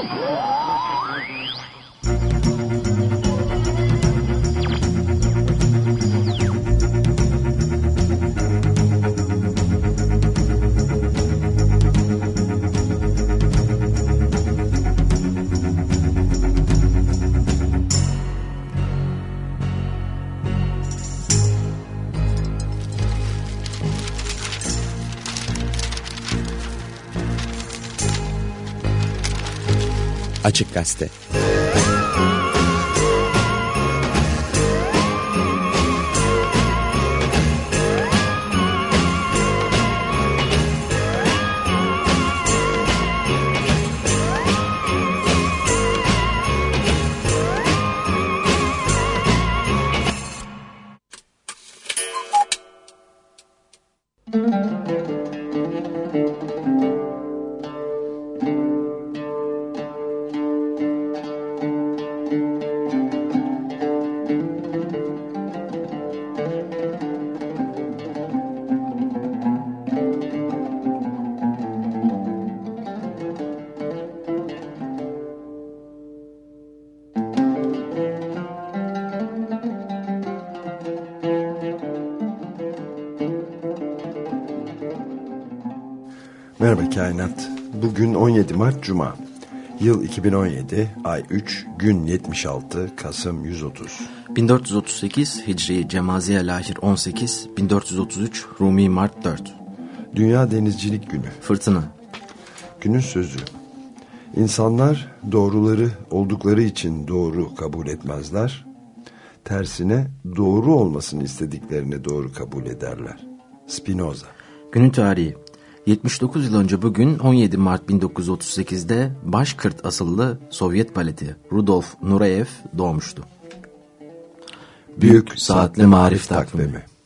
Oh! Açık Gazete Bugün 17 Mart Cuma. Yıl 2017, ay 3, gün 76, Kasım 130. 1438 Hicri Cemaziye Lahir 18, 1433 Rumi Mart 4. Dünya Denizcilik Günü. Fırtına. Günün sözü. İnsanlar doğruları oldukları için doğru kabul etmezler. Tersine doğru olmasını istediklerini doğru kabul ederler. Spinoza. Günün tarihi. 79 yıl önce bugün 17 Mart 1938'de Başkırt asıllı Sovyet baleti Rudolf Nureyev doğmuştu. Büyük Saatli Marif Takvimi, takvimi.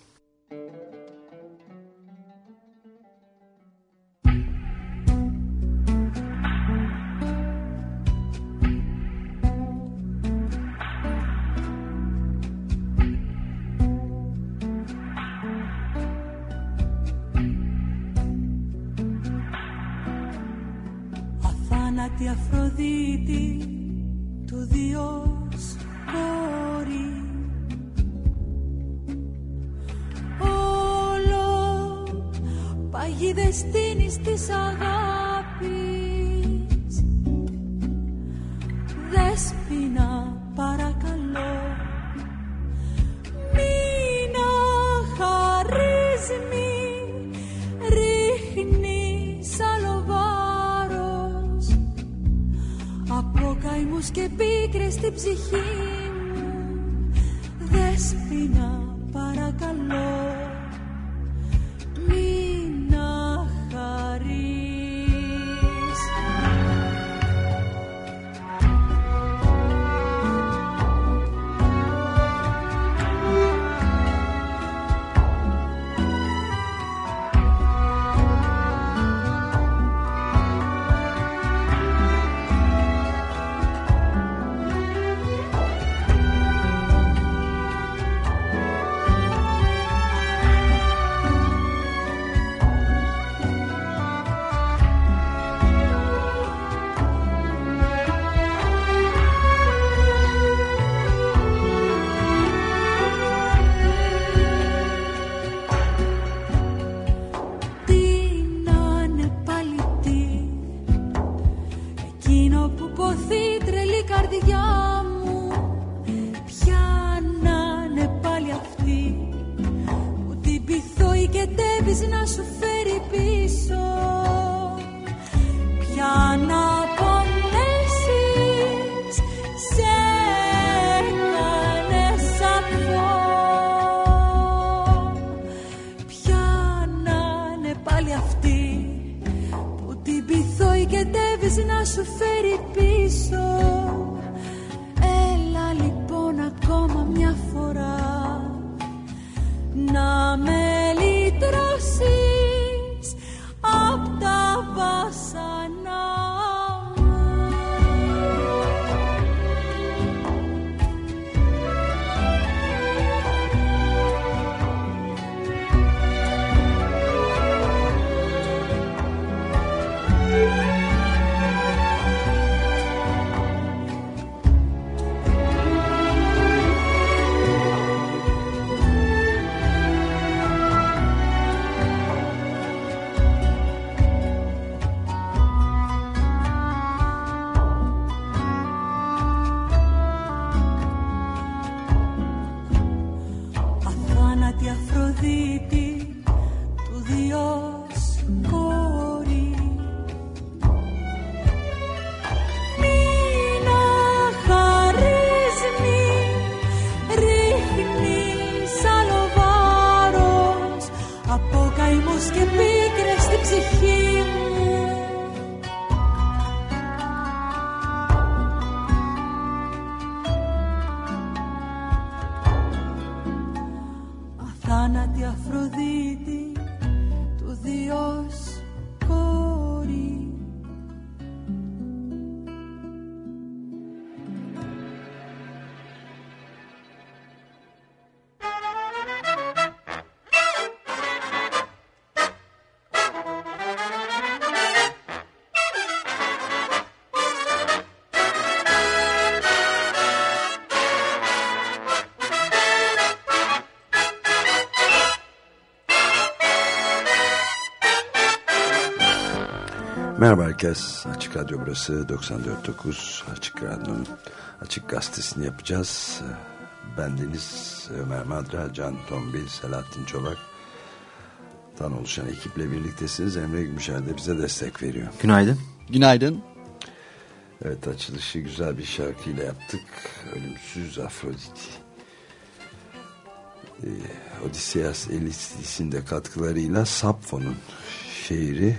Merhaba herkes. Açık Radyo burası 94.9 Açık Radyo'nun Açık Gazetesi'ni yapacağız. Bendeniz Ömer Madra, Can Tombil, Selahattin Çolak tan oluşan ekiple birliktesiniz. Emre Gümüşer de bize destek veriyor. Günaydın. Günaydın. Evet açılışı güzel bir şarkıyla yaptık. Ölümsüz Afrodit. Ee, Odysseus Elisis'in de katkılarıyla Sappho'nun şiiri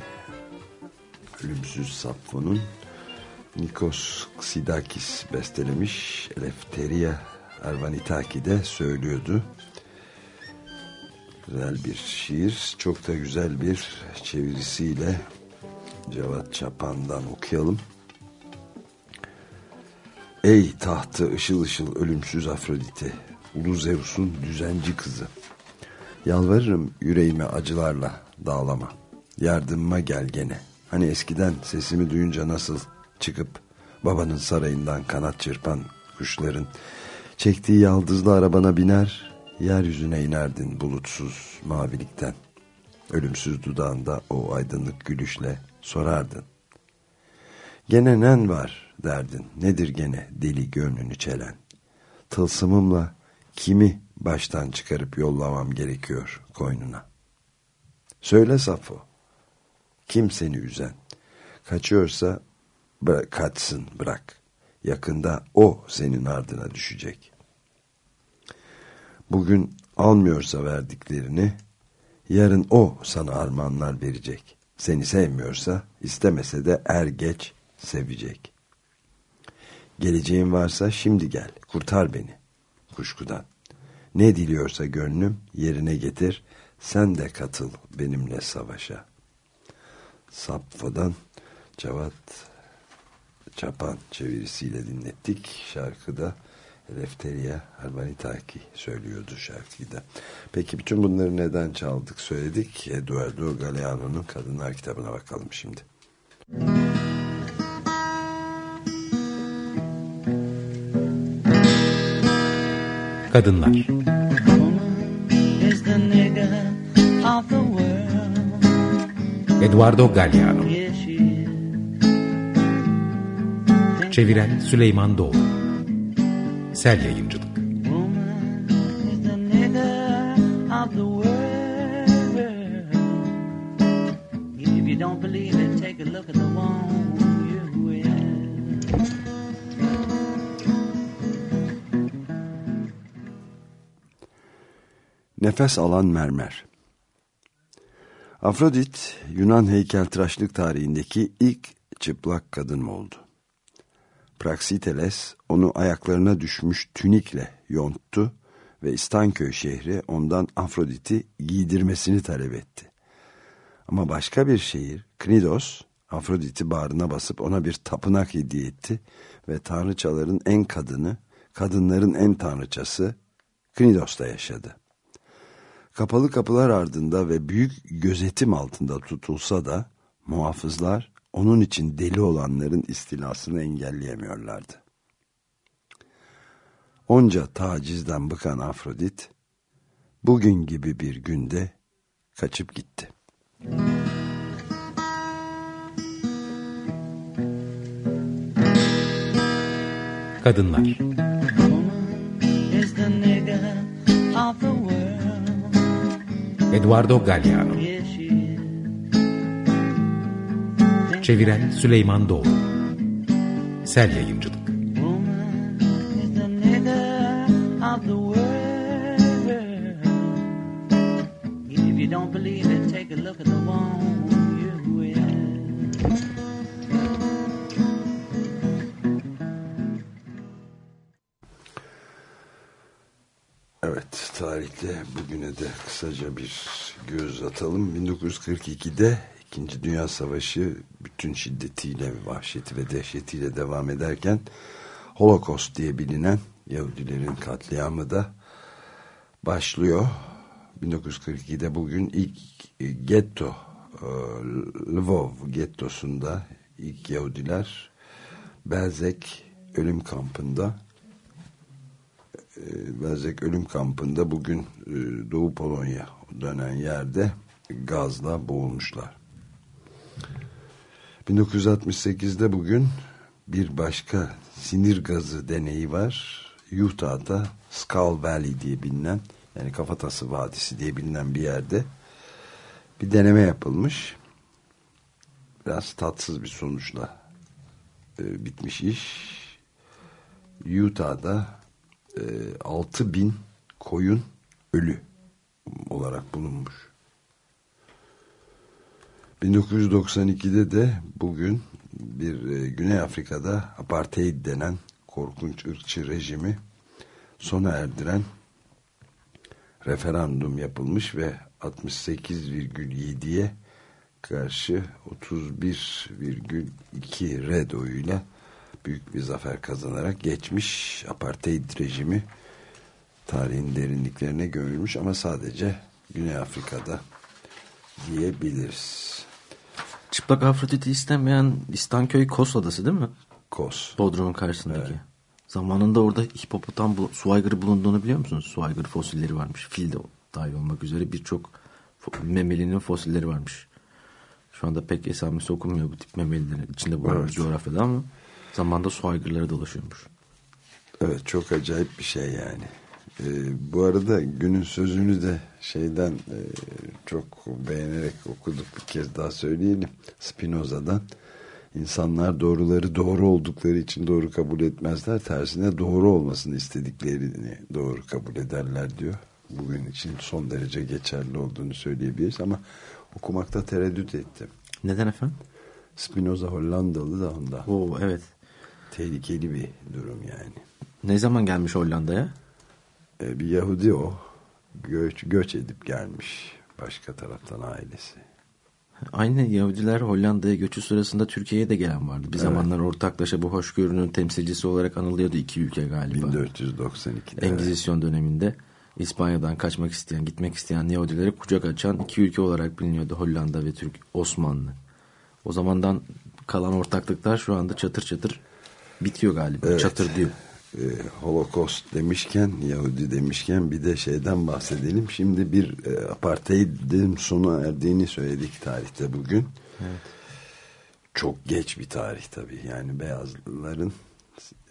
Ölümsüz Sappho'nun Nikos Xidakis bestelemiş Eleftheria Arvanitaki de söylüyordu. Güzel bir şiir. Çok da güzel bir çevirisiyle Cevat Çapan'dan okuyalım. Ey tahtı ışıl ışıl ölümsüz Afrodite, Ulu Zeus'un düzenci kızı. Yalvarırım yüreğime acılarla dağlama. Yardımıma gel gene. Hani eskiden sesimi duyunca nasıl çıkıp babanın sarayından kanat çırpan kuşların çektiği yaldızlı arabana biner, yeryüzüne inerdin bulutsuz mavilikten. Ölümsüz dudağında o aydınlık gülüşle sorardın. Gene nen var derdin. Nedir gene deli gönlünü çelen? Tılsımımla kimi baştan çıkarıp yollamam gerekiyor koynuna? Söyle Safo. Kim seni üzen? Kaçıyorsa bırak, kaçsın bırak. Yakında o senin ardına düşecek. Bugün almıyorsa verdiklerini yarın o sana armağanlar verecek. Seni sevmiyorsa istemese de er geç sevecek. Geleceğin varsa şimdi gel, kurtar beni kuşkudan. Ne diliyorsa gönlüm yerine getir, sen de katıl benimle savaşa. Sapfa'dan Cevat Çapan çevirisiyle dinlettik. Şarkıda Eleftheria Arvanitaki söylüyordu şarkıyı da. Peki bütün bunları neden çaldık söyledik. Eduardo Galeano'nun Kadınlar kitabına bakalım şimdi. Kadınlar Eduardo Galliano. Çeviren Süleyman Doğru Sel Yayıncılık. Nefes alan mermer. Afrodit, Yunan heykeltıraşlık tarihindeki ilk çıplak kadın oldu? Praxiteles onu ayaklarına düşmüş tünikle yonttu ve İstanköy şehri ondan Afrodit'i giydirmesini talep etti. Ama başka bir şehir, Knidos, Afrodit'i bağrına basıp ona bir tapınak hediye etti ve tanrıçaların en kadını, kadınların en tanrıçası Knidos'ta yaşadı. Kapalı kapılar ardında ve büyük gözetim altında tutulsa da muhafızlar onun için deli olanların istilasını engelleyemiyorlardı. Onca tacizden bıkan Afrodit, bugün gibi bir günde kaçıp gitti. Kadınlar Eduardo Galliano. Çeviren Süleyman Doğru Sel Yayıncılık. If you. Evet, tarihte bugüne de kısaca bir göz atalım. 1942'de İkinci Dünya Savaşı bütün şiddetiyle, vahşeti ve dehşetiyle devam ederken Holocaust diye bilinen Yahudilerin katliamı da başlıyor. 1942'de bugün ilk e, getto e, Lvov gettosunda ilk Yahudiler Belzek ölüm kampında e, Belzek ölüm kampında bugün e, Doğu Polonya dönen yerde gazla boğulmuşlar. 1968'de bugün bir başka sinir gazı deneyi var. Utah'da Skull Valley diye bilinen yani Kafatası Vadisi diye bilinen bir yerde bir deneme yapılmış. Biraz tatsız bir sonuçla e, bitmiş iş. Utah'da e, 6 bin koyun ölü olarak bulunmuş. 1992'de de bugün bir e, Güney Afrika'da apartheid denen korkunç ırkçı rejimi sona erdiren referandum yapılmış ve 68,7'ye karşı 31,2 red oyuyla büyük bir zafer kazanarak geçmiş apartheid rejimi tarihin derinliklerine gömülmüş ama sadece Güney Afrika'da diyebiliriz. Çıplak Afrodit'i istemeyen İstanköy Kos Adası değil mi? Kos. Bodrum'un karşısındaki. Zamanında orada hipopotam bu, su aygırı bulunduğunu biliyor musunuz? Su aygırı fosilleri varmış. Fil de dahil olmak üzere birçok memelinin fosilleri varmış. Şu anda pek esamesi okunmuyor bu tip memelilerin içinde bulunan Evet. coğrafyada ama zamanda su aygırları dolaşıyormuş. Evet çok acayip bir şey yani. Ee, bu arada günün sözünü de şeyden e, çok beğenerek okuduk bir kez daha söyleyelim. Spinoza'dan. İnsanlar doğruları doğru oldukları için doğru kabul etmezler. Tersine doğru olmasını istediklerini doğru kabul ederler diyor. Bugün için son derece geçerli olduğunu söyleyebiliriz ama okumakta tereddüt ettim. Neden efendim? Spinoza Hollandalı da onda. Oo evet. Tehlikeli bir durum yani. Ne zaman gelmiş Hollanda'ya? E, bir Yahudi o. Göç, göç edip gelmiş başka taraftan ailesi. Aynı Yahudiler Hollanda'ya göçü sırasında Türkiye'ye de gelen vardı. Bir zamanlar ortaklaşa bu hoşgörünün temsilcisi olarak anılıyordu iki ülke galiba. 1492'de. Engizisyon döneminde İspanya'dan kaçmak isteyen, gitmek isteyen Yahudileri kucak açan iki ülke olarak biliniyordu Hollanda ve Türk Osmanlı. O zamandan kalan ortaklıklar şu anda çatır çatır bitiyor galiba. Evet. Çatır diyor. E, Holocaust demişken Yahudi demişken bir de şeyden bahsedelim. Şimdi bir e, apartheidin sona erdiğini söyledik tarihte bugün. Çok geç bir tarih tabii. Yani beyazların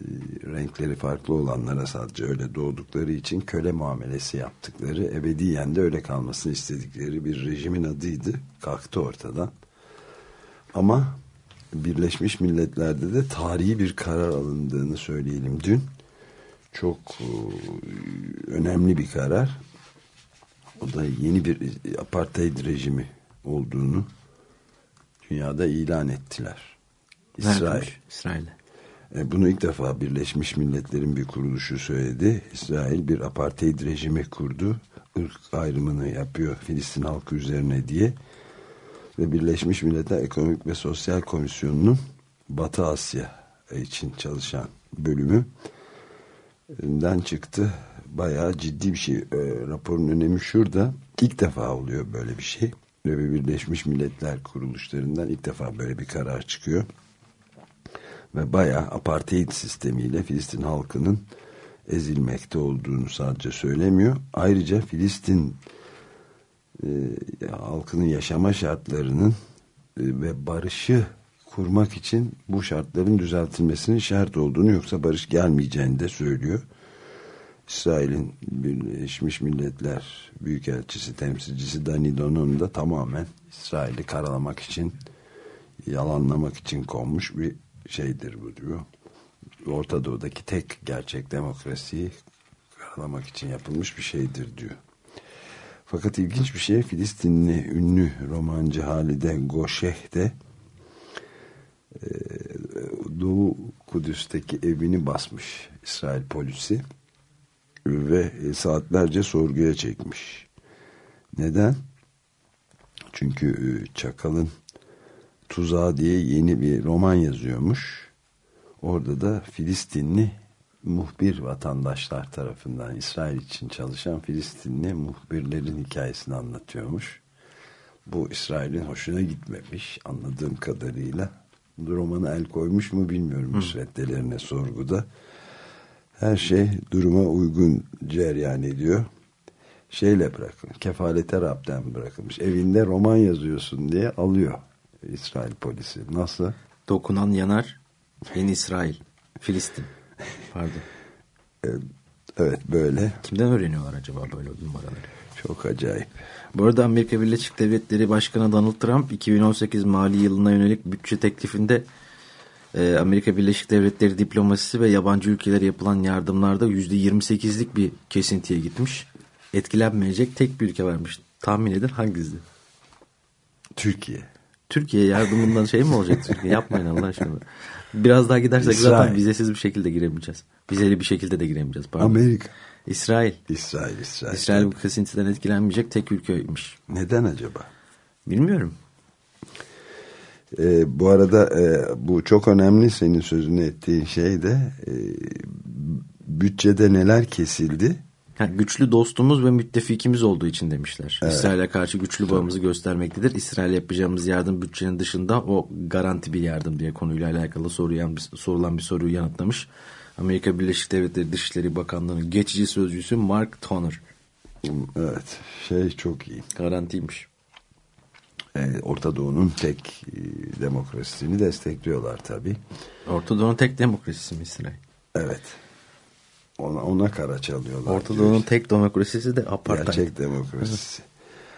e, renkleri farklı olanlara sadece öyle doğdukları için köle muamelesi yaptıkları ebediyen de öyle kalmasını istedikleri bir rejimin adıydı. Kalktı ortadan. Ama Birleşmiş Milletler'de de tarihi bir karar alındığını söyleyelim dün. Çok e, önemli bir karar. O da yeni bir apartheid rejimi olduğunu dünyada ilan ettiler. İsrail. İsrail'de. E, Bunu ilk defa Birleşmiş Milletler'in bir kuruluşu söyledi. İsrail bir apartheid rejimi kurdu. Irk ayrımını yapıyor Filistin halkı üzerine diye. Ve Birleşmiş Milletler Ekonomik ve Sosyal Komisyonu'nun Batı Asya için çalışan bölümü den çıktı. Bayağı ciddi bir şey. E, raporun önemi şurada. İlk defa oluyor böyle bir şey. Ve Birleşmiş Milletler kuruluşlarından ilk defa böyle bir karar çıkıyor ve bayağı apartheid sistemiyle Filistin halkının ezilmekte olduğunu sadece söylemiyor. Ayrıca Filistin e, halkının yaşama şartlarının e, ve barışı kurmak için bu şartların düzeltilmesinin şart olduğunu yoksa barış gelmeyeceğini de söylüyor. İsrail'in Birleşmiş Milletler Büyükelçisi temsilcisi Dani Donon da tamamen İsrail'i karalamak için yalanlamak için konmuş bir şeydir bu diyor. Orta Doğu'daki tek gerçek demokrasiyi karalamak için yapılmış bir şeydir diyor. Fakat ilginç bir şey Filistinli ünlü romancı Halide Goşeh de e, Doğu Kudüs'teki evini basmış İsrail polisi ve saatlerce sorguya çekmiş. Neden? Çünkü e, Çakal'ın Tuzağı diye yeni bir roman yazıyormuş. Orada da Filistinli muhbir vatandaşlar tarafından İsrail için çalışan Filistinli muhbirlerin hikayesini anlatıyormuş. Bu İsrail'in hoşuna gitmemiş anladığım kadarıyla. Romana el koymuş mu bilmiyorum müsveddelerine sorguda. Her şey duruma uygun cereyan ediyor. Şeyle bırakın, kefalete rapten bırakılmış. Evinde roman yazıyorsun diye alıyor İsrail polisi. Nasıl? Dokunan yanar. Yeni İsrail. Filistin. Pardon. Evet böyle. Kimden öğreniyorlar acaba böyle numaraları? Çok acayip. Bu arada Amerika Birleşik Devletleri Başkanı Donald Trump 2018 mali yılına yönelik bütçe teklifinde e, Amerika Birleşik Devletleri diplomasisi ve yabancı ülkelere yapılan yardımlarda %28'lik bir kesintiye gitmiş. Etkilenmeyecek tek bir ülke varmış. Tahmin edin hangisi? Türkiye. Türkiye yardımından şey mi olacak Türkiye? Yapmayın Allah aşkına. Biraz daha gidersek İsrail. zaten vizesiz bir şekilde giremeyeceğiz. Vizeli bir şekilde de giremeyeceğiz. Pardon. Amerika. İsrail. İsrail, İsrail. İsrail bu kesintiden etkilenmeyecek tek ülkeymiş. Neden acaba? Bilmiyorum. Ee, bu arada e, bu çok önemli senin sözünü ettiğin şey de e, bütçede neler kesildi? Ha, güçlü dostumuz ve müttefikimiz olduğu için demişler. İsrail'e karşı güçlü bağımızı göstermektedir. İsrail'e yapacağımız yardım bütçenin dışında o garanti bir yardım diye konuyla alakalı soruyan, sorulan bir soruyu yanıtlamış. Amerika Birleşik Devletleri Dışişleri Bakanlığı'nın geçici sözcüsü Mark Toner. Evet şey çok iyi. Garantiymiş. Ee, Orta Doğu'nun tek e, demokrasisini destekliyorlar tabii. Orta Doğu'nun tek demokrasisi mi İsrail? Evet. Ona, ona kara çalıyorlar. Orta diyor Doğu'nun işte. tek demokrasisi de apartheid. Gerçek demokrasisi.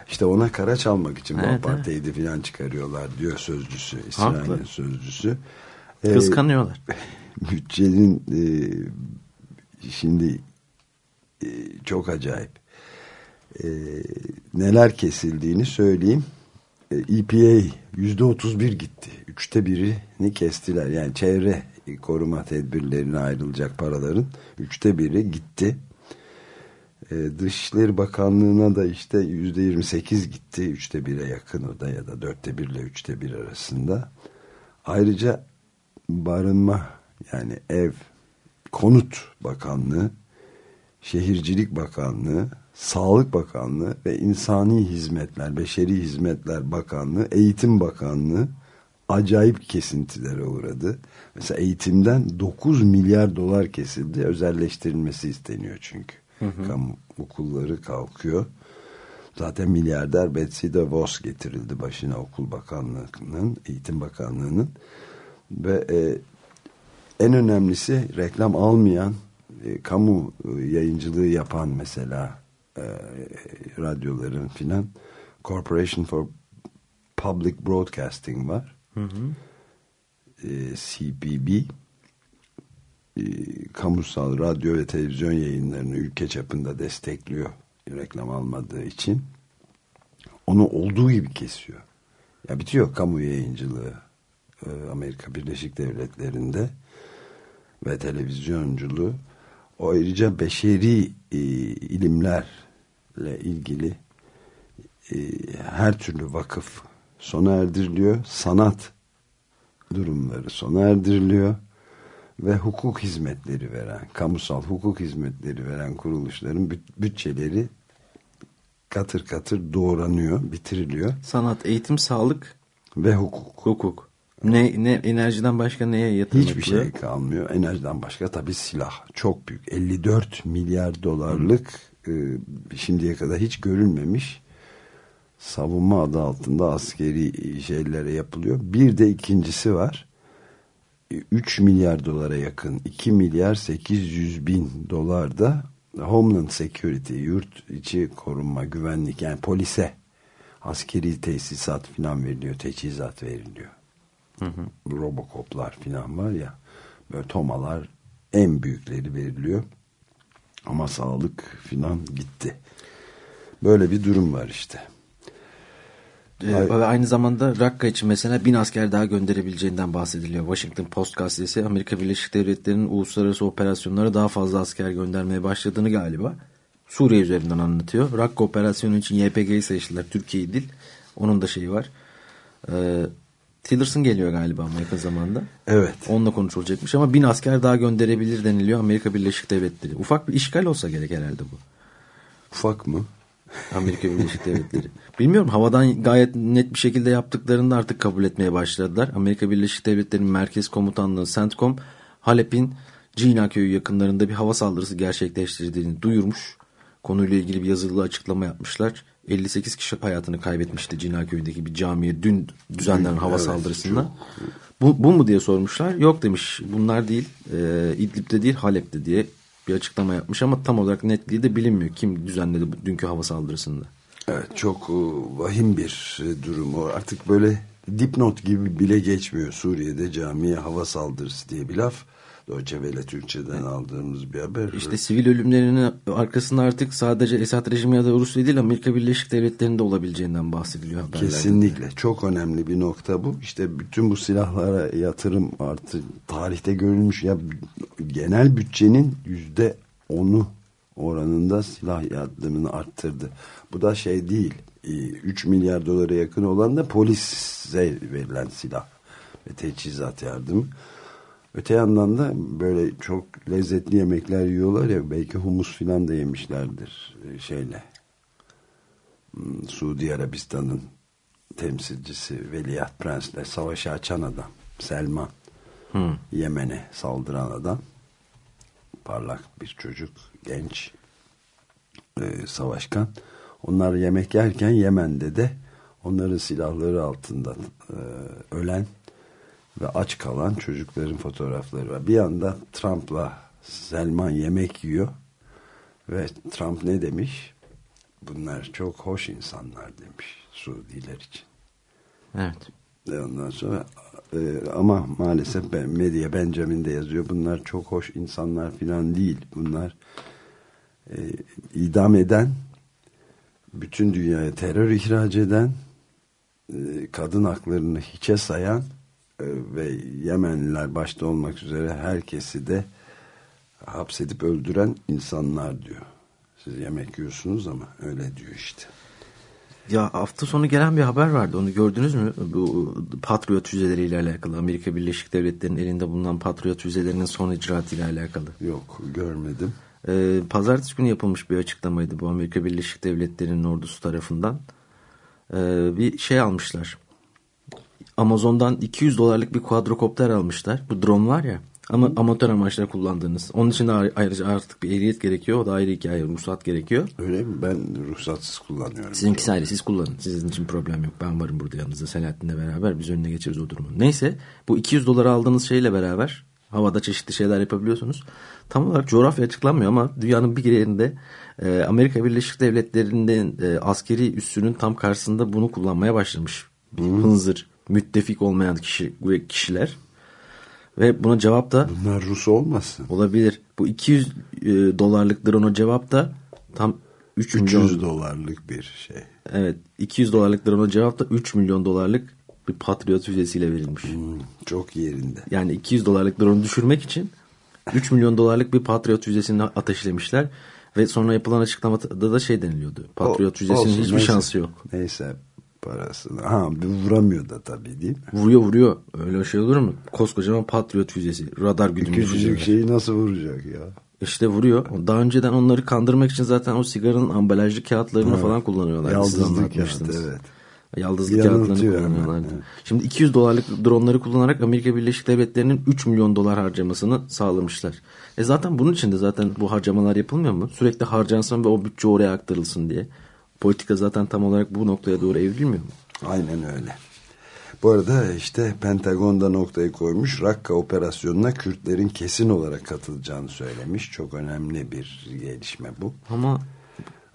İşte ona kara çalmak için bu Evet, apartheidi falan çıkarıyorlar diyor sözcüsü. İsrail'in sözcüsü. Ee, Kıskanıyorlar. bütçenin e, şimdi e, çok acayip E, neler kesildiğini söyleyeyim. E, EPA yüzde otuz bir gitti. Üçte birini kestiler. Yani çevre koruma tedbirlerine ayrılacak paraların üçte biri gitti. E, Dışişleri Bakanlığı'na da işte yüzde yirmi sekiz gitti. Üçte bire yakın o da ya da dörtte bir ile üçte bir arasında. Ayrıca barınma yani ev, konut bakanlığı, şehircilik bakanlığı, sağlık bakanlığı ve insani hizmetler, beşeri hizmetler bakanlığı, eğitim bakanlığı acayip kesintilere uğradı. Mesela eğitimden 9 milyar dolar kesildi. Özelleştirilmesi isteniyor çünkü. Kamu okulları kalkıyor. Zaten milyarder Betsy DeVos getirildi başına okul bakanlığının, eğitim bakanlığının ve e, en önemlisi reklam almayan e, kamu e, yayıncılığı yapan mesela e, radyoların filan Corporation for Public Broadcasting var. E, CPB e, kamusal radyo ve televizyon yayınlarını ülke çapında destekliyor reklam almadığı için onu olduğu gibi kesiyor. Ya bitiyor kamu yayıncılığı e, Amerika Birleşik Devletleri'nde ve televizyonculuğu. O ayrıca beşeri ilimlerle ilgili her türlü vakıf sona erdiriliyor. Sanat durumları sona erdiriliyor ve hukuk hizmetleri veren, kamusal hukuk hizmetleri veren kuruluşların büt- bütçeleri katır katır doğranıyor, bitiriliyor Sanat, eğitim, sağlık, ve hukuk. hukuk. Ne, ne enerjiden başka neye yatırım Hiçbir şey kalmıyor. Enerjiden başka tabii silah. Çok büyük. 54 milyar dolarlık e, şimdiye kadar hiç görülmemiş savunma adı altında askeri şeylere yapılıyor. Bir de ikincisi var. E, 3 milyar dolara yakın 2 milyar 800 bin dolar da Homeland Security yurt içi korunma güvenlik yani polise askeri tesisat filan veriliyor teçhizat veriliyor Robocop'lar filan var ya böyle tomalar en büyükleri veriliyor ama sağlık filan gitti Böyle bir durum var işte. Ee, ve aynı zamanda Rakka için mesela bin asker daha gönderebileceğinden bahsediliyor. Washington Post gazetesi Amerika Birleşik Devletleri'nin uluslararası operasyonlara daha fazla asker göndermeye başladığını galiba Suriye üzerinden anlatıyor. Rakka operasyonu için YPG'yi seçtiler. Türkiye'yi değil. Onun da şeyi var. Ee, Tillerson geliyor galiba ama yakın zamanda. Evet. Onunla konuşulacakmış ama bin asker daha gönderebilir deniliyor Amerika Birleşik Devletleri. Ufak bir işgal olsa gerek herhalde bu. Ufak mı? Amerika Birleşik Devletleri. Bilmiyorum havadan gayet net bir şekilde yaptıklarını artık kabul etmeye başladılar. Amerika Birleşik Devletleri'nin Merkez Komutanlığı CENTCOM Halep'in Cina köyü yakınlarında bir hava saldırısı gerçekleştirdiğini duyurmuş. Konuyla ilgili bir yazılı açıklama yapmışlar. 58 kişi hayatını kaybetmişti Cina köyündeki bir camiye dün düzenlenen hava Evet, saldırısında. Bu, bu mu diye sormuşlar. Yok demiş bunlar değil e, İdlib'de değil Halep'te diye bir açıklama yapmış ama tam olarak netliği de bilinmiyor. Kim düzenledi dünkü hava saldırısında. Evet çok e, vahim bir e, durum o. Artık böyle dipnot gibi bile geçmiyor. Suriye'de camiye hava saldırısı diye bir laf. Deutsche Welle Türkçe'den aldığımız bir haber. İşte sivil ölümlerinin arkasında artık sadece Esad rejimi ya da Rusya değil Amerika Birleşik Devletleri'nde olabileceğinden bahsediliyor haberlerde. Kesinlikle çok önemli bir nokta bu. İşte bütün bu silahlara yatırım artı tarihte görülmüş ya genel bütçenin yüzde onu oranında silah yardımını arttırdı. Bu da şey değil. 3 milyar dolara yakın olan da polise verilen silah ve teçhizat yardımı. Öte yandan da böyle çok lezzetli yemekler yiyorlar ya belki humus filan da yemişlerdir e, şeyle. Hmm, Suudi Arabistan'ın temsilcisi Veliaht Prens'le savaşı açan adam Selman. Hmm. Yemen'e saldıran adam. Parlak bir çocuk, genç e, savaşkan. Onlar yemek yerken Yemen'de de onların silahları altında e, ölen ve aç kalan çocukların fotoğrafları var. Bir yanda Trump'la Selman yemek yiyor ve Trump ne demiş? Bunlar çok hoş insanlar demiş Suudiler için. Evet. Ve ondan sonra e, ama maalesef ben, medya Benjamin'de yazıyor. Bunlar çok hoş insanlar falan değil. Bunlar e, idam eden bütün dünyaya terör ihraç eden e, kadın haklarını hiçe sayan ve Yemenliler başta olmak üzere herkesi de hapsedip öldüren insanlar diyor. Siz yemek yiyorsunuz ama öyle diyor işte. Ya hafta sonu gelen bir haber vardı. Onu gördünüz mü? Bu Patriot füzeleriyle alakalı. Amerika Birleşik Devletleri'nin elinde bulunan Patriot füzelerinin son icraatıyla alakalı. Yok görmedim. Ee, Pazartesi günü yapılmış bir açıklamaydı bu Amerika Birleşik Devletleri'nin ordusu tarafından. Ee, bir şey almışlar. Amazon'dan 200 dolarlık bir quadrocopter almışlar. Bu drone var ya. Ama amatör amaçla kullandığınız. Onun için de ayrıca artık bir ehliyet gerekiyor. O da ayrı hikaye. Ruhsat gerekiyor. Öyle mi? Ben ruhsatsız kullanıyorum. Sizinkisi ayrı. Siz kullanın. Sizin için problem yok. Ben varım burada yanınızda. Selahattin'le beraber biz önüne geçeriz o durumu. Neyse. Bu 200 dolara aldığınız şeyle beraber havada çeşitli şeyler yapabiliyorsunuz. Tam olarak coğrafya açıklanmıyor ama dünyanın bir yerinde e, Amerika Birleşik Devletleri'nin e, askeri üssünün tam karşısında bunu kullanmaya başlamış. Bir hınzır, müttefik olmayan kişi ve kişiler. Ve buna cevap da Bunlar Rus olmasın? olabilir. Bu 200 e, dolarlık drone'a cevap da tam 3 300 milyon dolarlık bir şey. Evet 200 dolarlık drone'a cevap da 3 milyon dolarlık bir Patriot füzesiyle verilmiş. Hmm, çok yerinde. Yani 200 dolarlık drone'u düşürmek için 3 milyon dolarlık bir Patriot füzesini ateşlemişler. Ve sonra yapılan açıklamada da şey deniliyordu. Patriot O- füzesinin olsun, hiçbir neyse. şansı yok. Neyse parasını. Ha bir vuramıyor da tabii değil mi? Vuruyor vuruyor. Öyle şey olur mu? Koskocaman Patriot füzesi. Radar güdümlü Küçücük şeyi nasıl vuracak ya? İşte vuruyor. Daha önceden onları kandırmak için zaten o sigaranın ambalajlı kağıtlarını falan kullanıyorlar. Anlatmıştınız. kağıt, evet. Yaldızlı kağıtlarını kullanıyorlardı. evet. Şimdi 200 dolarlık dronları kullanarak Amerika Birleşik Devletleri'nin 3 milyon dolar harcamasını sağlamışlar. E zaten bunun için de zaten bu harcamalar yapılmıyor mu? Sürekli harcansın ve o bütçe oraya aktarılsın diye. Politika zaten tam olarak bu noktaya doğru evrilmiyor mu? Aynen öyle. Bu arada işte Pentagon'da noktayı koymuş. Rakka operasyonuna Kürtlerin kesin olarak katılacağını söylemiş. Çok önemli bir gelişme bu. Ama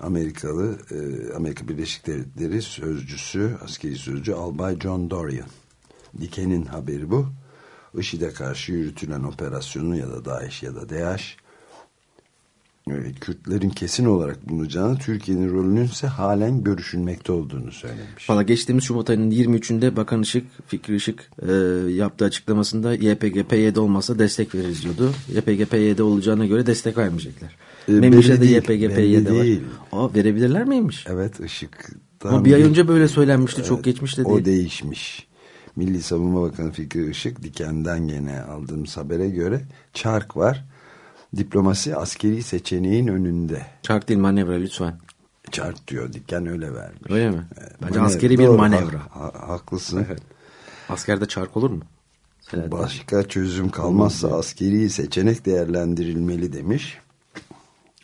Amerikalı, e, Amerika Birleşik Devletleri sözcüsü, askeri sözcü Albay John Dorian. Diken'in haberi bu. IŞİD'e karşı yürütülen operasyonu ya da DAEŞ ya da DAEŞ Evet, Kürtlerin kesin olarak bulunacağını, Türkiye'nin rolünün ise halen görüşülmekte olduğunu söylemiş. Valla geçtiğimiz Şubat ayının 23'ünde Bakan Işık, Fikri Işık e, yaptığı açıklamasında YPG PYD olmasa destek veririz diyordu. YPG PYD olacağına göre destek vermeyecekler. E, Memiş'e de değil, YPG PYD değil. var. Aa, verebilirler miymiş? Evet ışık. Ama bir ay önce böyle söylenmişti çok geçmişte değil. O değişmiş. Milli Savunma Bakanı Fikri Işık Diken'den gene aldığımız habere göre çark var. Diplomasi askeri seçeneğin önünde. Çark değil manevra lütfen. Çark diyor Diken öyle vermiş. Öyle mi? Bence Manev- askeri bir Doğru, manevra. ha- ha- haklısın. Askerde çark olur mu? Selahattin. Başka çözüm kalmazsa askeri seçenek değerlendirilmeli demiş.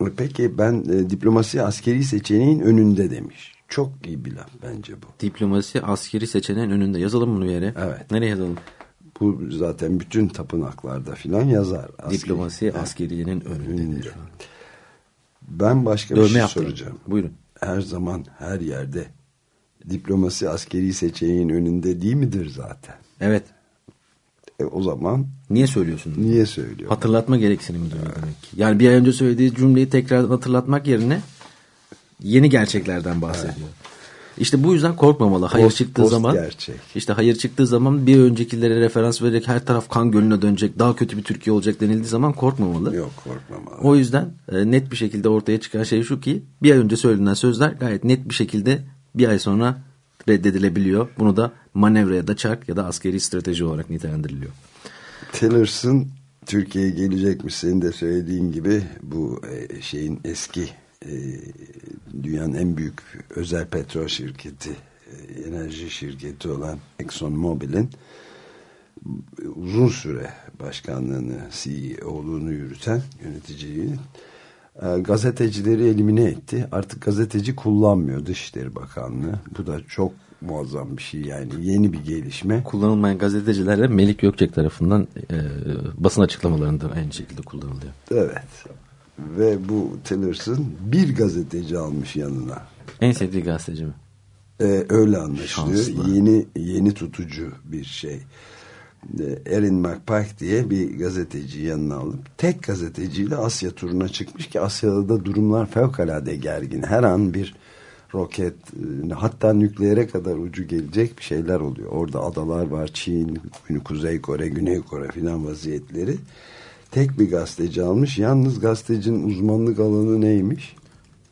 E Peki ben e, diplomasi askeri seçeneğin önünde demiş. Çok iyi bir laf bence bu. Diplomasi askeri seçeneğin önünde. Yazalım bunu bir yere. Evet. Nereye yazalım? Bu zaten bütün tapınaklarda filan yazar. Askeri- Diplomasi askeriyenin önünde. önünde. Ben başka bir Dövme şey yaptırın. soracağım. Buyurun. Her zaman her yerde diplomasi askeri seçeneğin önünde değil midir zaten? Evet. E, o zaman Niye söylüyorsun? niye söylüyor? Hatırlatma gereksinimi duyuyor demek ki. Yani bir ay önce söylediği cümleyi tekrar hatırlatmak yerine yeni gerçeklerden bahsediyor. İşte bu yüzden korkmamalı. Hayır Post- çıktığı post zaman gerçek. işte hayır çıktığı zaman bir öncekilere referans vererek her taraf kan gölüne dönecek, daha kötü bir Türkiye olacak denildiği zaman korkmamalı. Yok korkmamalı. O yüzden e, net bir şekilde ortaya çıkan şey şu ki bir ay önce söylenen sözler gayet net bir şekilde bir ay sonra reddedilebiliyor. Bunu da manevra ya da çark ya da askeri strateji olarak nitelendiriliyor. Tillerson Türkiye'ye gelecekmiş senin de söylediğin gibi bu e, şeyin eski e, dünyanın en büyük özel petrol şirketi e, enerji şirketi olan Exxon Mobil'in uzun süre başkanlığını CEO'luğunu yürüten yöneticiliğini e, gazetecileri elimine etti. Artık gazeteci kullanmıyor Dışişleri Bakanlığı. Bu da çok muazzam bir şey yani yeni bir gelişme. Kullanılmayan gazeteciler de Melik Gökçek tarafından e, basın açıklamalarında aynı şekilde kullanılıyor. Evet. Ve bu Tillerson bir gazeteci almış yanına. En sevdiği gazeteci mi? Ee, öyle anlaşılıyor. Şanslı. Yeni yeni tutucu bir şey. Ee, Erin McPike diye bir gazeteci yanına alıp tek gazeteciyle Asya turuna çıkmış ki Asya'da da durumlar fevkalade gergin. Her an bir roket e, hatta nükleere kadar ucu gelecek bir şeyler oluyor. Orada adalar var. Çin, Kuzey Kore, Güney Kore filan vaziyetleri. Tek bir gazeteci almış. Yalnız gazetecinin uzmanlık alanı neymiş?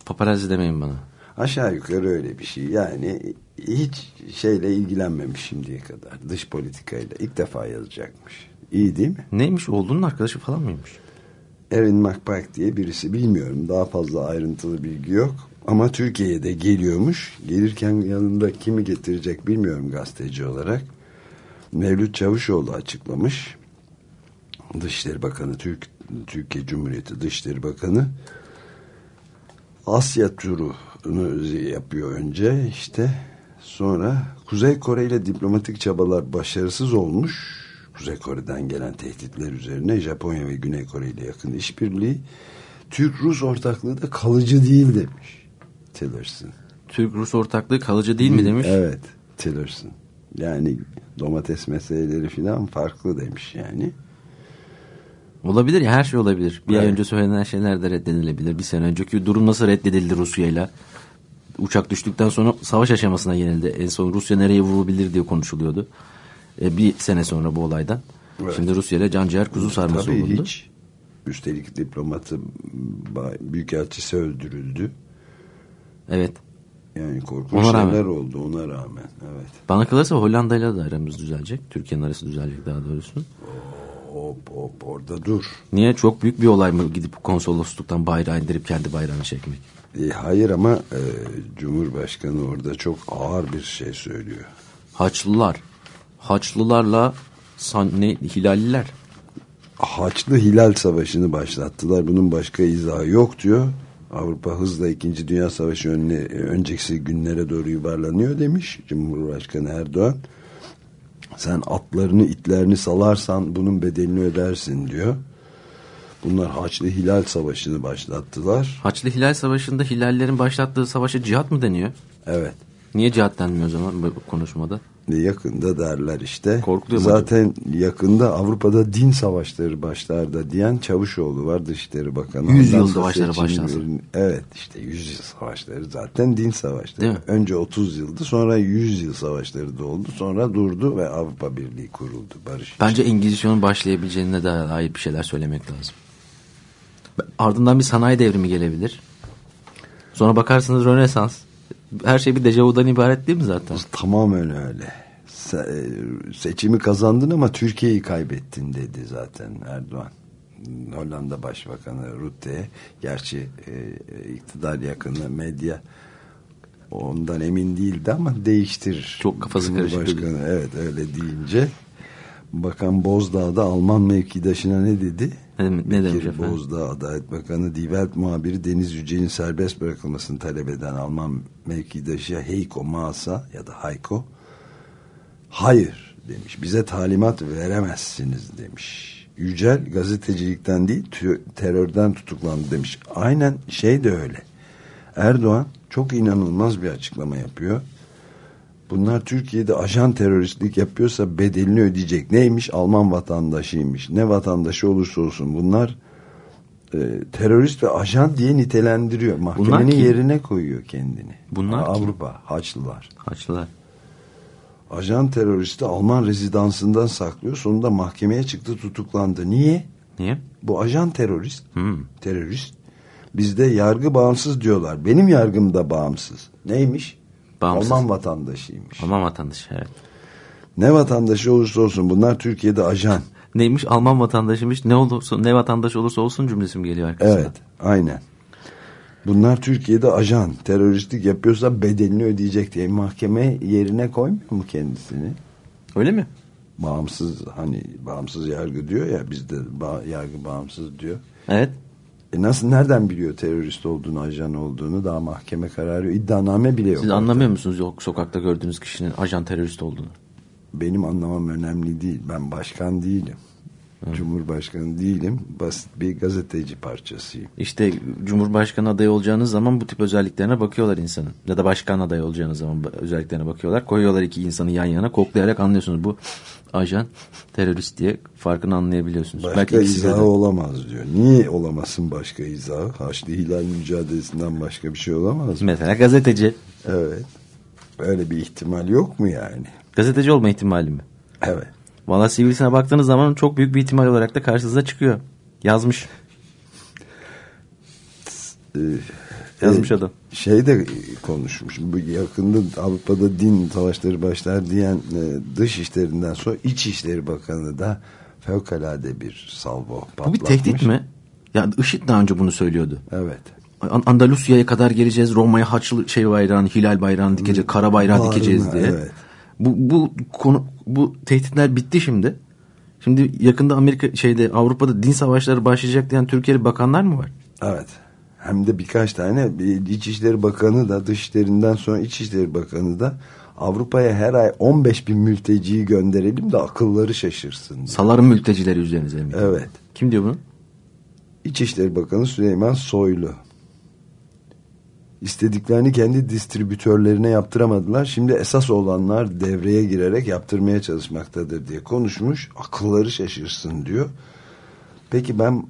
Paparazzi demeyin bana. Aşağı yukarı öyle bir şey. Yani hiç şeyle ilgilenmemiş şimdiye kadar. Dış politikayla. ilk defa yazacakmış. İyi değil mi? Neymiş? Oğlunun arkadaşı falan mıymış? Erin McPike diye birisi bilmiyorum. Daha fazla ayrıntılı bilgi yok. Ama Türkiye'ye de geliyormuş. Gelirken yanında kimi getirecek bilmiyorum gazeteci olarak. Mevlüt Çavuşoğlu açıklamış. Dışişleri Bakanı, Türk, Türkiye Cumhuriyeti Dışişleri Bakanı Asya turunu yapıyor önce işte sonra Kuzey Kore ile diplomatik çabalar başarısız olmuş. Kuzey Kore'den gelen tehditler üzerine Japonya ve Güney Kore ile yakın işbirliği Türk-Rus ortaklığı da kalıcı değil demiş Tillerson. Türk-Rus ortaklığı kalıcı değil mi demiş. Evet Tillerson. Yani domates meseleleri falan farklı demiş yani. Olabilir ya her şey olabilir. Bir ay Evet. önce söylenen şeyler de reddedilebilir. Bir sene önceki durum nasıl reddedildi Rusya'yla? Uçak düştükten sonra savaş aşamasına yenildi. En son Rusya nereye vurabilir diye konuşuluyordu. E, bir sene sonra bu olaydan. Evet. Şimdi Rusya ile canciğer kuzu sarması Tabii olundu. hiç. Üstelik diplomatı büyükelçisi öldürüldü. Evet. Yani korkunç Ona şeyler oldu ona rağmen. Evet. Bana kalırsa Hollanda'yla da aramız düzelecek. Türkiye'nin arası düzelecek daha doğrusu. Hop hop orada dur. Niye? Çok büyük bir olay mı gidip konsolosluktan bayrağı indirip kendi bayrağını çekmek? E, hayır ama e, Cumhurbaşkanı orada çok ağır bir şey söylüyor. Haçlılar. Haçlılarla san, ne, Hilaliler. Haçlı Hilal Savaşı'nı başlattılar. Bunun başka izahı yok diyor. Avrupa hızla 2. Dünya Savaşı önüne, önceki günlere doğru yuvarlanıyor demiş Cumhurbaşkanı Erdoğan. Sen atlarını itlerini salarsan bunun bedelini ödersin diyor. Bunlar Haçlı Hilal Savaşı'nı başlattılar. Haçlı Hilal Savaşı'nda Hilallerin başlattığı savaşa cihat mı deniyor? Evet. Niye cihat denmiyor o zaman bu konuşmada? Yakında derler işte. Korkuluyor mu Zaten yakında Avrupa'da din savaşları başlar da diyen Çavuşoğlu var Dışişleri Bakanı. Yüz Ondan yıl sonra savaşları başlansın. Evet işte 100 yıl savaşları zaten din savaşları. Değil mi? Önce 30 yıldı sonra 100 yıl savaşları da oldu. Sonra durdu ve Avrupa Birliği kuruldu. Barış Bence Engizisyon'un başlayabileceğine dair bir şeyler söylemek lazım. Ardından bir sanayi devrimi gelebilir. Sonra bakarsınız Rönesans. Her şey bir dejavudan ibaret değil mi zaten? Tamamen öyle. Se- e, seçimi kazandın ama Türkiye'yi kaybettin dedi zaten Erdoğan. Hollanda Başbakanı Rutte'ye. Gerçi e, iktidar yakını medya ondan emin değildi ama değiştirir. Çok kafası karışık evet öyle deyince Bakan Bozdağ da Alman mevkidaşına ne dedi? Ne, ne demiş efendim? Bozdağ Adalet Bakanı Die Welt muhabiri Deniz Yücel'in serbest bırakılmasını talep eden Alman mevkidaşı Heiko Maas'a ya da Hayko hayır demiş bize talimat veremezsiniz demiş. Yücel gazetecilikten değil terörden tutuklandı demiş. Aynen şey de öyle. Erdoğan çok inanılmaz bir açıklama yapıyor. Bunlar Türkiye'de ajan teröristlik yapıyorsa bedelini ödeyecek. Neymiş? Alman vatandaşıymış. Ne vatandaşı olursa olsun bunlar e, terörist ve ajan diye nitelendiriyor. Mahkemenin yerine koyuyor kendini. Bunlar kim? Avrupa, Haçlılar. Haçlılar. Ajan teröristi Alman rezidansından saklıyor. Sonunda mahkemeye çıktı tutuklandı. Niye? Niye? Bu ajan terörist. Hmm. Terörist. Bizde yargı bağımsız diyorlar. Benim yargım da bağımsız. Neymiş? Bağımsız. Alman vatandaşıymış. Alman vatandaşı evet. Ne vatandaşı olursa olsun bunlar Türkiye'de ajan. Neymiş? Alman vatandaşıymış. Ne olursa ne vatandaş olursa olsun cümlesi mi geliyor arkasına? Evet aynen. Bunlar Türkiye'de ajan. Teröristlik yapıyorsa bedelini ödeyecek diye mahkeme yerine koymuyor mu kendisini? Öyle mi? Bağımsız hani bağımsız yargı diyor ya bizde ba- yargı bağımsız diyor. Evet. E nasıl nereden biliyor terörist olduğunu, ajan olduğunu daha mahkeme kararı iddianame bile yok. Siz anlamıyor musunuz yok sokakta gördüğünüz kişinin ajan terörist olduğunu? Benim anlamam önemli değil. Ben başkan değilim. Cumhurbaşkanı değilim. Basit bir gazeteci parçasıyım. İşte Cumhurbaşkanı adayı olacağınız zaman bu tip özelliklerine bakıyorlar insanın. Ya da başkan adayı olacağınız zaman özelliklerine bakıyorlar. Koyuyorlar iki insanı yan yana koklayarak anlıyorsunuz bu ajan terörist diye farkını anlayabiliyorsunuz. Başka Belki ikisi de- izahı olamaz diyor. Niye olamasın başka izahı? Haçlı Hilal mücadelesinden başka bir şey olamaz mı? Mesela gazeteci. Evet. Öyle bir ihtimal yok mu yani? Gazeteci olma ihtimali mi? Evet. Valla CV'sine baktığınız zaman çok büyük bir ihtimal olarak da karşınıza çıkıyor. Yazmış. Ee, Yazmış e, adam. Şey de konuşmuş. Bu yakında Avrupa'da din savaşları başlar diyen e, dış işlerinden sonra İç İşleri Bakanı da fevkalade bir salvo patlatmış. Bu bir tehdit mi? Ya IŞİD daha önce bunu söylüyordu. Evet. An- Andalusya'ya kadar geleceğiz. Roma'ya haçlı şey bayrağını, hilal bayrağını dikeceğiz, kara bayrağı Bağrına, dikeceğiz diye. evet. Bu bu konu bu tehditler bitti şimdi. Şimdi yakında Amerika şeyde Avrupa'da din savaşları başlayacak diyen Türkiye'li bakanlar mı var? Evet. Hem de birkaç tane İçişleri Bakanı da Dışişlerinden sonra İçişleri Bakanı da Avrupa'ya her ay 15 bin mülteciyi gönderelim de akılları şaşırsın. diyor. Salarım mültecileri üzerinize mi? Evet. Kim diyor bunu? İçişleri Bakanı Süleyman Soylu. İstediklerini kendi distribütörlerine yaptıramadılar. Şimdi esas olanlar devreye girerek yaptırmaya çalışmaktadır diye konuşmuş. Akılları şaşırsın diyor. Peki ben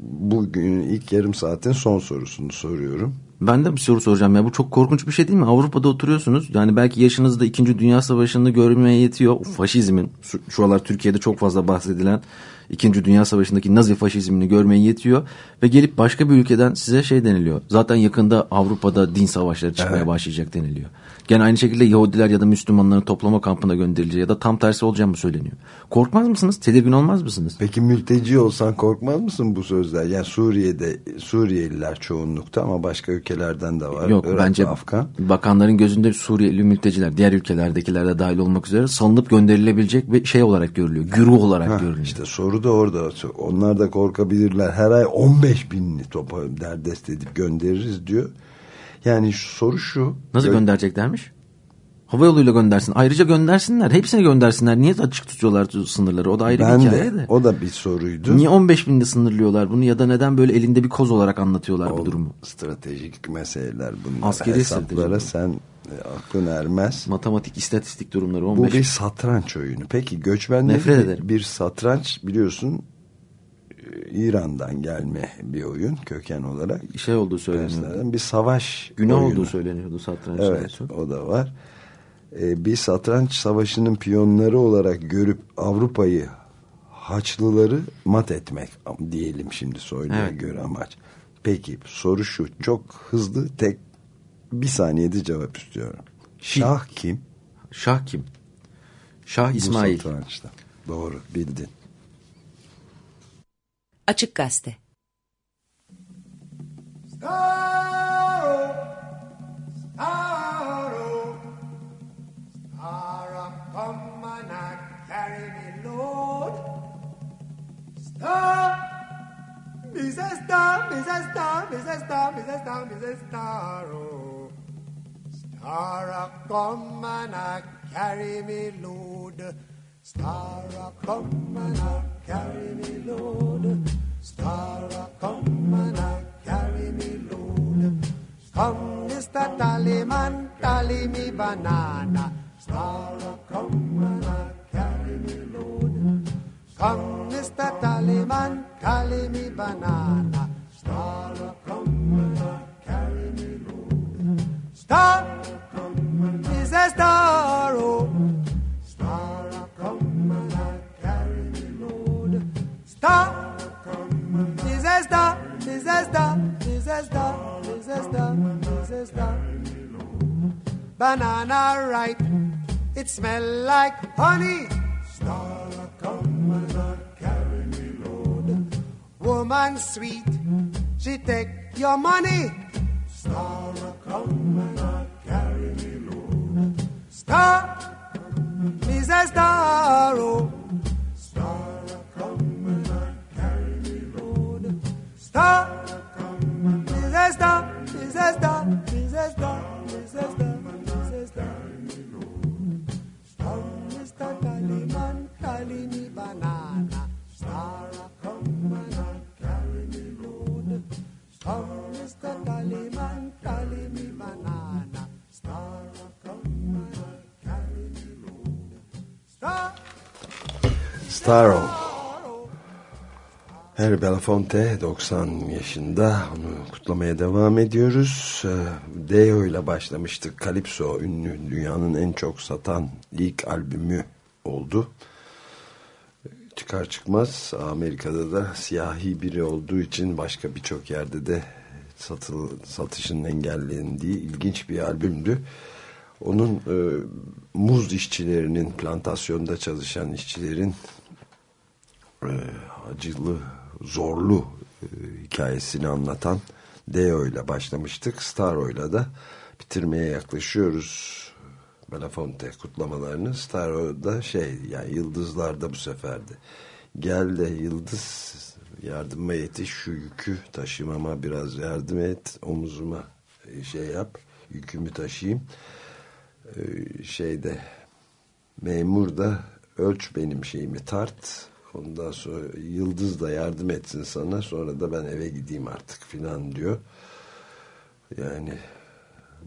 bugün ilk yarım saatin son sorusunu soruyorum. Ben de bir soru soracağım ya bu çok korkunç bir şey değil mi? Avrupa'da oturuyorsunuz yani belki yaşınızda 2. Dünya Savaşı'nı görmeye yetiyor. Faşizmin şu, şu Türkiye'de çok fazla bahsedilen 2. Dünya Savaşı'ndaki Nazi faşizmini görmeye yetiyor. Ve gelip başka bir ülkeden size şey deniliyor. Zaten yakında Avrupa'da din savaşları çıkmaya Evet. başlayacak deniliyor. Gene aynı şekilde Yahudiler ya da Müslümanların toplama kampına gönderileceği ya da tam tersi olacağı mı söyleniyor? Korkmaz mısınız? Tedirgin olmaz mısınız? Peki mülteci olsan korkmaz mısın bu sözler? Yani Suriye'de Suriyeliler çoğunlukta ama başka ülkelerden de var. Yok Irak bence Afgan. bakanların gözünde Suriyeli mülteciler diğer ülkelerdekiler de dahil olmak üzere salınıp gönderilebilecek bir şey olarak görülüyor. Güruh olarak Ha, görülüyor. işte soru da orada. Onlar da korkabilirler. Her ay 15 binli topa derdest edip göndeririz diyor. Yani şu soru şu. Nasıl Gö- göndereceklermiş? Hava yoluyla göndersin. Ayrıca göndersinler. Hepsini göndersinler. Niye açık tutuyorlar sınırları? O da ayrı Ben bir hikaye de. o da bir soruydu. Niye 15 binde sınırlıyorlar bunu ya da neden böyle elinde bir koz olarak anlatıyorlar bu O durumu? Stratejik meseleler bunlar. Askeri Hesaplara sen e, aklın ermez. Matematik, istatistik durumları Bu 15. bir satranç oyunu. Peki göçmenler Nefret bir, ederim. bir satranç biliyorsun e, İran'dan gelme bir oyun köken olarak. şey olduğu söyleniyor. Perslerden Bir savaş Günah oyunu. olduğu söyleniyordu satranç. Evet o da var. Ee, bir satranç savaşının piyonları olarak görüp Avrupa'yı Haçlıları mat etmek diyelim şimdi soyluya Evet. göre amaç. Peki soru şu çok hızlı tek bir saniyede cevap istiyorum. Şah kim? Şah kim? Şah Bu İsmail. satrançta. Doğru bildin. Açık Gazete Come a star. Oh, star, come and carry me load. Star, ah, come and carry me load. Star, ah, come and carry me load. Come, Mr. Tallyman, tally me banana. Harry Belafonte 90 yaşında onu kutlamaya devam ediyoruz. Ee, Deo ile başlamıştık. Calypso ünlü dünyanın en çok satan ilk albümü oldu. Çıkar çıkmaz Amerika'da da siyahi biri olduğu için başka birçok yerde de satıl, satışının engellendiği ilginç bir albümdü. Onun e, muz işçilerinin plantasyonda çalışan işçilerin e, acılı, zorlu e, hikayesini anlatan Deo ile başlamıştık. Staro ile de bitirmeye yaklaşıyoruz. Belafonte kutlamalarını. Staro da şey yani yıldızlarda bu seferdi. Gel de yıldız yardıma yetiş şu yükü taşımama biraz yardım et omuzuma e, şey yap yükümü taşıyayım Ee, şeyde memur da ölç benim şeyimi tart ondan sonra yıldız da yardım etsin sana sonra da ben eve gideyim artık filan diyor. Yani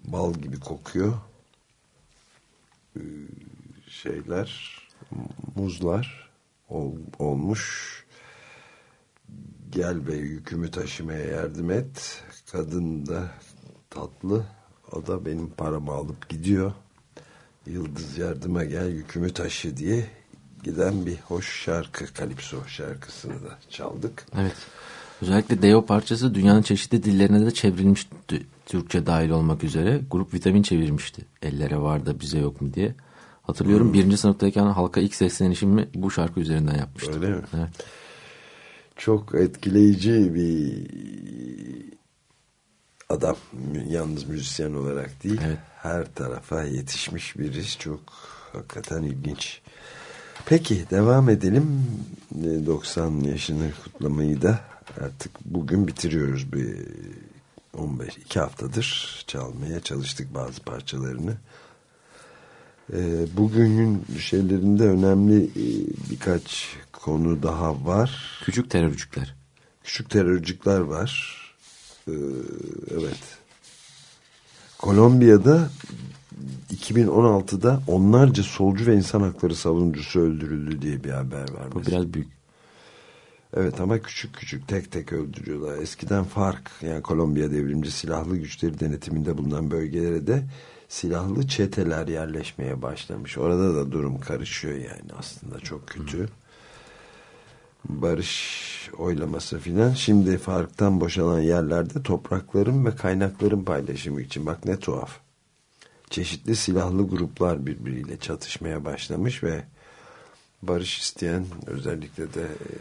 bal gibi kokuyor. Ee, şeyler muzlar ol, olmuş. Gel ve yükümü taşımaya yardım et. Kadın da tatlı o da benim paramı alıp gidiyor. Yıldız yardıma gel yükümü taşı diye giden bir hoş şarkı Kalipso şarkısını da çaldık. Evet. Özellikle Deo parçası dünyanın çeşitli dillerine de çevrilmişti. Türkçe dahil olmak üzere. Grup Vitamin çevirmişti. Ellere var da bize yok mu diye. Hatırlıyorum birinci sınıftayken halka ilk seslenişimi bu şarkı üzerinden yapmıştım. Öyle mi? Evet. Çok etkileyici bir adam. Yalnız müzisyen olarak değil. Evet. Her tarafa yetişmiş biri. Çok hakikaten ilginç. Peki devam edelim. E, 90 yaşını kutlamayı da artık bugün bitiriyoruz. Bir 15 iki haftadır çalmaya çalıştık bazı parçalarını. Ee, bugünün şeylerinde önemli e, birkaç konu daha var. Küçük terörcükler. Küçük terörcükler var. Ee, evet. Kolombiya'da 2016'da onlarca solcu ve insan hakları savunucusu öldürüldü diye bir haber var. Bu biraz büyük. Evet ama küçük küçük tek tek öldürüyorlar. Eskiden fark yani Kolombiya devrimci silahlı güçleri denetiminde bulunan bölgelere de silahlı çeteler yerleşmeye başlamış. Orada da durum karışıyor yani aslında çok kötü. Barış oylaması filan. Şimdi farktan boşalan yerlerde toprakların ve kaynakların paylaşımı için bak ne tuhaf. Çeşitli silahlı gruplar birbiriyle çatışmaya başlamış ve barış isteyen özellikle de e,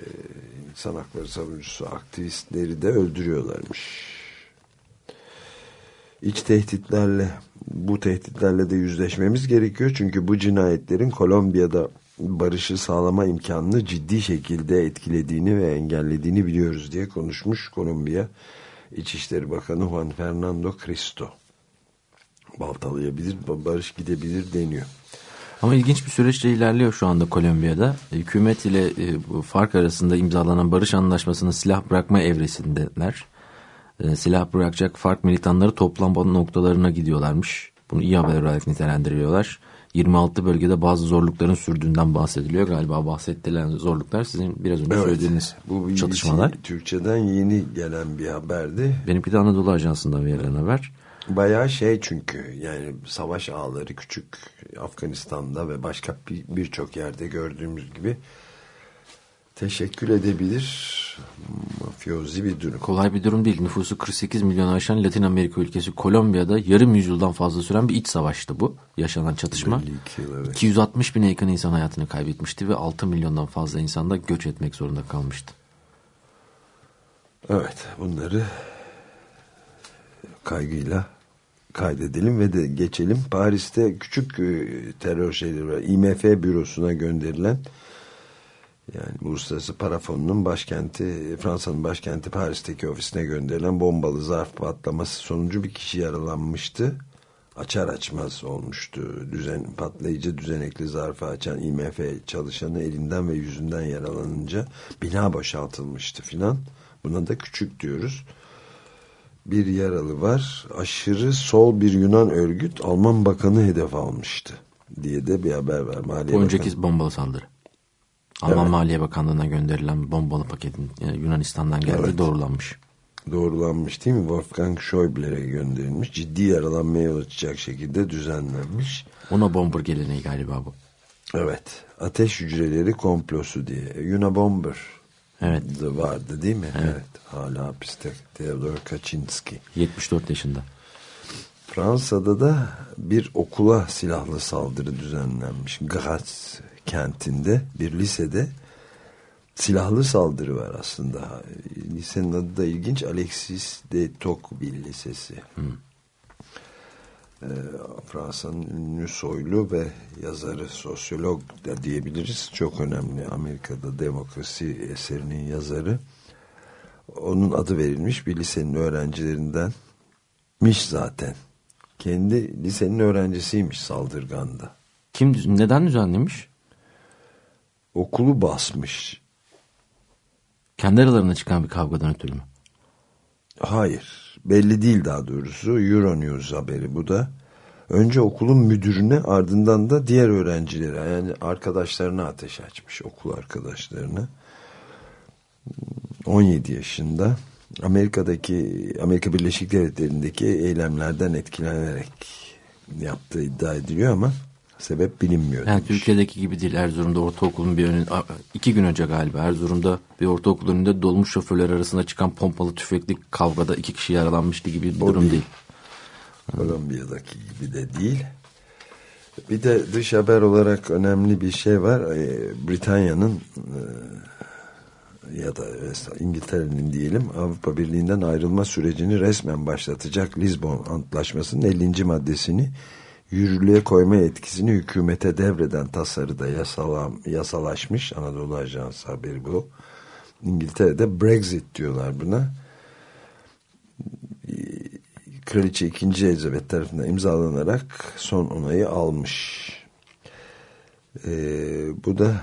insan hakları savunucusu aktivistleri de öldürüyorlarmış. İç tehditlerle bu tehditlerle de yüzleşmemiz gerekiyor. Çünkü bu cinayetlerin Kolombiya'da barışı sağlama imkanını ciddi şekilde etkilediğini ve engellediğini biliyoruz diye konuşmuş Kolombiya İçişleri Bakanı Juan Fernando Cristo. Baltalayabilir, barış gidebilir deniyor. Ama ilginç bir süreçte ilerliyor şu anda Kolombiya'da. Hükümet ile e, fark arasında imzalanan barış anlaşmasının silah bırakma evresindeler. E, silah bırakacak fark militanları toplanma noktalarına gidiyorlarmış. Bunu iyi haber olarak nitelendiriyorlar. 26 bölgede bazı zorlukların sürdüğünden bahsediliyor. Galiba bahsedilen zorluklar sizin biraz önce söylediğiniz bu çatışmalar. Türkçeden yeni gelen bir haberdi. Benimki de Anadolu Ajansı'ndan verilen haber. Bayağı şey çünkü yani savaş ağları küçük Afganistan'da ve başka birçok yerde gördüğümüz gibi teşekkül edebilir mafyozi bir durum. Kolay bir durum değil. Nüfusu 48 milyonu aşan Latin Amerika ülkesi Kolombiya'da yarım yüzyıldan fazla süren bir iç savaştı bu. Yaşanan çatışma. 52 yıl, evet. 260 bine yakın insan hayatını kaybetmişti ve 6 milyondan fazla insan da göç etmek zorunda kalmıştı. Evet bunları kaygıyla kaydedelim ve de geçelim. Paris'te küçük e, terör şeyleri var. IMF bürosuna gönderilen yani Uluslararası Para Fonu'nun başkenti Fransa'nın başkenti Paris'teki ofisine gönderilen bombalı zarf patlaması sonucu bir kişi yaralanmıştı. Açar açmaz olmuştu. Düzen, patlayıcı düzenekli zarfı açan IMF çalışanı elinden ve yüzünden yaralanınca bina boşaltılmıştı filan. Buna da küçük diyoruz bir yaralı var. Aşırı sol bir Yunan örgüt Alman bakanı hedef almıştı diye de bir haber var. Maliye Bu önceki Bakanı. bombalı saldırı. Alman Evet. Maliye Bakanlığı'na gönderilen bombalı paketin yani Yunanistan'dan geldiği Evet. doğrulanmış. doğrulanmış değil mi? Wolfgang Schäuble'e gönderilmiş. Ciddi yaralanmaya yol açacak şekilde düzenlenmiş. Ona bomber geleneği galiba bu. Evet. Ateş hücreleri komplosu diye. Unabomber Evet. vardı değil mi? Evet. Hala hapiste. Theodor Kaczynski. 74 yaşında. Fransa'da da bir okula silahlı saldırı düzenlenmiş. Graz kentinde bir lisede silahlı saldırı var aslında. Lisenin adı da ilginç. Alexis de Tocqueville Lisesi. Ee, Fransa'nın ünlü soylu ve yazarı, sosyolog da diyebiliriz. Çok önemli Amerika'da demokrasi eserinin yazarı. Onun adı verilmiş bir lisenin öğrencilerinden miş zaten. Kendi lisenin öğrencisiymiş saldırganda. Kim neden düzenlemiş? Okulu basmış. Kendi aralarında çıkan bir kavgadan ötürü mü? Hayır. Belli değil daha doğrusu. Euronews haberi bu da. Önce okulun müdürüne ardından da diğer öğrencilere yani arkadaşlarına ateş açmış okul arkadaşlarına. 17 yaşında Amerika'daki Amerika Birleşik Devletleri'ndeki eylemlerden etkilenerek yaptığı iddia ediliyor ama sebep bilinmiyor. Yani demiş. Türkiye'deki gibi değil. Erzurum'da ortaokulun bir önünde, iki gün önce galiba Erzurum'da bir ortaokul önünde dolmuş şoförler arasında çıkan pompalı tüfekli kavgada iki kişi yaralanmıştı gibi bir O durum değil. değil. Kolombiya'daki gibi de değil. Bir de dış haber olarak önemli bir şey var. Ee, Britanya'nın e, ya da İngiltere'nin diyelim Avrupa Birliği'nden ayrılma sürecini resmen başlatacak Lisbon Antlaşması'nın 50. maddesini yürürlüğe koyma yetkisini hükümete devreden tasarıda yasala, yasalaşmış. Anadolu Ajansı haberi bu. İngiltere'de Brexit diyorlar buna. Kraliçe 2. Elizabeth tarafından imzalanarak son onayı almış. Ee, bu da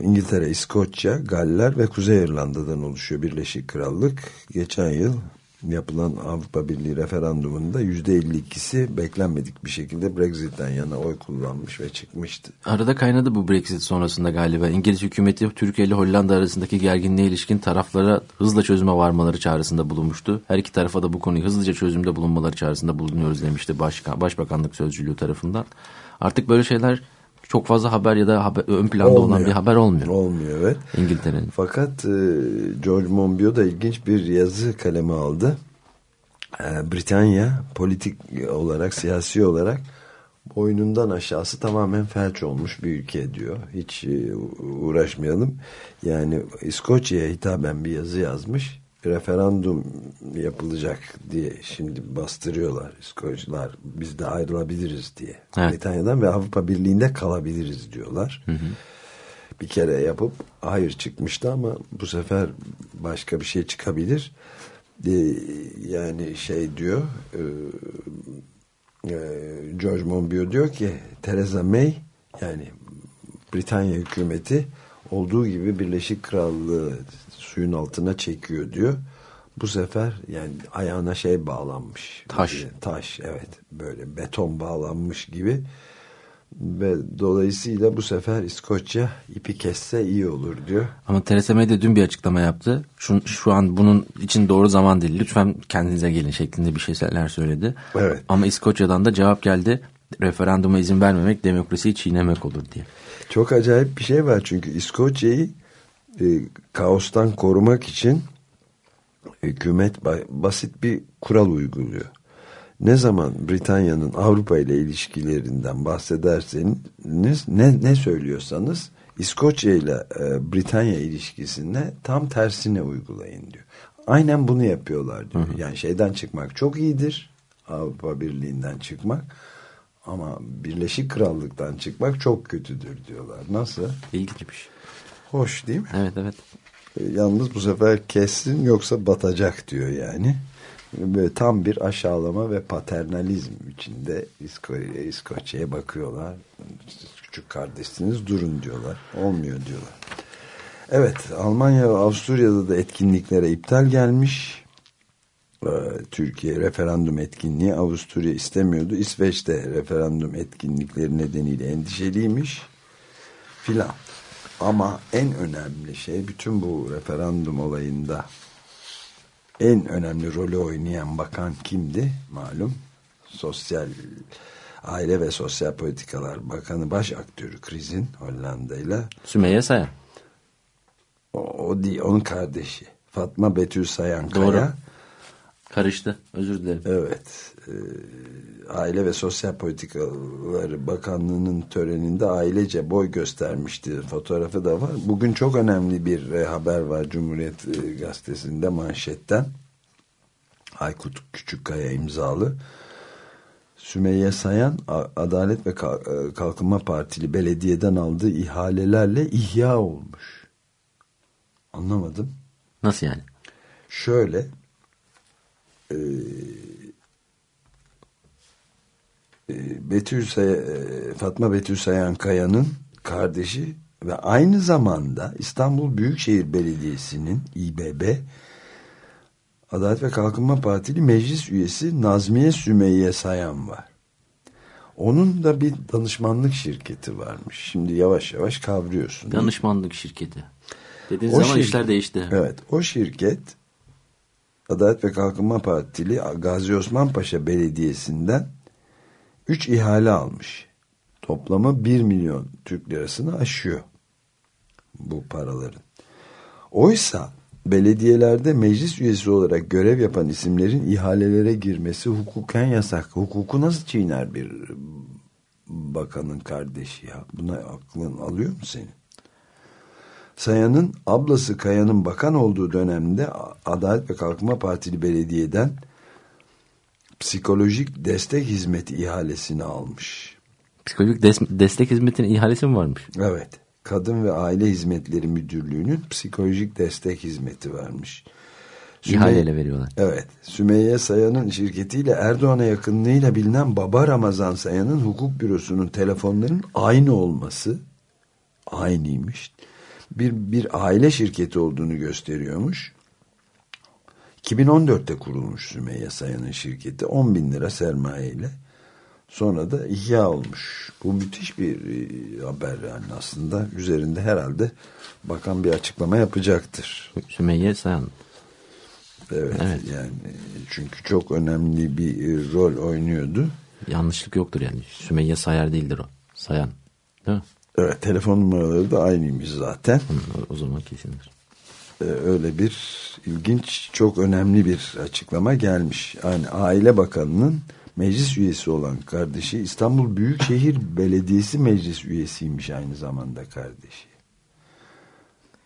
İngiltere, İskoçya, Galler ve Kuzey İrlanda'dan oluşuyor Birleşik Krallık. Geçen yıl yapılan Avrupa Birliği referandumunda %52'si beklenmedik bir şekilde Brexit'ten yana oy kullanmış ve çıkmıştı. Arada kaynadı bu Brexit sonrasında galiba. İngiliz hükümeti Türkiye ile Hollanda arasındaki gerginliğe ilişkin taraflara hızla çözüme varmaları çağrısında bulunmuştu. Her iki tarafa da bu konuyu hızlıca çözümde bulunmaları çağrısında bulunuyoruz demişti Başkan, Başbakanlık Sözcülüğü tarafından. Artık böyle şeyler çok fazla haber ya da haber, ön planda Olmuyor. olan bir haber olmuyor. Olmuyor evet. İngiltere'nin. Fakat e, George Monbiot da ilginç bir yazı kaleme aldı. E, Britanya politik olarak, siyasi olarak boynundan aşağısı tamamen felç olmuş bir ülke diyor. Hiç e, uğraşmayalım. Yani İskoçya'ya hitaben bir yazı yazmış. Referandum yapılacak diye şimdi bastırıyorlar İskoçlar. Biz de ayrılabiliriz diye. Evet. Britanya'dan ve Avrupa Birliği'nde kalabiliriz diyorlar. Bir kere yapıp hayır çıkmıştı ama bu sefer başka bir şey çıkabilir. Ee, yani şey diyor e, e, George Monbiot diyor ki Theresa May yani Britanya hükümeti olduğu gibi Birleşik Krallığı suyun altına çekiyor diyor. Bu sefer yani ayağına şey bağlanmış. Taş. Taş evet böyle beton bağlanmış gibi ve dolayısıyla bu sefer İskoçya ipi kesse iyi olur diyor. Ama Theresa May de dün bir açıklama yaptı. Şu, şu an bunun için doğru zaman değil. Lütfen kendinize gelin şeklinde bir şeyler söyledi. Evet. Ama İskoçya'dan da cevap geldi. Referanduma izin vermemek demokrasiyi çiğnemek olur diye. Çok acayip bir şey var çünkü İskoçya'yı e, kaostan korumak için hükümet ba- basit bir kural uyguluyor. Ne zaman Britanya'nın Avrupa ile ilişkilerinden bahsederseniz ne, ne söylüyorsanız İskoçya ile e, Britanya ilişkisine tam tersine uygulayın diyor. Aynen bunu yapıyorlar diyor. Yani şeyden çıkmak çok iyidir. Avrupa Birliği'nden çıkmak. Ama Birleşik Krallık'tan çıkmak çok kötüdür diyorlar. Nasıl? İlginç bir şey. Hoş değil mi? Evet evet. E, Yalnız bu sefer kessin yoksa batacak diyor yani. Böyle tam bir aşağılama ve paternalizm içinde İsko İskoçya'ya bakıyorlar. Siz küçük kardeşsiniz durun diyorlar. Olmuyor diyorlar. Evet Almanya ve Avusturya'da da etkinliklere iptal gelmiş. Ee, Türkiye referandum etkinliği Avusturya istemiyordu. İsveç'te referandum etkinlikleri nedeniyle endişeliymiş filan. Ama en önemli şey bütün bu referandum olayında en önemli rolü oynayan bakan kimdi malum? Sosyal Aile ve Sosyal Politikalar Bakanı baş aktörü krizin Hollanda'yla Sümeyye Sayan. o, o değil onun kardeşi Fatma Betül Sayan Doğru. Kaya Karıştı. Özür dilerim. Evet. E, Aile ve Sosyal Politikaları Bakanlığı'nın töreninde ailece boy göstermişti. Fotoğrafı da var. Bugün çok önemli bir e, haber var Cumhuriyet e, Gazetesi'nde manşetten. Aykut Küçükkaya imzalı. Sümeyye Sayan Adalet ve Ka- Kalkınma Partili belediyeden aldığı ihalelerle ihya olmuş. Anlamadım. Nasıl yani? Şöyle e, Betül Say e, Fatma Betül Sayan Kaya'nın kardeşi ve aynı zamanda İstanbul Büyükşehir Belediyesi'nin İBB Adalet ve Kalkınma Partili meclis üyesi Nazmiye Sümeyye Sayan var. Onun da bir danışmanlık şirketi varmış. Şimdi yavaş yavaş kavruyorsun. Danışmanlık şirketi. Dediğiniz O zaman şirket- işler değişti. Evet o şirket Adalet ve Kalkınma Partili Gazi Osman Paşa Belediyesi'nden 3 ihale almış. Toplamı 1 milyon Türk lirasını aşıyor bu paraların. Oysa belediyelerde meclis üyesi olarak görev yapan isimlerin ihalelere girmesi hukuken yasak. Hukuku nasıl çiğner bir bakanın kardeşi ya? Buna aklın alıyor mu senin? Sayan'ın ablası Kaya'nın bakan olduğu dönemde Adalet ve Kalkınma Partili Belediye'den psikolojik destek hizmeti ihalesini almış. Psikolojik des- destek hizmetinin ihalesi mi varmış? Evet. Kadın ve Aile Hizmetleri Müdürlüğü'nün psikolojik destek hizmeti vermiş. İhaleyle veriyorlar. Evet. Sümeyye Sayan'ın şirketiyle Erdoğan'a yakınlığıyla bilinen Baba Ramazan Sayan'ın hukuk bürosunun telefonlarının aynı olması aynıymış. Bir, bir aile şirketi olduğunu gösteriyormuş. 2014'te kurulmuş Sümeyye Sayan'ın şirketi 10 bin lira sermayeyle. Sonra da ihya olmuş. Bu müthiş bir e, haber yani aslında. Üzerinde herhalde bakan bir açıklama yapacaktır. Sümeyye Sayan. Evet, Evet. yani çünkü çok önemli bir e, rol oynuyordu. Yanlışlık yoktur yani. Sümeyye Sayar değildir o. Sayan. Değil mi? Evet telefon numaraları da aynıymış zaten. Hı, o zaman kesindir. Ee, öyle bir ilginç çok önemli bir açıklama gelmiş. Yani Aile Bakanı'nın meclis üyesi olan kardeşi İstanbul Büyükşehir Belediyesi meclis üyesiymiş aynı zamanda kardeşi.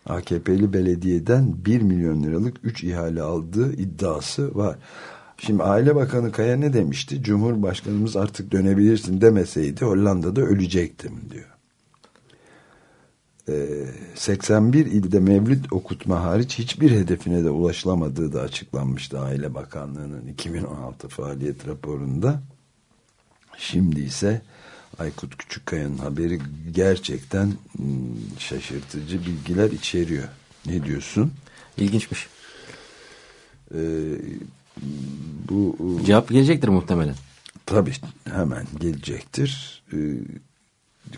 AKP'li belediyeden 1 milyon liralık 3 ihale aldığı iddiası var. Şimdi Aile Bakanı Kaya ne demişti? Cumhurbaşkanımız artık dönebilirsin demeseydi Hollanda'da ölecektim diyor. Ee, 81 ilde mevlid okutma hariç hiçbir hedefine de ulaşılamadığı da açıklanmıştı Aile Bakanlığı'nın 2016 faaliyet raporunda. Şimdi ise Aykut Küçükkaya'nın haberi gerçekten hmm, şaşırtıcı bilgiler içeriyor. Ne diyorsun? İlginçmiş. Ee, bu Cevap gelecektir muhtemelen. Tabii hemen gelecektir. Ee,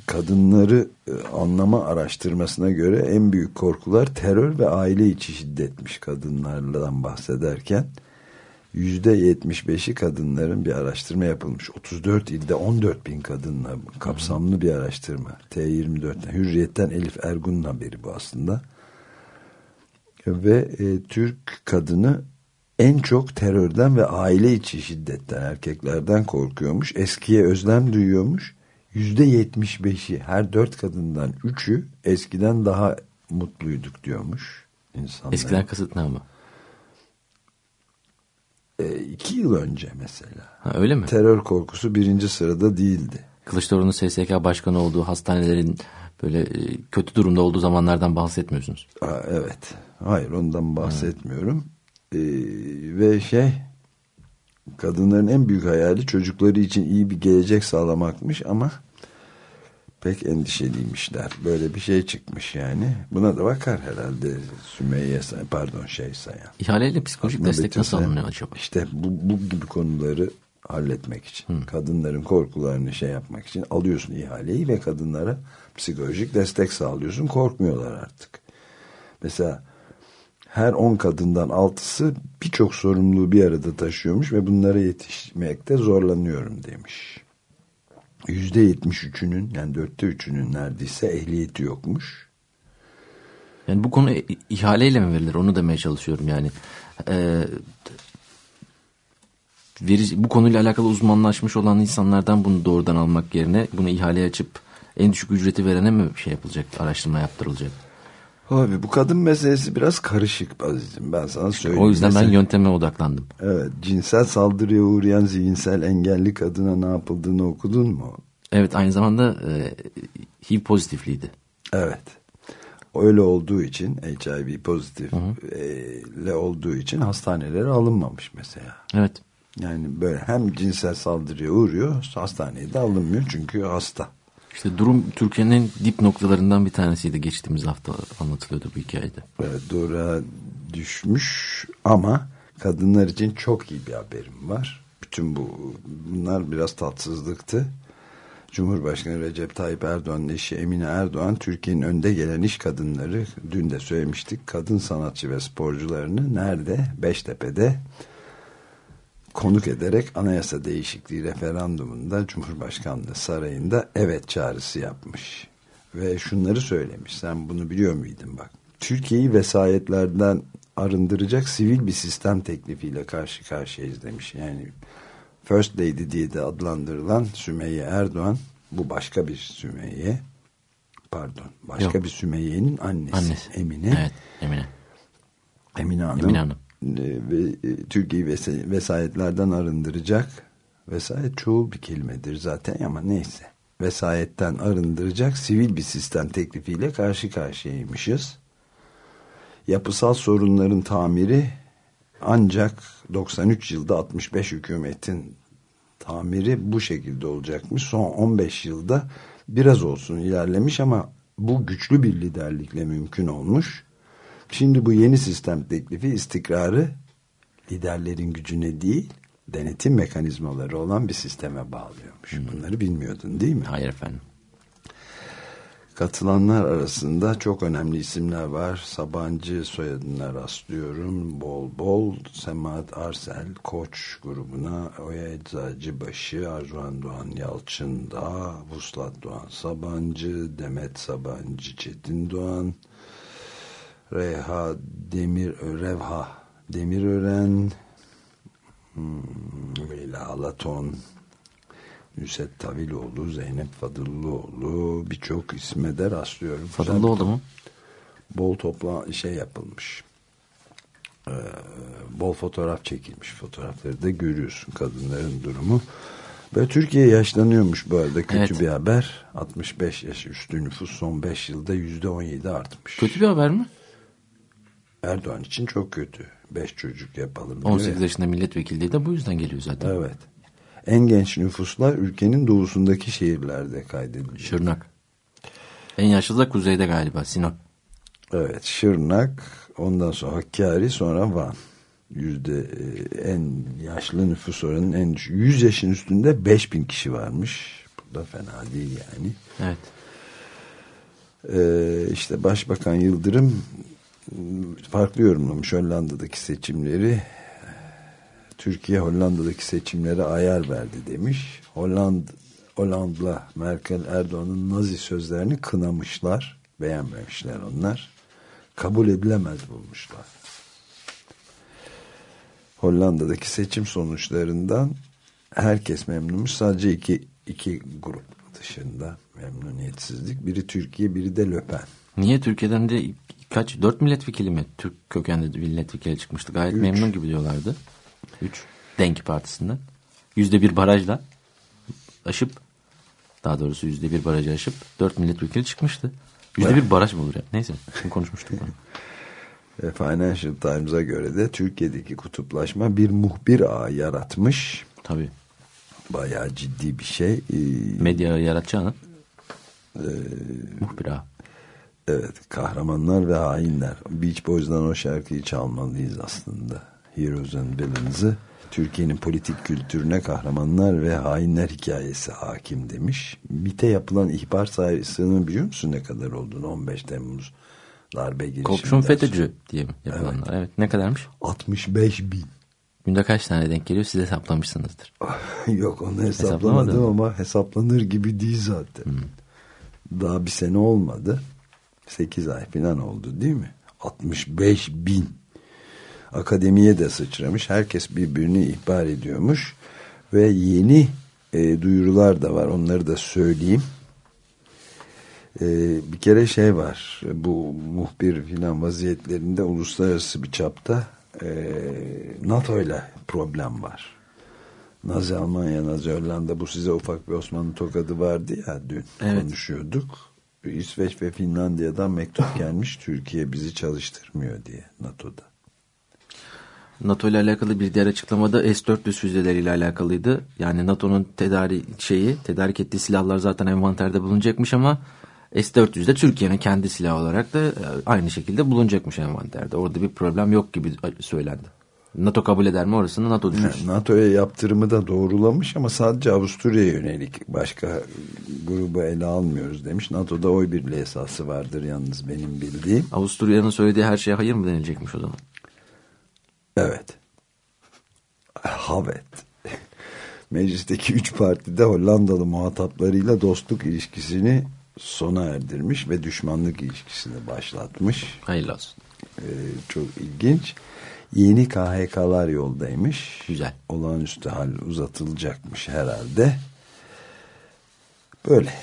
kadınları e, anlama araştırmasına göre en büyük korkular terör ve aile içi şiddetmiş kadınlardan bahsederken yüzde 75'i kadınların bir araştırma yapılmış. 34 ilde 14 bin kadınla kapsamlı bir araştırma. T24'ten Hürriyet'ten Elif Ergun'un haberi bu aslında. Ve e, Türk kadını en çok terörden ve aile içi şiddetten erkeklerden korkuyormuş. Eskiye özlem duyuyormuş. Yüzde yetmiş beşi her dört kadından üçü eskiden daha mutluyduk diyormuş insanlar. Eskiden kasıt ne ama? E, iki yıl önce mesela. Ha, öyle mi? Terör korkusu birinci sırada değildi. Kılıçdaroğlu'nun SSK başkanı olduğu hastanelerin böyle e, kötü durumda olduğu zamanlardan bahsetmiyorsunuz. Aa, evet. Hayır ondan bahsetmiyorum. Ee, ve şey kadınların en büyük hayali çocukları için iyi bir gelecek sağlamakmış ama pek endişeliymişler. Böyle bir şey çıkmış yani. Buna da bakar herhalde Sümeyye Say- pardon şey sayan. İhaleyle psikolojik Aslında destek nasıl alınıyor acaba? İşte bu, bu gibi konuları halletmek için. Kadınların korkularını şey yapmak için alıyorsun ihaleyi ve kadınlara psikolojik destek sağlıyorsun. Korkmuyorlar artık. Mesela her 10 kadından 6'sı birçok sorumluluğu bir arada taşıyormuş ve bunlara yetişmekte zorlanıyorum demiş. %73'ünün yani dörtte üçünün neredeyse ehliyeti yokmuş. Yani bu konu ihaleyle mi verilir? Onu demeye çalışıyorum yani. Ee, verici, bu konuyla alakalı uzmanlaşmış olan insanlardan bunu doğrudan almak yerine bunu ihaleye açıp en düşük ücreti verene mi şey yapılacak, araştırma yaptırılacak? Abi bu kadın meselesi biraz karışık azizim ben sana söyleyeyim. O yüzden ben Mesela- yönteme odaklandım. Evet, cinsel saldırıya uğrayan zihinsel engelli kadına ne yapıldığını okudun mu? Evet aynı zamanda e, HIV pozitifliydi. Evet. Öyle olduğu için HIV pozitif e, olduğu için hastanelere alınmamış mesela. Evet. Yani böyle hem cinsel saldırıya uğruyor hastaneye de alınmıyor çünkü hasta. İşte durum Türkiye'nin en dip noktalarından bir tanesiydi. Geçtiğimiz hafta anlatılıyordu bu hikayede. Evet, doğruğa düşmüş ama kadınlar için çok iyi bir haberim var. Bütün bu bunlar biraz tatsızlıktı. Cumhurbaşkanı Recep Tayyip Erdoğan'ın eşi Emine Erdoğan Türkiye'nin önde gelen iş kadınları dün de söylemiştik kadın sanatçı ve sporcularını nerede? Beştepe'de konuk ederek anayasa değişikliği referandumunda Cumhurbaşkanlığı sarayında evet çağrısı yapmış. Ve şunları söylemiş. Sen bunu biliyor muydun bak. Türkiye'yi vesayetlerden arındıracak sivil bir sistem teklifiyle karşı karşıyayız demiş. Yani First Lady diye de adlandırılan Sümeyye Erdoğan bu başka bir Sümeyye pardon başka Yok. bir Sümeyye'nin annesi, Annesi. Emine. Evet Emine. Emine Hanım, Emine Hanım. E, ve e, Türkiye'yi vesa- vesayetlerden arındıracak vesayet çoğul bir kelimedir zaten ama neyse vesayetten arındıracak sivil bir sistem teklifiyle karşı karşıyaymışız yapısal sorunların tamiri ancak 93 yılda 65 hükümetin tamiri bu şekilde olacakmış. Son 15 yılda biraz olsun ilerlemiş ama bu güçlü bir liderlikle mümkün olmuş. Şimdi bu yeni sistem teklifi istikrarı liderlerin gücüne değil denetim mekanizmaları olan bir sisteme bağlıyormuş. Bunları bilmiyordun değil mi? Hayır efendim. Katılanlar arasında çok önemli isimler var. Sabancı soyadına rastlıyorum. Bol bol Semahat Arsel Koç grubuna Oya Eczacıbaşı, Arzuhan Doğan Yalçın Dağ, Vuslat Doğan Sabancı, Demet Sabancı Çetin Doğan, Reha Demir Revha Demirören, hmm, Leyla Alaton, Nusret Taviloğlu, Zeynep Fadıllıoğlu birçok isme de rastlıyorum. Fadıllıoğlu mu? Bol topla şey yapılmış. Ee, bol fotoğraf çekilmiş. Fotoğrafları da görüyorsun kadınların durumu. Ve Türkiye yaşlanıyormuş bu arada kötü Evet. bir haber. 65 yaş üstü nüfus son 5 yılda %17 artmış. Kötü bir haber mi? Erdoğan için çok kötü. 5 çocuk yapalım. diyor 18 ya. yaşında milletvekilliği de bu yüzden geliyor zaten. Evet. En genç nüfuslar ülkenin doğusundaki şehirlerde kaydediliyor. Şırnak. En yaşlı da kuzeyde galiba Sinop. Evet Şırnak ondan sonra Hakkari sonra Van. Yüzde e, en yaşlı nüfus oranının en düşük. 100 yaşın üstünde 5000 kişi varmış. Bu da fena değil yani. Evet. Ee, işte Başbakan Yıldırım farklı yorumlamış Hollanda'daki seçimleri. Türkiye Hollanda'daki seçimlere ayar verdi demiş. Holland Hollanda'la Merkel Erdoğan'ın Nazi sözlerini kınamışlar. Beğenmemişler onlar. Kabul edilemez bulmuşlar. Hollanda'daki seçim sonuçlarından herkes memnunmuş. Sadece iki, iki grup dışında memnuniyetsizlik. Biri Türkiye, biri de Löpen. Niye Türkiye'den de kaç? Dört milletvekili mi? Türk kökenli milletvekili çıkmıştı. Gayet Üç. memnun gibi diyorlardı. Üç. Denk partisinden. Yüzde bir barajla aşıp daha doğrusu yüzde bir barajı aşıp dört milletvekili çıkmıştı. Yüzde bir baraj mı olur ya? Neyse. Bunu konuşmuştuk. bunu. E, Financial Times'a göre de Türkiye'deki kutuplaşma bir muhbir ağı yaratmış. Tabii. Bayağı ciddi bir şey. Ee, Medya yaratacağını muhbir ağa. Evet, kahramanlar ve hainler. Beach Boys'dan o şarkıyı çalmalıyız aslında. Heroes and Villains'ı. Türkiye'nin politik kültürüne kahramanlar ve hainler hikayesi hakim demiş. MİT'e yapılan ihbar sayısını biliyor musun ne kadar olduğunu 15 Temmuz darbe girişiminden Kopşun? FETÖ'cü diye mi yapılanlar? Evet. Ne kadarmış? 65 bin. Günde kaç tane denk geliyor? Siz hesaplamışsınızdır. Yok onu hesaplamadım ama hesaplanır gibi değil zaten. Daha bir sene olmadı. 8 ay falan oldu değil mi? 65 bin. Akademiye de sıçramış. Herkes birbirini ihbar ediyormuş. Ve yeni e, duyurular da var. Onları da söyleyeyim. E, bir kere şey var. Bu muhbir filan vaziyetlerinde uluslararası bir çapta e, NATO ile problem var. Nazi Almanya, Nazi Hollanda bu size ufak bir Osmanlı tokadı vardı ya dün Evet. konuşuyorduk. İsveç ve Finlandiya'dan mektup gelmiş Türkiye bizi çalıştırmıyor diye NATO'da. NATO ile alakalı bir diğer açıklamada S-400 füzeleriyle alakalıydı. Yani NATO'nun tedarik şeyi, tedarik ettiği silahlar zaten envanterde bulunacakmış ama S-400 de Türkiye'nin kendi silahı olarak da e, aynı şekilde bulunacakmış envanterde. Orada bir problem yok gibi söylendi. NATO kabul eder mi orasını NATO düşünsün. Yani NATO'ya yaptırımı da doğrulamış ama sadece Avusturya'ya yönelik başka grubu ele almıyoruz demiş. NATO'da oy birliği esası vardır yalnız benim bildiğim. Avusturya'nın söylediği her şeye hayır mı denilecekmiş o zaman? Evet. Evet. Meclisteki üç partide Hollandalı muhataplarıyla dostluk ilişkisini sona erdirmiş ve düşmanlık ilişkisini başlatmış. Hayırlı olsun. Ee, çok ilginç. Yeni KHK'lar yoldaymış. Güzel. Olağanüstü hal uzatılacakmış herhalde. Böyle.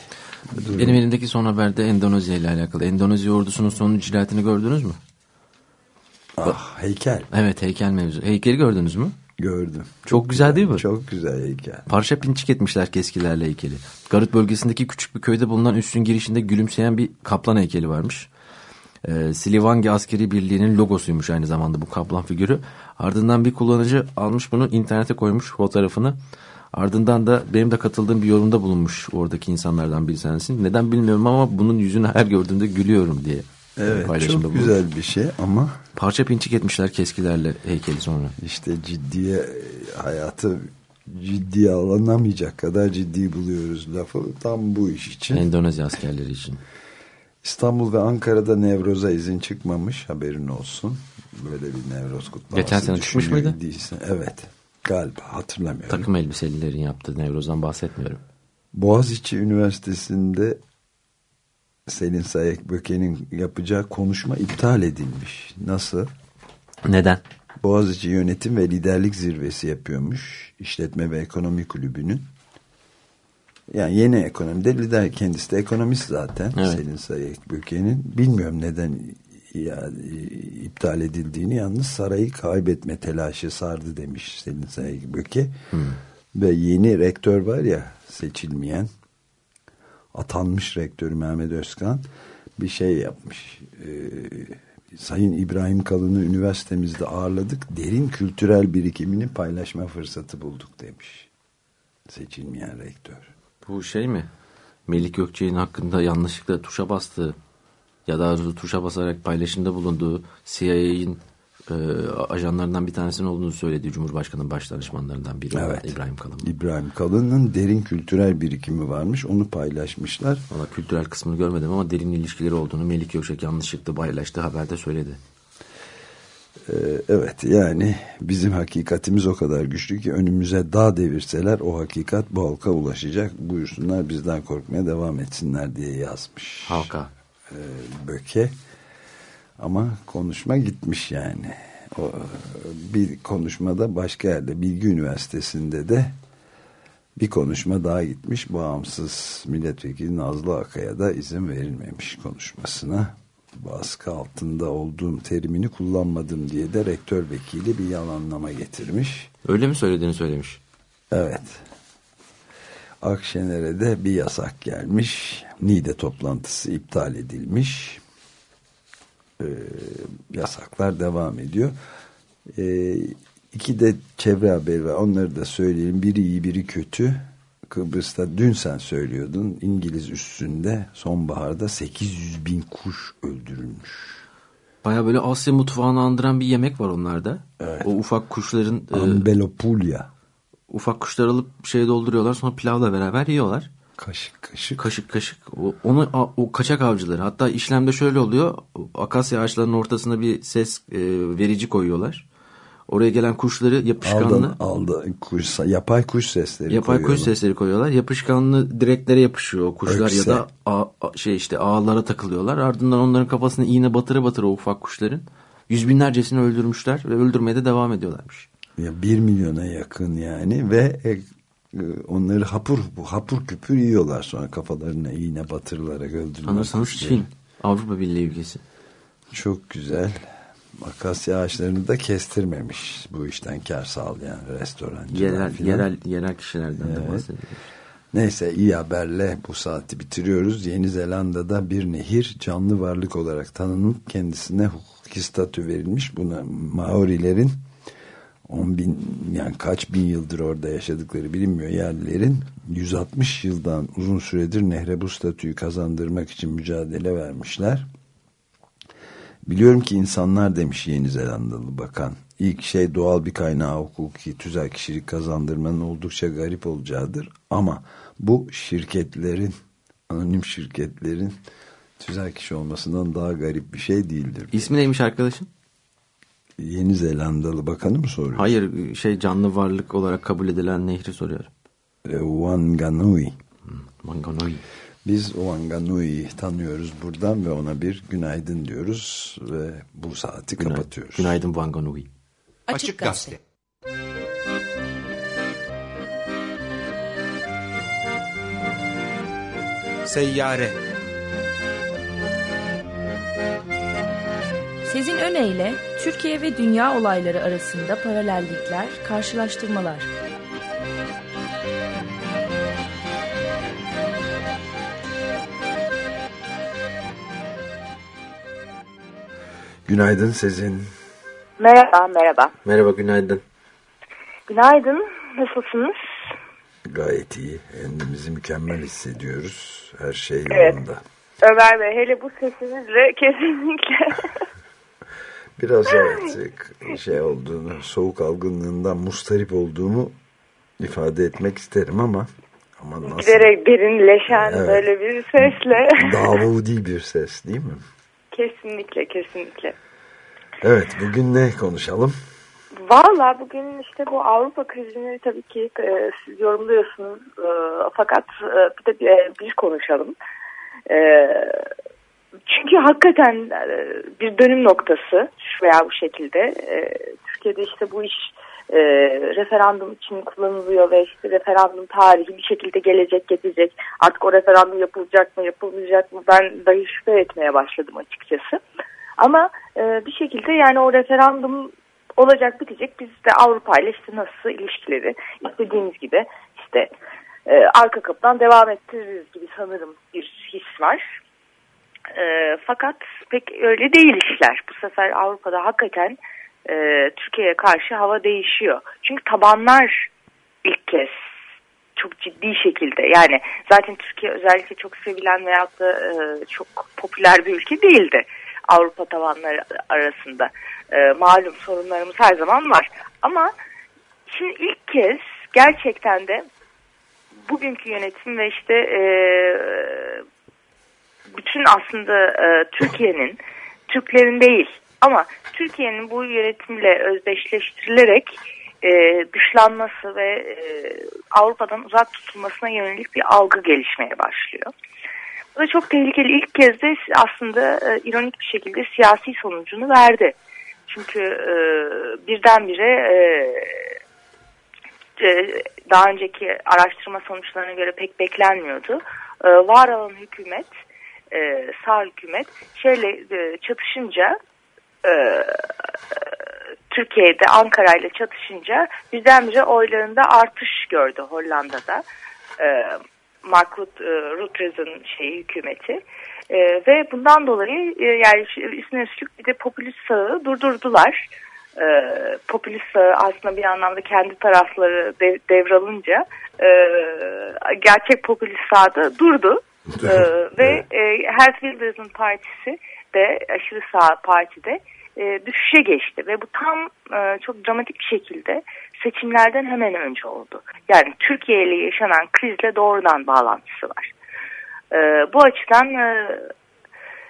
Benim elimdeki son haberde Endonezya ile alakalı. Endonezya ordusunun son icraatını gördünüz mü? Ah heykel Evet heykel mevzu. Heykeli gördünüz mü? gördüm. Çok güzel değil mi? Çok güzel heykel. Parça pinçik etmişler keskilerle heykeli. Garut bölgesindeki küçük bir köyde bulunan üstün girişinde gülümseyen bir kaplan heykeli varmış. E, Silivangi Askeri Birliği'nin logosuymuş aynı zamanda bu kaplan figürü. Ardından bir kullanıcı almış bunu internete koymuş fotoğrafını. Ardından da benim de katıldığım bir yorumda bulunmuş oradaki insanlardan bir tanesi. Neden bilmiyorum ama bunun yüzünü her gördüğümde gülüyorum diye Evet çok bulunmuş. güzel bir şey ama Parça pinçik etmişler keskilerle heykeli sonra. işte ciddiye hayatı ciddiye alınamayacak kadar ciddi buluyoruz lafı tam bu iş için. Endonezya askerleri için. İstanbul ve Ankara'da Nevroz'a izin çıkmamış haberin olsun. Böyle bir Nevroz kutlaması Geçen sene çıkmış mıydı? idiysen- Evet galiba hatırlamıyorum. Takım elbiselilerin yaptığı Nevroz'dan bahsetmiyorum. Boğaziçi Üniversitesi'nde Selin Sayek Böke'nin yapacağı konuşma iptal edilmiş. Nasıl? Neden? Boğaziçi Yönetim ve Liderlik Zirvesi yapıyormuş. İşletme ve Ekonomi Kulübü'nün. Yani yeni ekonomide lider kendisi de ekonomist zaten. Evet. Selin Sayek Böke'nin. Bilmiyorum neden ya, iptal edildiğini yalnız sarayı kaybetme telaşı sardı demiş Selin Sayek Böke. Ve yeni rektör var ya seçilmeyen atanmış rektör Mehmet Özkan bir şey yapmış. Ee, Sayın İbrahim Kalın'ı üniversitemizde ağırladık. Derin kültürel birikimini paylaşma fırsatı bulduk demiş. Seçilmeyen rektör. Bu şey mi? Melik Gökçe'nin hakkında yanlışlıkla tuşa bastığı ya doğrusu tuşa basarak paylaşımda bulunduğu CIA'in e, ajanlarından bir tanesinin olduğunu söylediği Cumhurbaşkanı'nın baş danışmanlarından biri Evet. İbrahim Kalın. İbrahim Kalın'ın derin kültürel birikimi varmış. Onu paylaşmışlar. Valla kültürel kısmını görmedim ama derin ilişkileri olduğunu Melik Gökçek yanlışlıkla paylaştığı haberde söyledi. Ee, evet yani bizim hakikatimiz o kadar güçlü ki önümüze dağ devirseler o hakikat bu halka ulaşacak. Buyursunlar bizden korkmaya devam etsinler diye yazmış. Halka. e, Böke ama konuşma gitmiş yani. O, bir konuşmada başka yerde Bilgi Üniversitesi'nde de bir konuşma daha gitmiş. Bağımsız milletvekili Nazlı Akay'a da izin verilmemiş konuşmasına. Baskı altında olduğum terimini kullanmadım diye de rektör vekili bir yalanlama getirmiş. Öyle mi söylediğini söylemiş. Evet. Akşener'e de bir yasak gelmiş. NİDE toplantısı iptal edilmiş. Ee, yasaklar devam ediyor. Ee, iki de çevre haberi var. Onları da söyleyelim. Biri iyi biri kötü. Kıbrıs'ta dün sen söylüyordun. İngiliz üstünde sonbaharda 800 bin kuş öldürülmüş. Baya böyle Asya mutfağını andıran bir yemek var onlarda. O ufak kuşların e, Ambelopulya. ufak kuşlar alıp şeye dolduruyorlar sonra pilavla beraber yiyorlar. Kaşık kaşık. Kaşık kaşık. O, onu o kaçak avcıları. Hatta işlemde şöyle oluyor. Akasya ağaçlarının ortasına bir ses e, verici koyuyorlar. Oraya gelen kuşları yapışkanlı Aldı, aldı. Kuş, yapay kuş sesleri yapay kuş koyuyorlar. sesleri koyuyorlar. Yapışkanlı direklere yapışıyor o kuşlar Ökse. ya da a- a- şey işte ağlara takılıyorlar. Ardından onların kafasına iğne batıra batıra o ufak kuşların yüz binlercesini öldürmüşler ve öldürmeye de devam ediyorlarmış. Ya bir milyona yakın yani ve e, e, onları hapur hapur küpür yiyorlar sonra kafalarına iğne batırılarak öldürüyorlar. Sanırsanız Çin Avrupa Birliği ülkesi. Çok güzel. Akasya ağaçlarını da kestirmemiş bu işten kar sağlayan restorancılar Yerel, filan. yerel, yerel kişilerden de Evet. bahsediyoruz. Neyse iyi haberle bu saati bitiriyoruz. Yeni Zelanda'da bir nehir canlı varlık olarak tanınıp kendisine hukuki statü verilmiş. Buna Maorilerin 10 bin yani kaç bin yıldır orada yaşadıkları bilinmiyor yerlilerin 160 yıldan uzun süredir nehre bu statüyü kazandırmak için mücadele vermişler. Biliyorum ki insanlar demiş Yeni Zelandalı bakan. İlk şey doğal bir kaynağı hukuki tüzel kişilik kazandırmanın oldukça garip olacağıdır. Ama bu şirketlerin, anonim şirketlerin tüzel kişi olmasından daha garip bir şey değildir. İsmi neymiş arkadaşın? Yeni Zelandalı bakanı mı soruyor? Hayır şey canlı varlık olarak kabul edilen nehri soruyorum. E, Wanganui. Wanganui. Biz Wanganui'yi tanıyoruz buradan ve ona bir günaydın diyoruz ve bu saati Günaydın. kapatıyoruz. Günaydın Wanganui. Açık Gazete. Seyyare Sezin Öne Türkiye ve dünya olayları arasında paralellikler, karşılaştırmalar. Günaydın Sezin. Merhaba, merhaba. Merhaba, günaydın. Günaydın, nasılsınız? Gayet iyi. Kendimizi mükemmel hissediyoruz. Her şey Evet. yolunda. Ömer Bey, hele bu sesinizle kesinlikle. Biraz evet şey olduğunu, soğuk algınlığından mustarip olduğumu ifade etmek isterim ama ama nasıl? Giderek derinleşen Evet. böyle bir sesle. Davudi bir ses değil mi? Kesinlikle, kesinlikle. Evet bugün ne konuşalım? Valla bugün işte bu Avrupa krizini tabii ki e, siz yorumluyorsunuz. E, fakat e, bir de bir, e, biz konuşalım. E, çünkü hakikaten e, bir dönüm noktası şu veya bu şekilde. E, Türkiye'de işte bu iş e, referandum için kullanılıyor ve işte referandum tarihi bir şekilde gelecek gidecek. Artık o referandum yapılacak mı yapılmayacak mı ben dahi şüphe etmeye başladım açıkçası. Ama e, bir şekilde yani o referandum olacak bitecek. Biz de Avrupa ile işte nasıl ilişkileri istediğimiz gibi işte e, arka kapıdan devam ettiririz gibi sanırım bir his var. E, fakat pek öyle değil işler. Bu sefer Avrupa'da hakikaten e, Türkiye'ye karşı hava değişiyor. Çünkü tabanlar ilk kez çok ciddi şekilde yani zaten Türkiye özellikle çok sevilen veyahut da e, çok popüler bir ülke değildi. Avrupa tabanları arasında e, malum sorunlarımız her zaman var. Ama şimdi ilk kez gerçekten de bugünkü yönetim ve işte e, bütün aslında e, Türkiye'nin Türklerin değil ama Türkiye'nin bu yönetimle özdeşleştirilerek e, dışlanması ve e, Avrupa'dan uzak tutulmasına yönelik bir algı gelişmeye başlıyor. Bu da çok tehlikeli. İlk kez de aslında e, ironik bir şekilde siyasi sonucunu verdi. Çünkü e, birdenbire e, e, daha önceki araştırma sonuçlarına göre pek beklenmiyordu. E, var olan hükümet, e, sağ hükümet şeyle e, çatışınca e, Türkiye'de Ankara ile çatışınca birdenbire oylarında artış gördü Hollanda'da. E, Mark Rutte, e, Rutte'nin şeyi hükümeti. E, ve bundan dolayı e, yani üstüne üstlük bir de popülist sağı durdurdular. E, popülist sağı aslında bir anlamda kendi tarafları dev, devralınca e, gerçek popülist sağ da durdu. e, ve e, Wilders'ın partisi de aşırı sağ partide e, düşüşe geçti ve bu tam e, çok dramatik bir şekilde seçimlerden hemen önce oldu. Yani Türkiye ile yaşanan krizle doğrudan bağlantısı var. E, bu açıdan e,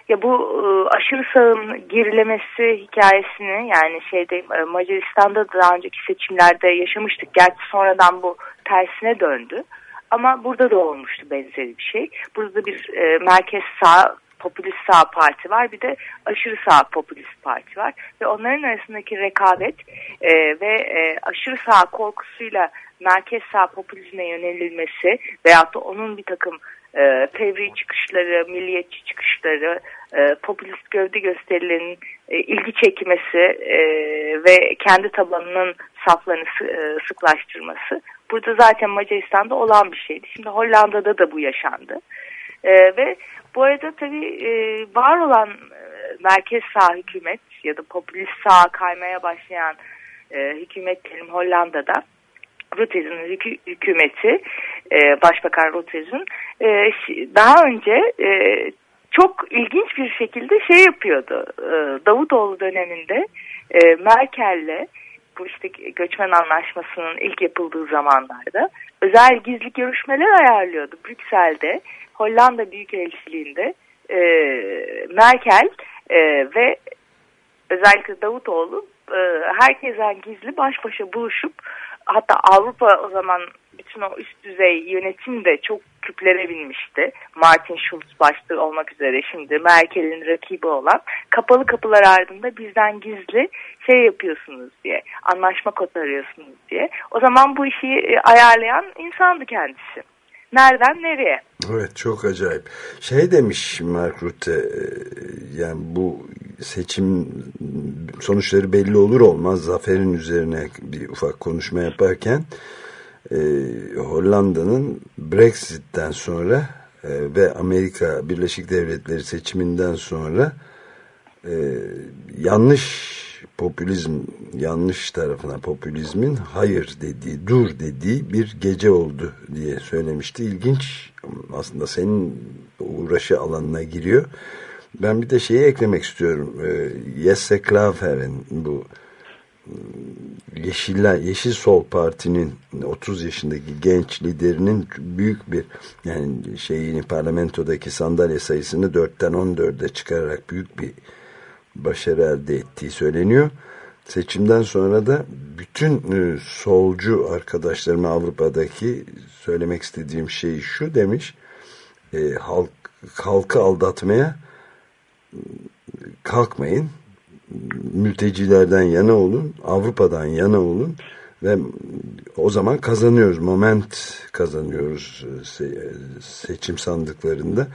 ya bu e, aşırı sağın gerilemesi hikayesini yani şeyde e, Macaristan'da da daha önceki seçimlerde yaşamıştık. Gerçi sonradan bu tersine döndü. Ama burada da olmuştu benzeri bir şey. Burada bir e, merkez sağ popülist sağ parti var bir de aşırı sağ popülist parti var ve onların arasındaki rekabet e, ve e, aşırı sağ korkusuyla merkez sağ popülizme yönelilmesi veyahut da onun bir takım e, fevri çıkışları, milliyetçi çıkışları, e, popülist gövde gösterilerinin e, ilgi çekmesi e, ve kendi tabanının saflarını e, sıklaştırması burada zaten Macaristan'da olan bir şeydi. Şimdi Hollanda'da da bu yaşandı. E, ve bu arada tabii e, var olan e, merkez sağ hükümet ya da popülist sağ kaymaya başlayan e, hükümet diyelim Hollanda'da Rutte'nin hükü, hükümeti e, Başbakan Rutte'nin e, daha önce e, çok ilginç bir şekilde şey yapıyordu. E, Davutoğlu döneminde e, Merkel'le bu işte göçmen anlaşmasının ilk yapıldığı zamanlarda özel gizli görüşmeler ayarlıyordu Brüksel'de. Hollanda Büyükelçiliğinde e, Merkel e, ve özellikle Davutoğlu e, herkesten gizli baş başa buluşup hatta Avrupa o zaman bütün o üst düzey yönetim de çok küplere binmişti. Martin Schulz başta olmak üzere şimdi Merkel'in rakibi olan kapalı kapılar ardında bizden gizli şey yapıyorsunuz diye anlaşma kotarıyorsunuz diye. O zaman bu işi e, ayarlayan insandı kendisi. Nereden nereye? Evet çok acayip. Şey demiş Mark Rutte yani bu seçim sonuçları belli olur olmaz zaferin üzerine bir ufak konuşma yaparken e, Hollanda'nın Brexit'ten sonra e, ve Amerika Birleşik Devletleri seçiminden sonra e, yanlış popülizm yanlış tarafına popülizmin hayır dediği dur dediği bir gece oldu diye söylemişti. İlginç aslında senin uğraşı alanına giriyor. Ben bir de şeyi eklemek istiyorum. E, Jesse Klaver'in bu Yeşiller, Yeşil Sol Parti'nin 30 yaşındaki genç liderinin büyük bir yani şeyini parlamentodaki sandalye sayısını 4'ten 14'e çıkararak büyük bir başarı elde ettiği söyleniyor. Seçimden sonra da bütün e, solcu arkadaşlarıma Avrupa'daki söylemek istediğim şey şu demiş. E, halk, halkı aldatmaya kalkmayın mültecilerden yana olun, Avrupa'dan yana olun ve o zaman kazanıyoruz, moment kazanıyoruz seçim sandıklarında.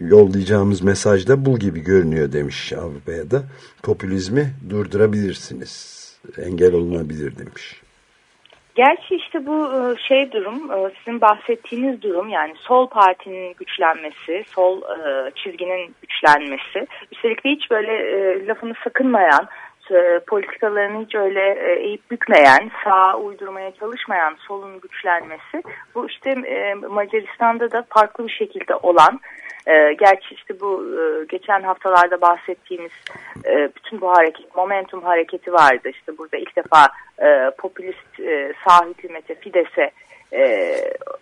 Yollayacağımız mesaj da bu gibi görünüyor demiş Avrupa'ya da. Popülizmi durdurabilirsiniz, engel olunabilir demiş. Gerçi işte bu e, şey durum, e, sizin bahsettiğiniz durum yani sol partinin güçlenmesi, sol e, çizginin güçlenmesi, üstelik de hiç böyle lafını sakınmayan, politikalarını hiç öyle eğip bükmeyen, sağa uydurmaya çalışmayan solun güçlenmesi, bu işte Macaristan'da da farklı bir şekilde olan e, gerçi işte bu e, geçen haftalarda bahsettiğimiz e, bütün bu hareket, momentum hareketi vardı. İşte burada ilk defa e, popülist e, sağ hükümete, Fides'e e,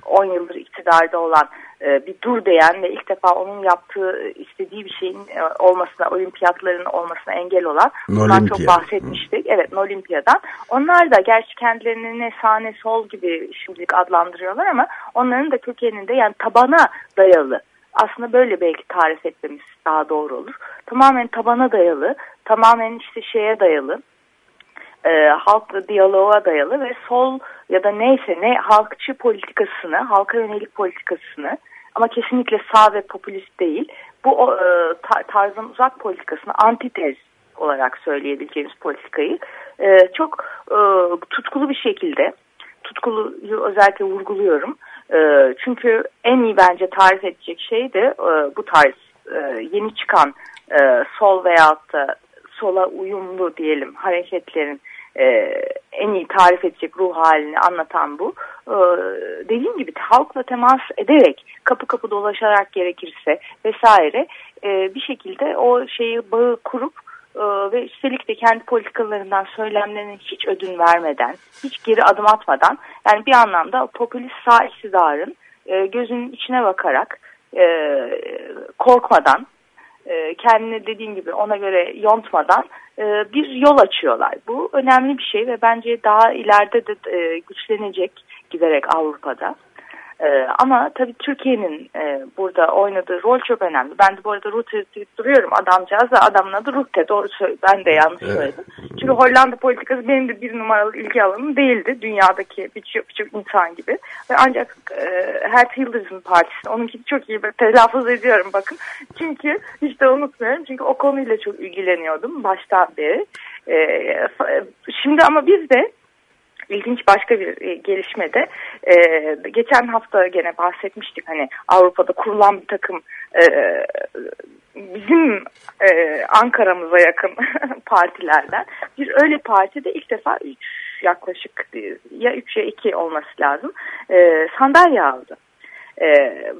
10 yıldır iktidarda olan e, bir dur diyen ve ilk defa onun yaptığı istediği bir şeyin e, olmasına, olimpiyatların olmasına engel olan bundan çok bahsetmiştik. Evet, Olimpiya'dan. Onlar da gerçi kendilerini ne sağ ne sol gibi şimdilik adlandırıyorlar ama onların da kökeninde yani tabana dayalı aslında böyle belki tarif etmemiz daha doğru olur. Tamamen tabana dayalı, tamamen işte şeye dayalı, e, halkla diyaloğa dayalı ve sol ya da neyse ne halkçı politikasını, halka yönelik politikasını ama kesinlikle sağ ve popülist değil. Bu e, tarzın uzak politikasını antitez olarak söyleyebileceğimiz politikayı e, çok e, tutkulu bir şekilde, tutkuluyu özellikle vurguluyorum, e, çünkü en iyi bence tarif edecek şey de e, bu tarz e, yeni çıkan e, sol veyahut da sola uyumlu diyelim hareketlerin e, en iyi tarif edecek ruh halini anlatan bu. E, dediğim gibi halkla temas ederek, kapı kapı dolaşarak gerekirse vesaire e, bir şekilde o şeyi bağı kurup ee, ve üstelik de kendi politikalarından söylemlerine hiç ödün vermeden, hiç geri adım atmadan yani bir anlamda popülist sağ iktidarın e, gözünün içine bakarak e, korkmadan e, kendini dediğim gibi ona göre yontmadan bir yol açıyorlar. Bu önemli bir şey ve bence daha ileride de güçlenecek giderek Avrupa'da. Ee, ama tabii Türkiye'nin e, burada oynadığı rol çok önemli. Ben de bu arada Rutte deyip duruyorum adamcağız da adamın adı Rutte. Doğru söyle, ben de yanlış evet. söyledim. Çünkü Hollanda politikası benim de bir numaralı ilgi alanım değildi. Dünyadaki birçok birçok insan gibi. Ve ancak e, Hert Hilders'ın partisi. Onunkini çok iyi telaffuz ediyorum bakın. Çünkü hiç de unutmuyorum. Çünkü o konuyla çok ilgileniyordum baştan beri. E, şimdi ama biz de ilginç başka bir e, gelişmede e, geçen hafta gene bahsetmiştik hani Avrupa'da kurulan bir takım e, bizim e, Ankara'mıza yakın partilerden bir öyle partide ilk defa 3 yaklaşık ya 3 ya 2 olması lazım e, sandalye aldı. Ee,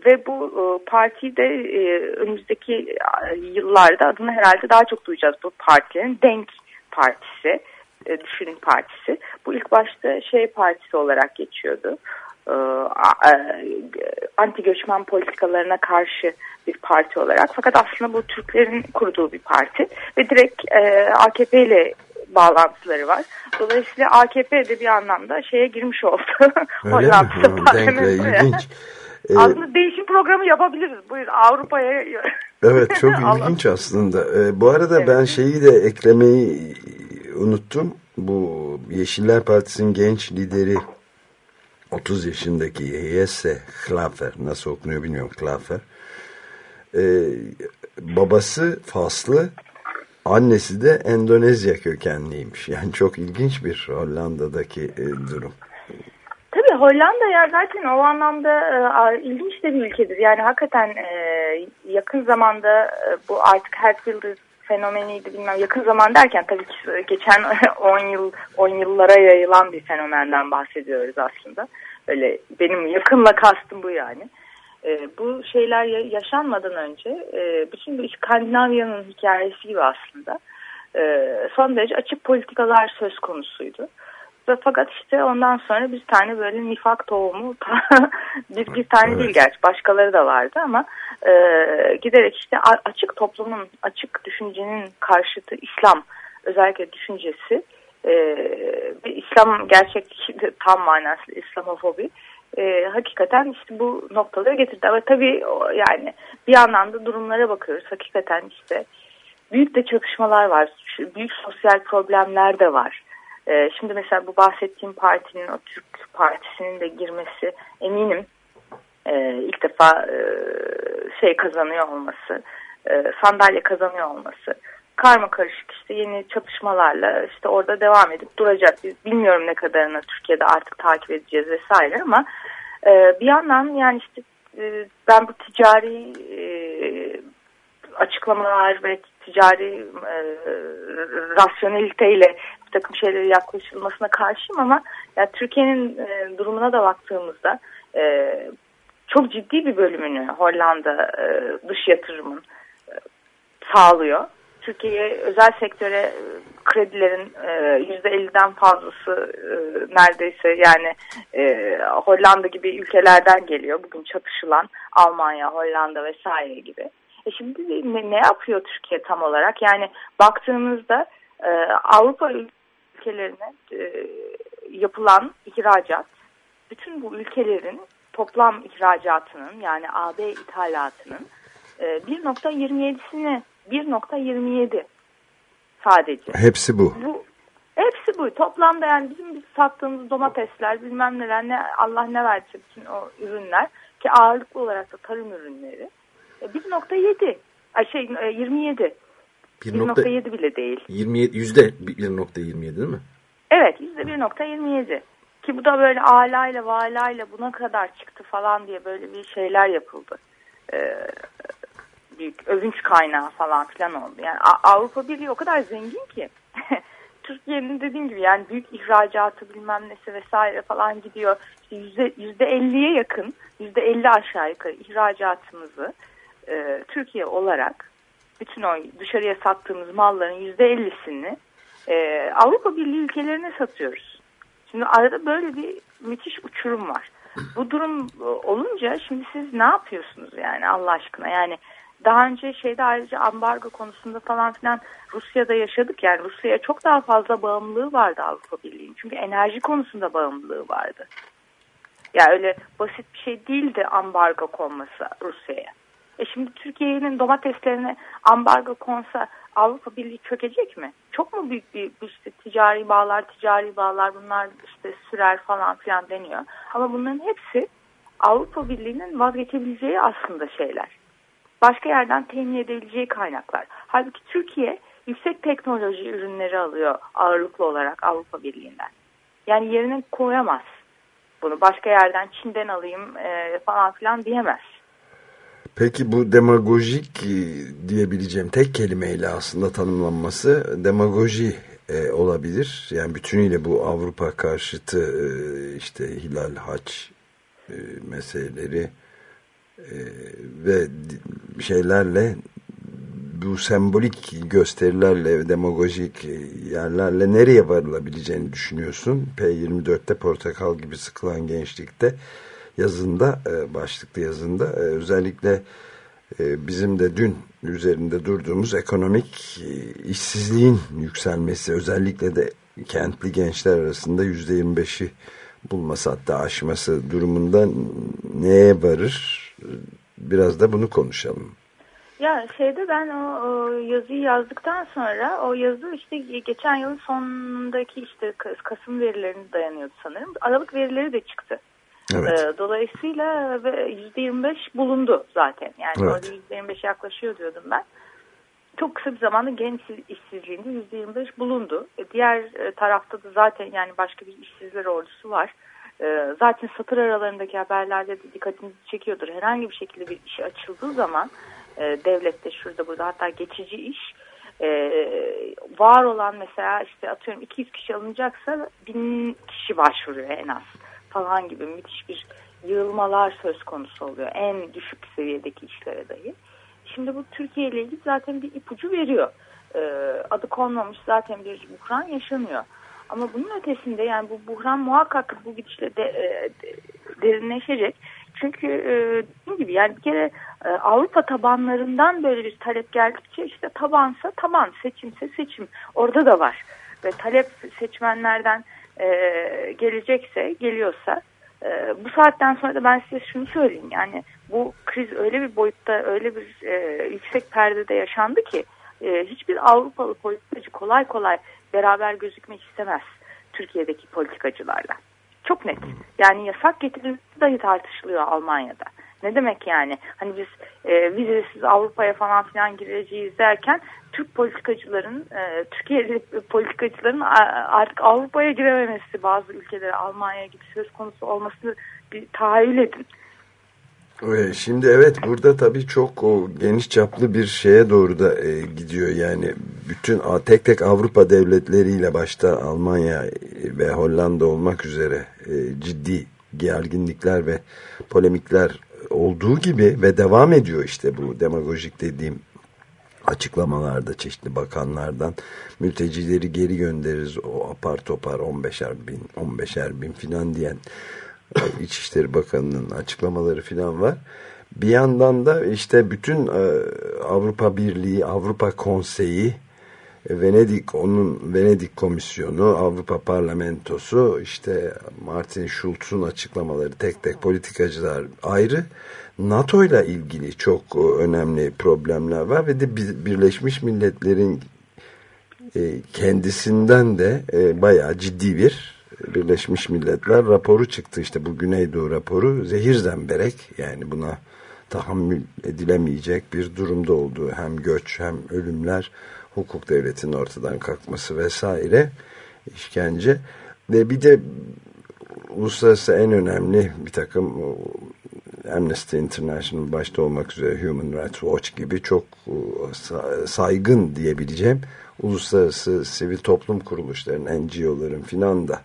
ve bu e, partiyi de e, önümüzdeki yıllarda adını herhalde daha çok duyacağız bu partilerin Denk Partisi e, Düşünün Partisi. Bu ilk başta şey partisi olarak geçiyordu. E, anti göçmen politikalarına karşı bir parti olarak. Fakat aslında bu Türklerin kurduğu bir parti ve direkt e, AKP ile bağlantıları var. Dolayısıyla AKP de bir anlamda şeye girmiş oldu. Hollanda parlamentoya. Ee, aslında değişim programı yapabiliriz. Buyur Avrupa'ya. evet çok ilginç aslında. Ee, bu arada evet. ben şeyi de eklemeyi unuttum. Bu Yeşiller Partisi'nin genç lideri 30 yaşındaki Jesse Klafer nasıl okunuyor bilmiyorum Klafer. Ee, babası Faslı annesi de Endonezya kökenliymiş. Yani çok ilginç bir Hollanda'daki e, durum. Tabii Hollanda ya zaten o anlamda e, ilginç de bir ülkedir. Yani hakikaten e, yakın zamanda e, bu artık Herfield fenomeniydi bilmem yakın zaman derken tabii ki geçen 10 yıl 10 yıllara yayılan bir fenomenden bahsediyoruz aslında. Öyle benim yakınla kastım bu yani. E, bu şeyler yaşanmadan önce e, bütün bu İskandinavya'nın hikayesi gibi aslında e, son derece açık politikalar söz konusuydu. Ve fakat işte ondan sonra bir tane böyle nifak tohumu bir, bir tane evet. değil gerçi başkaları da vardı ama e, giderek işte açık toplumun açık düşüncenin karşıtı İslam özellikle düşüncesi e, ve İslam gerçek tam manası İslamofobi e, hakikaten işte bu noktalara getirdi. Ama tabii yani bir yandan da durumlara bakıyoruz. Hakikaten işte büyük de çatışmalar var. Büyük sosyal problemler de var. E, şimdi mesela bu bahsettiğim partinin o Türk partisinin de girmesi eminim e, ilk defa e, şey kazanıyor olması, e, sandalye kazanıyor olması karma karışık işte yeni çatışmalarla işte orada devam edip duracak. Biz bilmiyorum ne kadarını Türkiye'de artık takip edeceğiz vesaire ama e, bir yandan yani işte e, ben bu ticari e, açıklamalar ve ticari e, rasyoneliteyle bir takım şeylere yaklaşılmasına karşıyım ama yani Türkiye'nin e, durumuna da baktığımızda e, çok ciddi bir bölümünü Hollanda e, dış yatırımın e, sağlıyor. Türkiye'ye özel sektöre e, kredilerin yüzde 50'den fazlası e, neredeyse yani e, Hollanda gibi ülkelerden geliyor. Bugün çatışılan Almanya, Hollanda vesaire gibi. E şimdi ne, yapıyor Türkiye tam olarak? Yani baktığımızda e, Avrupa ülkelerine e, yapılan ihracat bütün bu ülkelerin toplam ihracatının yani AB ithalatının e, 1.27'sini 1.27 sadece. Hepsi bu. Bu hepsi bu. Toplamda yani bizim biz sattığımız domatesler, bilmem neler, ne Allah ne verse bütün o ürünler ki ağırlıklı olarak da tarım ürünleri. 1.7. E, Ay şey 27. 1.7 bile değil. 27 yüzde 1.27 değil mi? Evet yüzde 1.27. Ki bu da böyle alayla valayla buna kadar çıktı falan diye böyle bir şeyler yapıldı. Ee, büyük övünç kaynağı falan filan oldu. Yani Avrupa Birliği o kadar zengin ki. Türkiye'nin dediğim gibi yani büyük ihracatı bilmem nesi vesaire falan gidiyor. İşte yüzde, elliye yakın, yüzde elli aşağı yukarı ihracatımızı e, Türkiye olarak bütün o dışarıya sattığımız malların yüzde ellisini e, Avrupa Birliği ülkelerine satıyoruz. Şimdi arada böyle bir müthiş uçurum var. Bu durum e, olunca şimdi siz ne yapıyorsunuz yani Allah aşkına yani daha önce şeyde ayrıca ambargo konusunda falan filan Rusya'da yaşadık yani Rusya'ya çok daha fazla bağımlılığı vardı Avrupa Birliği'nin çünkü enerji konusunda bağımlılığı vardı. Ya yani öyle basit bir şey değildi ambargo konması Rusya'ya. E şimdi Türkiye'nin domateslerine ambargo konsa Avrupa Birliği çökecek mi? Çok mu büyük bir işte ticari bağlar, ticari bağlar bunlar işte sürer falan filan deniyor. Ama bunların hepsi Avrupa Birliği'nin vazgeçebileceği aslında şeyler. Başka yerden temin edebileceği kaynaklar. Halbuki Türkiye yüksek teknoloji ürünleri alıyor ağırlıklı olarak Avrupa Birliği'nden. Yani yerine koyamaz bunu. Başka yerden Çin'den alayım e, falan filan diyemez. Peki bu demagojik e, diyebileceğim tek kelimeyle aslında tanımlanması demagoji e, olabilir. Yani bütünüyle bu Avrupa karşıtı e, işte hilal haç e, meseleleri e, ve şeylerle bu sembolik gösterilerle demagojik yerlerle nereye varılabileceğini düşünüyorsun? P24'te portakal gibi sıkılan gençlikte yazında e, başlıklı yazında e, özellikle e, bizim de dün üzerinde durduğumuz ekonomik işsizliğin yükselmesi özellikle de kentli gençler arasında yüzde yirmi beşi bulması hatta aşması durumunda neye varır? Biraz da bunu konuşalım. Ya şeyde ben o, o yazıyı yazdıktan sonra o yazı işte geçen yılın sonundaki işte Kasım verilerine dayanıyordu sanırım. Aralık verileri de çıktı. Evet. E, dolayısıyla %25 bulundu zaten. Yani evet. orada %25 yaklaşıyor diyordum ben. Çok kısa bir zamanda genç işsizliğinde %25 bulundu. E, diğer e, tarafta da zaten yani başka bir işsizler ordusu var. E, zaten satır aralarındaki haberlerde de dikkatinizi çekiyordur. Herhangi bir şekilde bir iş açıldığı zaman e, devlette şurada burada hatta geçici iş e, var olan mesela işte atıyorum 200 kişi alınacaksa 1000 kişi başvuruyor en az falan gibi müthiş bir yığılmalar söz konusu oluyor. En düşük seviyedeki işlere dahi. Şimdi bu Türkiye ile ilgili zaten bir ipucu veriyor. E, adı konmamış zaten bir buhran yaşanıyor. Ama bunun ötesinde yani bu buhran muhakkak bu gidişle de, e, de, derinleşecek. Çünkü e, dediğim gibi yani bir kere e, Avrupa tabanlarından böyle bir talep geldikçe işte tabansa taban, seçimse seçim. Orada da var. Ve talep seçmenlerden e, gelecekse, geliyorsa e, bu saatten sonra da ben size şunu söyleyeyim. Yani bu kriz öyle bir boyutta, öyle bir e, yüksek perdede yaşandı ki e, hiçbir Avrupalı politikacı kolay kolay beraber gözükmek istemez Türkiye'deki politikacılarla. Çok net. Yani yasak getirilmesi dahi tartışılıyor Almanya'da. Ne demek yani? Hani biz e, vizesiz Avrupa'ya falan filan gireceğiz derken Türk politikacıların, e, Türkiye'li politikacıların artık Avrupa'ya girememesi bazı ülkelere Almanya'ya gibi söz konusu olması bir tahayyül edin. Şimdi evet burada tabii çok o geniş çaplı bir şeye doğru da e, gidiyor. Yani bütün tek tek Avrupa devletleriyle başta Almanya ve Hollanda olmak üzere e, ciddi gerginlikler ve polemikler olduğu gibi ve devam ediyor işte bu demagojik dediğim açıklamalarda çeşitli bakanlardan mültecileri geri göndeririz o apar topar 15'er bin 15'er bin filan diyen İçişleri Bakanı'nın açıklamaları filan var. Bir yandan da işte bütün e, Avrupa Birliği, Avrupa Konseyi, Venedik onun Venedik Komisyonu, Avrupa Parlamentosu, işte Martin Schulz'un açıklamaları tek tek politikacılar ayrı. NATO ile ilgili çok önemli problemler var ve de Birleşmiş Milletler'in e, kendisinden de bayağı ciddi bir Birleşmiş Milletler raporu çıktı işte bu Güneydoğu raporu zehir zemberek yani buna tahammül edilemeyecek bir durumda olduğu hem göç hem ölümler hukuk devletinin ortadan kalkması vesaire işkence ve bir de uluslararası en önemli bir takım Amnesty International başta olmak üzere Human Rights Watch gibi çok saygın diyebileceğim uluslararası sivil toplum kuruluşlarının, NGO'ların filan da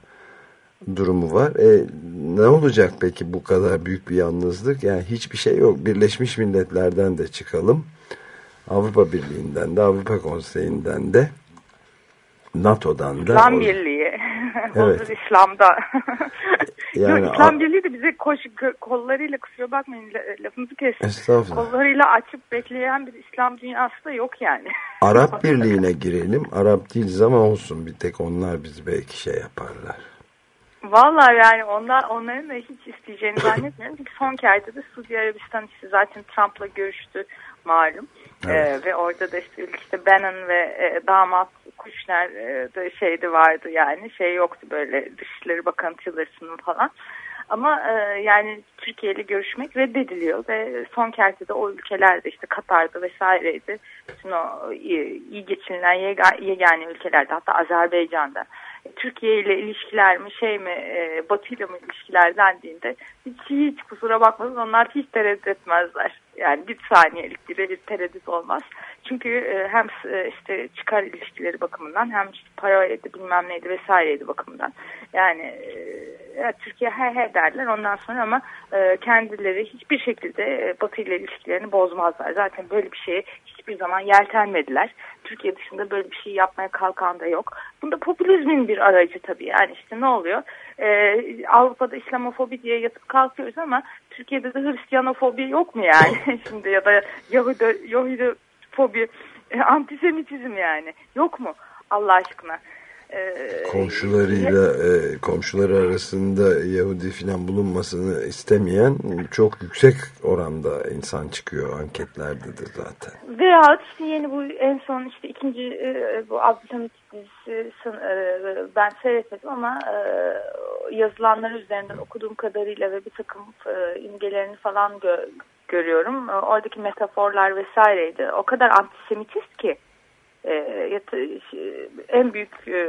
durumu var. E, ne olacak peki bu kadar büyük bir yalnızlık? Yani hiçbir şey yok. Birleşmiş Milletler'den de çıkalım. Avrupa Birliği'nden de, Avrupa Konseyi'nden de, NATO'dan da. İslam Birliği. Evet. İslam'da. yani, Yok, İslam Birliği de bize koş, kollarıyla kusura bakmayın lafınızı kestim. Kollarıyla açıp bekleyen bir İslam dünyası da yok yani. Arap Birliği'ne girelim. Arap değiliz ama olsun bir tek onlar bizi belki şey yaparlar. Vallahi yani onlar, onların da hiç isteyeceğini zannetmiyorum. Çünkü son kertede Suudi Arabistan işte zaten Trump'la görüştü malum. Evet. Ee, ve orada da işte, işte Bannon ve e, damat Kushner e, de şeydi vardı yani şey yoktu böyle Dışişleri Bakanı Tillerson falan. Ama e, yani Türkiye ile görüşmek reddediliyor ve son kertede o ülkelerde işte Katar'da vesaireydi. Bütün o iyi, iyi geçinilen yegane ülkelerde hatta Azerbaycan'da Türkiye ile ilişkiler mi şey mi e, Batı ile mi ilişkiler dendiğinde hiç, hiç kusura bakmasın onlar hiç tereddüt etmezler. Yani bir saniyelik bile bir tereddüt olmaz. Çünkü e, hem e, işte çıkar ilişkileri bakımından hem işte paraydı bilmem neydi vesaireydi bakımından. Yani e, Türkiye he he derler ondan sonra ama e, kendileri hiçbir şekilde e, Batı ile ilişkilerini bozmazlar. Zaten böyle bir şeye hiçbir zaman yeltenmediler. Türkiye dışında böyle bir şey yapmaya kalkan da yok. Bunda popülizmin bir aracı tabii. Yani işte ne oluyor? Ee, Avrupa'da İslamofobi diye yatıp kalkıyoruz ama Türkiye'de de Hristiyanofobi yok mu yani? Şimdi ya da Yahudi, Yahudi fobi, e, antisemitizm yani. Yok mu Allah aşkına? Ee, komşularıyla e, komşuları arasında Yahudi filan bulunmasını istemeyen çok yüksek oranda insan çıkıyor anketlerde de zaten. Veya işte yeni bu en son işte ikinci e, bu Abdülhamit dizisi e, ben seyretmedim ama e, yazılanlar üzerinden okuduğum kadarıyla ve bir takım e, imgelerini falan gö görüyorum. Oradaki metaforlar vesaireydi. O kadar antisemitist ki e, en büyük e,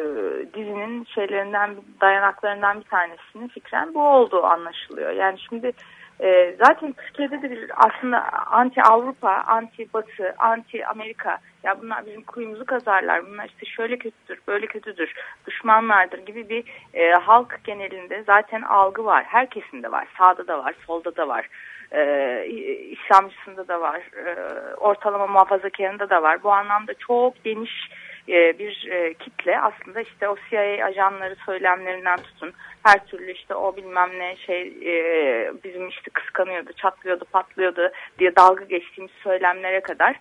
dizinin şeylerinden dayanaklarından bir tanesinin fikren bu olduğu anlaşılıyor. Yani şimdi e, zaten Türkiye'de de bir aslında anti Avrupa, anti Batı, anti Amerika ya bunlar bizim kuyumuzu kazarlar, bunlar işte şöyle kötüdür, böyle kötüdür, düşmanlardır gibi bir e, halk genelinde zaten algı var. Herkesinde var, sağda da var, solda da var. E, İslamcısında da var, e, ortalama muhafazakarında da var. Bu anlamda çok geniş e, bir e, kitle aslında işte o CIA ajanları söylemlerinden tutun her türlü işte o bilmem ne şey e, bizim işte kıskanıyordu, çatlıyordu, patlıyordu diye dalga geçtiğimiz söylemlere kadar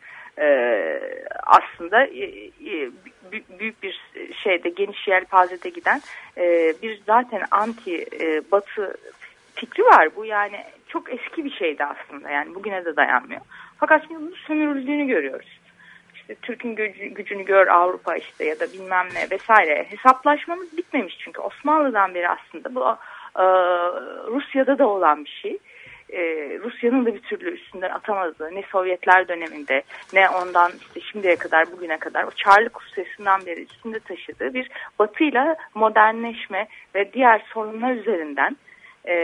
aslında büyük bir şeyde geniş yelpazede giden bir zaten anti batı fikri var. Bu yani çok eski bir şeydi aslında yani bugüne de dayanmıyor. Fakat şimdi bunu sömürüldüğünü görüyoruz işte Türk'ün gücü, gücünü gör Avrupa işte ya da bilmem ne vesaire hesaplaşmamız bitmemiş çünkü Osmanlı'dan beri aslında bu e, Rusya'da da olan bir şey. E, Rusya'nın da bir türlü üstünden atamadığı ne Sovyetler döneminde ne ondan işte şimdiye kadar bugüne kadar o Çarlık Rusya'sından beri üstünde taşıdığı bir batıyla modernleşme ve diğer sorunlar üzerinden e,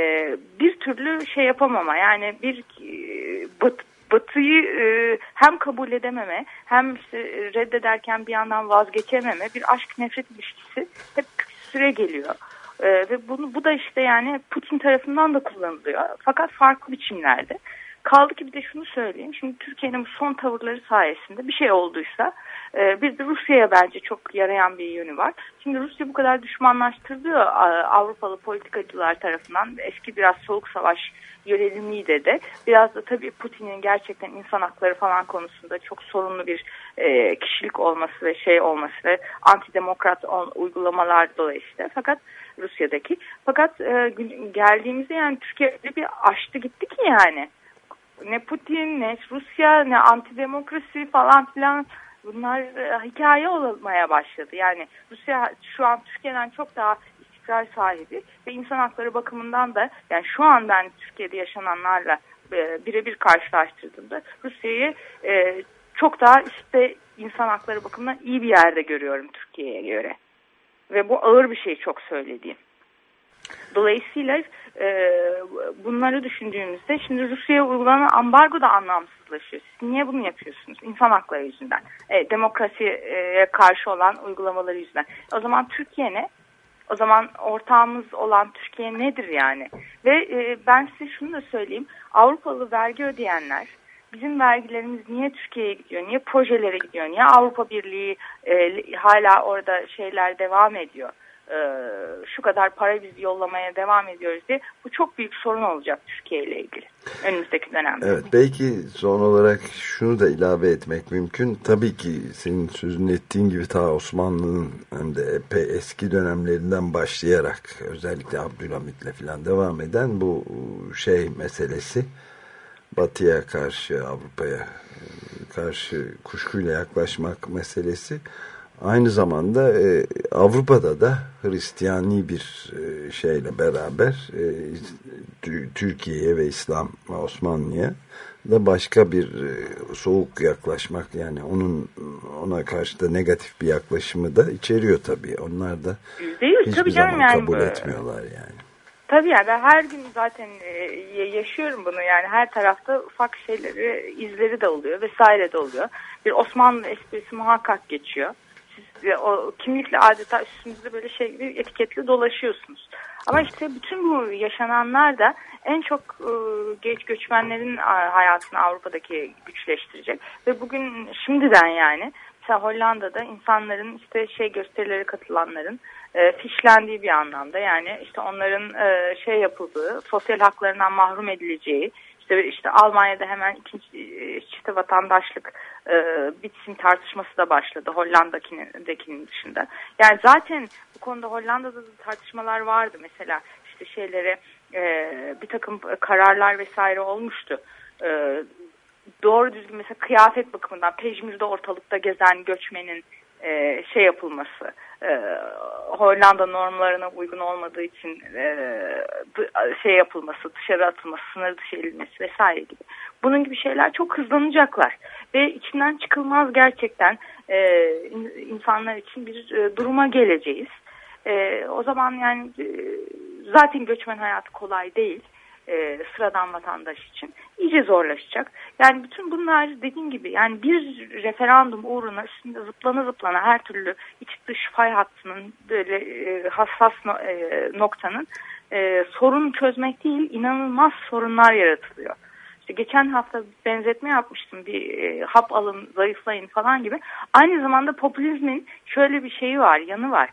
bir türlü şey yapamama yani bir e, bat, Batı'yı e, hem kabul edememe hem işte reddederken bir yandan vazgeçememe bir aşk nefret ilişkisi hep süre geliyor. E, ve bunu, bu da işte yani Putin tarafından da kullanılıyor. Fakat farklı biçimlerde. Kaldı ki bir de şunu söyleyeyim. Şimdi Türkiye'nin son tavırları sayesinde bir şey olduysa e, bir de Rusya'ya bence çok yarayan bir yönü var. Şimdi Rusya bu kadar düşmanlaştırılıyor Avrupalı politikacılar tarafından. Eski biraz soğuk savaş yönelimiydi de. Biraz da tabii Putin'in gerçekten insan hakları falan konusunda çok sorunlu bir e, kişilik olması ve şey olması ve antidemokrat uygulamalar dolayısıyla. Fakat Rusya'daki. Fakat e, geldiğimizde yani Türkiye bir açtı gitti ki yani ne Putin ne Rusya ne antidemokrasi falan filan bunlar e, hikaye olmaya başladı. Yani Rusya şu an Türkiye'den çok daha istikrar sahibi ve insan hakları bakımından da yani şu an ben Türkiye'de yaşananlarla e, birebir karşılaştırdığımda Rusya'yı e, çok daha işte insan hakları bakımından iyi bir yerde görüyorum Türkiye'ye göre. Ve bu ağır bir şey çok söylediğim. Dolayısıyla e, bunları düşündüğümüzde şimdi Rusya'ya uygulanan ambargo da anlamsızlaşıyor. Siz niye bunu yapıyorsunuz? İnsan hakları yüzünden. E, demokrasiye karşı olan uygulamaları yüzünden. O zaman Türkiye ne? O zaman ortağımız olan Türkiye nedir yani? Ve e, ben size şunu da söyleyeyim. Avrupalı vergi ödeyenler bizim vergilerimiz niye Türkiye'ye gidiyor? Niye projelere gidiyor? Niye Avrupa Birliği e, hala orada şeyler devam ediyor? E, şu kadar para biz yollamaya devam ediyoruz diye bu çok büyük sorun olacak Türkiye ile ilgili önümüzdeki dönemde. Evet belki son olarak şunu da ilave etmek mümkün. Tabii ki senin sözünü ettiğin gibi ta Osmanlı'nın hem de epey eski dönemlerinden başlayarak özellikle Abdülhamit'le falan devam eden bu şey meselesi Batı'ya karşı Avrupa'ya karşı kuşkuyla yaklaşmak meselesi aynı zamanda e, Avrupa'da da Hristiyani bir e, şeyle beraber e, Türkiye'ye ve İslam Osmanlı'ya da başka bir e, soğuk yaklaşmak yani onun ona karşı da negatif bir yaklaşımı da içeriyor tabii. Onlar da Değil, hiçbir tabii zaman canım kabul yani, etmiyorlar yani. Tabii yani ben her gün zaten e, yaşıyorum bunu yani her tarafta ufak şeyleri izleri de oluyor vesaire de oluyor. Bir Osmanlı esprisi muhakkak geçiyor o kimlikle adeta üstünüzde böyle şey gibi etiketli dolaşıyorsunuz. Ama işte bütün bu yaşananlar da en çok e, genç göçmenlerin hayatını Avrupa'daki güçleştirecek. Ve bugün şimdiden yani mesela Hollanda'da insanların işte şey gösterileri katılanların e, fişlendiği bir anlamda yani işte onların e, şey yapıldığı sosyal haklarından mahrum edileceği işte, işte Almanya'da hemen ikinci e, çifte vatandaşlık e, bitsin tartışması da başladı Hollanda'dakinin dışında. Yani zaten bu konuda Hollanda'da da tartışmalar vardı mesela işte şeylere e, bir takım kararlar vesaire olmuştu. E, doğru düzgün mesela kıyafet bakımından pejmürde ortalıkta gezen göçmenin e, şey yapılması e, Hollanda normlarına uygun olmadığı için e, şey yapılması dışarı atılması sınır dışı edilmesi vesaire gibi. Bunun gibi şeyler çok hızlanacaklar. Ve içinden çıkılmaz gerçekten e, insanlar için bir e, duruma geleceğiz. E, o zaman yani e, zaten göçmen hayatı kolay değil e, sıradan vatandaş için iyice zorlaşacak. Yani bütün bunlar dediğim gibi yani bir referandum uğruna üstünde zıplana zıplana her türlü iç dış fay hattının böyle e, hassas no, e, noktanın e, sorun çözmek değil inanılmaz sorunlar yaratılıyor. İşte geçen hafta benzetme yapmıştım bir e, hap alın zayıflayın falan gibi. Aynı zamanda popülizmin şöyle bir şeyi var yanı var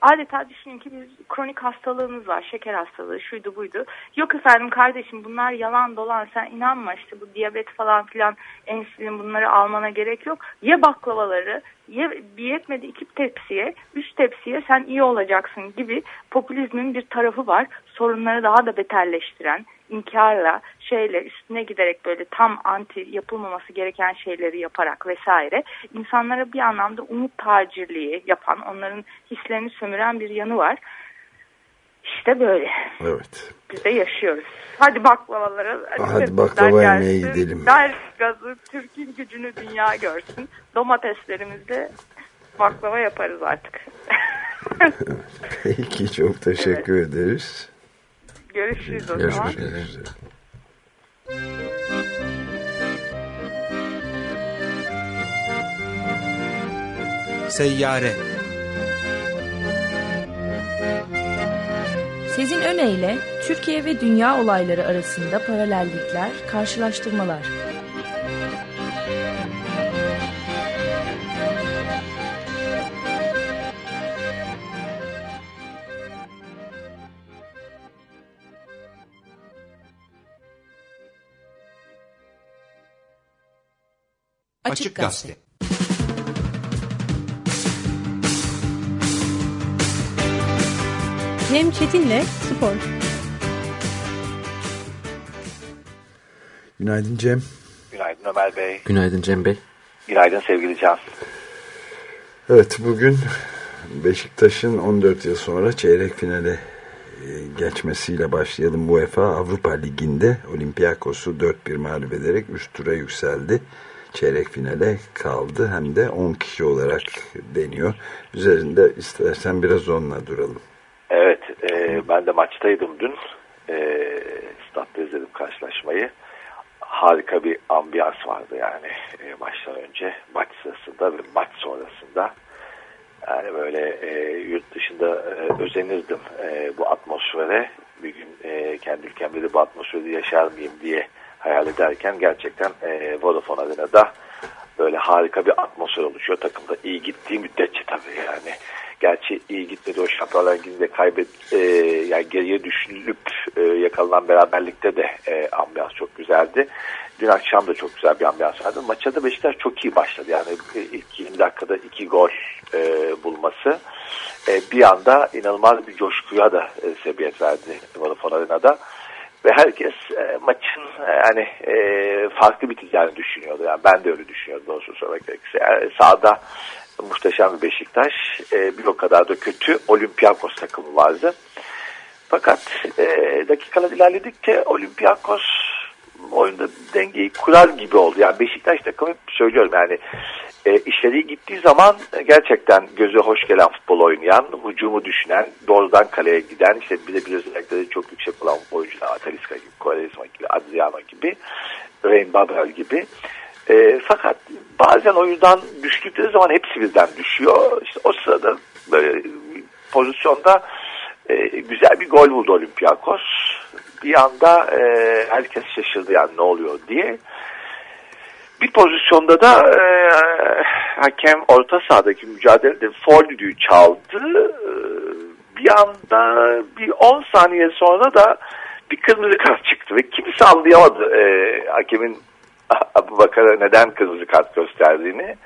adeta düşünün ki biz kronik hastalığımız var. Şeker hastalığı şuydu buydu. Yok efendim kardeşim bunlar yalan dolan sen inanma işte bu diyabet falan filan ensülin bunları almana gerek yok. Ye baklavaları ye bir yetmedi iki tepsiye üç tepsiye sen iyi olacaksın gibi popülizmin bir tarafı var. Sorunları daha da beterleştiren inkarla şeyle üstüne giderek böyle tam anti yapılmaması gereken şeyleri yaparak vesaire insanlara bir anlamda umut tacirliği yapan onların hislerini sömüren bir yanı var. İşte böyle. Evet. Biz de yaşıyoruz. Hadi baklavalara. Hadi baklava yemeye gidelim. Der gazı Türk'ün gücünü dünya görsün. Domateslerimizde baklava yaparız artık. Peki çok teşekkür evet. ederiz. Görüşürüz o Görüşmek zaman. üzere. Seyyare Sezin Öne Türkiye ve dünya olayları arasında paralellikler, karşılaştırmalar. Açık Gazete. Cem Çetin'le Spor. Günaydın Cem. Günaydın Ömer Bey. Günaydın Cem Bey. Günaydın sevgili Can. Evet bugün Beşiktaş'ın 14 yıl sonra çeyrek finale e, geçmesiyle başlayalım. UEFA Avrupa Ligi'nde Olympiakos'u 4-1 mağlup ederek üst tura yükseldi. Çeyrek finale kaldı hem de 10 kişi olarak deniyor. Üzerinde istersen biraz onunla duralım. Evet e, ben de maçtaydım dün. E, statta izledim karşılaşmayı. Harika bir ambiyans vardı yani e, maçtan önce, maç sırasında ve maç sonrasında. Yani böyle e, yurt dışında e, özenirdim e, bu atmosfere. Bir gün e, kendi ülkemde de bu atmosferde yaşar mıyım diye hayal ederken gerçekten e, Vodafone adına da böyle harika bir atmosfer oluşuyor. Takımda iyi gittiği müddetçe tabii yani. Gerçi iyi gitmedi o Şampiyonlar Ligi'nde kaybet e, yani geriye düşünülüp e, yakalanan beraberlikte de e, ambiyans çok güzeldi. Dün akşam da çok güzel bir ambiyans vardı. Maça da Beşiktaş çok iyi başladı. Yani ilk 20 dakikada iki gol e, bulması e, bir anda inanılmaz bir coşkuya da e, sebebiyet verdi Vodafone Arena'da ve herkes e, maçın yani e, farklı biteceğini düşünüyordu. Yani ben de öyle düşünüyordum doğrusu söylemek gerekirse. Yani sahada muhteşem bir Beşiktaş, e, bir o kadar da kötü Olympiakos takımı vardı. Fakat e, dakikalar ilerledikçe Olympiakos oyunda dengeyi kurar gibi oldu. Yani Beşiktaş takımı söylüyorum yani e, işleri gittiği zaman gerçekten göze hoş gelen futbol oynayan, hücumu düşünen, doğrudan kaleye giden, işte bir de bir özellikleri çok yüksek olan oyuncular, Ataliska gibi, Quaresma gibi, Adriano gibi, Rain Babel gibi. E, fakat bazen oyundan düştükleri zaman hepsi birden düşüyor. İşte o sırada böyle pozisyonda e, güzel bir gol buldu Olympiakos. Bir anda e, herkes şaşırdı yani ne oluyor diye. Bir pozisyonda da e, hakem orta sahadaki mücadelede foul çaldı. E, bir anda bir 10 saniye sonra da bir kırmızı kart çıktı ve kimse anlayamadı e, hakemin Abu Bakar'a neden kırmızı kart gösterdiğini.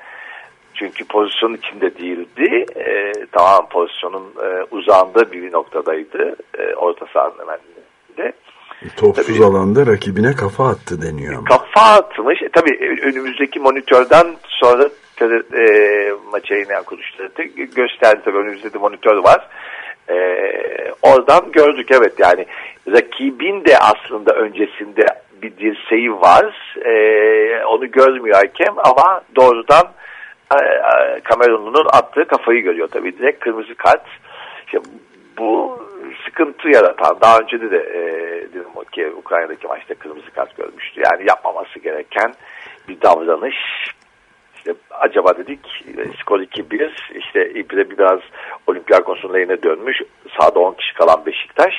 Çünkü pozisyon içinde değildi. E, tamam pozisyonun e, uzağında bir noktadaydı. E, orta sahanın hemen de. Topsuz tabii, alanda rakibine kafa attı deniyor ama. Kafa atmış. E, tabii önümüzdeki monitörden sonra e, maça yine kuruluşları gösterdi. Tabii önümüzde de monitör var. E, oradan gördük evet yani rakibin de aslında öncesinde bir dirseği var. E, onu görmüyor hakem ama doğrudan e, e, Kamerunlu'nun attığı kafayı görüyor tabii direkt kırmızı kart. İşte bu sıkıntı yaratan daha önce de, e, Dinamo Kiev Ukrayna'daki maçta kırmızı kart görmüştü. Yani yapmaması gereken bir davranış. İşte acaba dedik e, skor 2-1 işte İbre biraz Olympiakos'un lehine dönmüş. Sağda 10 kişi kalan Beşiktaş.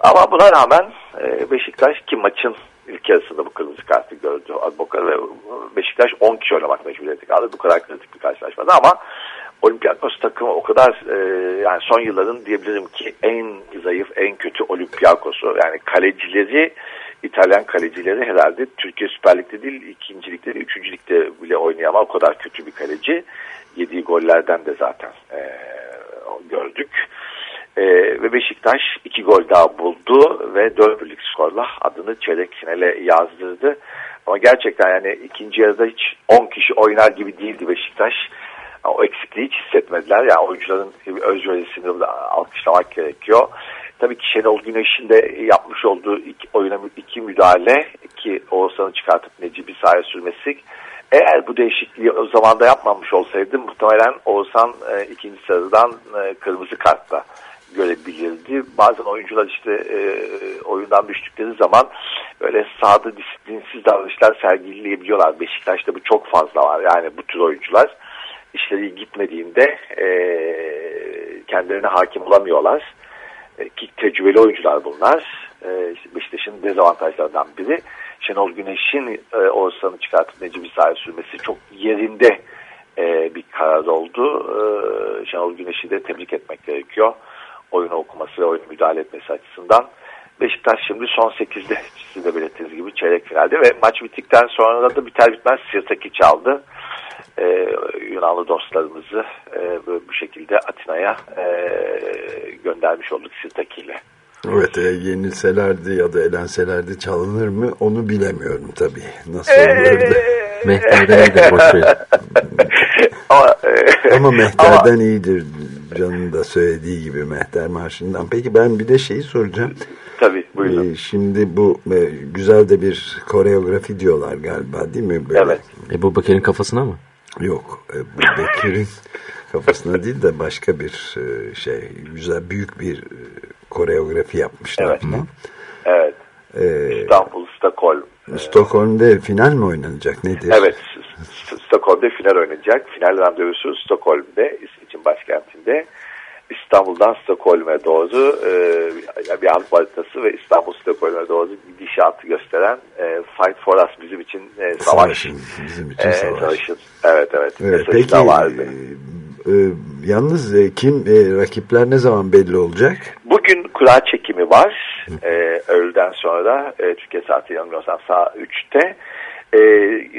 Ama buna rağmen e, Beşiktaş ki maçın ilk yarısında bu kırmızı kartı gördü. Advokat ve Beşiktaş 10 kişi oynamak mecburiyeti kaldı. Bu kadar kritik bir karşılaşmada ama Olympiakos takımı o kadar e, yani son yılların diyebilirim ki en zayıf, en kötü Olympiakos'u. Yani kalecileri İtalyan kalecileri herhalde Türkiye Süper Lig'de değil, ikincilikte de üçüncülükte bile oynayamaz. O kadar kötü bir kaleci. Yediği gollerden de zaten e, gördük. E, ve Beşiktaş iki gol daha buldu ve 4 birlik skorla adını çeyrek finale yazdırdı. Ama gerçekten yani ikinci yarıda hiç 10 kişi oynar gibi değildi Beşiktaş. O eksikliği hiç hissetmediler. Yani oyuncuların özverisini alkışlamak gerekiyor. Tabii ki Şenol Güneş'in de yapmış olduğu iki, oyuna iki müdahale ki Oğuzhan'ı çıkartıp Necip'i sahaya sürmesi eğer bu değişikliği o zaman da yapmamış olsaydı muhtemelen Oğuzhan e, ikinci sarıdan e, kırmızı kartla görebilirdi. Bazen oyuncular işte e, oyundan düştükleri zaman böyle sahada disiplinsiz davranışlar sergileyebiliyorlar. Beşiktaş'ta bu çok fazla var. Yani bu tür oyuncular işleri gitmediğinde e, kendilerine hakim olamıyorlar. E, ki tecrübeli oyuncular bunlar. E, işte Beşiktaş'ın dezavantajlarından biri. Şenol Güneş'in e, Oğuzhan'ı çıkartıp Necip'i sahaya sürmesi çok yerinde e, bir karar oldu. E, Şenol Güneş'i de tebrik etmek gerekiyor. Oyunu okuması ve oyunu müdahale etmesi açısından. Beşiktaş şimdi son 8'de siz de belirttiğiniz gibi çeyrek finalde ve maç bittikten sonra da biter bitmez Sirtaki çaldı. Ee, Yunanlı dostlarımızı e, bu şekilde Atina'ya e, göndermiş olduk Sirtaki ile. Evet e, yenilselerdi ya da elenselerdi çalınır mı onu bilemiyorum tabii. Nasıl olurdu? Mehter'den iyidir boşver. ama, e, ama Mehter'den ama, iyidir Can'ın da söylediği gibi Mehter Marşı'ndan. Peki ben bir de şeyi soracağım. Tabii buyurun. Ee, şimdi bu e, güzel de bir koreografi diyorlar galiba değil mi? Böyle? Evet. Ebu Bekir'in kafasına mı? Yok. Ebu Bekir'in kafasına değil de başka bir e, şey güzel büyük bir e, koreografi yapmışlar evet. falan. Evet. Ee, İstanbul, Stockholm. Stockholm'de final mi oynanacak nedir? Evet. Stockholm'de final oynanacak. Final randevusu Stockholm'de, İsveç'in başkentinde. İstanbul'dan Stockholm'e doğru e, bir Avrupa haritası ve İstanbul Stockholm'e doğru gidişatı gösteren e, Fight for Us bizim için e, savaş. Savaşın, bizim için e, savaş. Savaşın. Evet evet. evet peki vardı. E, e, yalnız e, kim e, rakipler ne zaman belli olacak? Bugün kura çekimi var. E, öğleden sonra e, Türkiye saati yanılmıyorsam saat 3'te. E,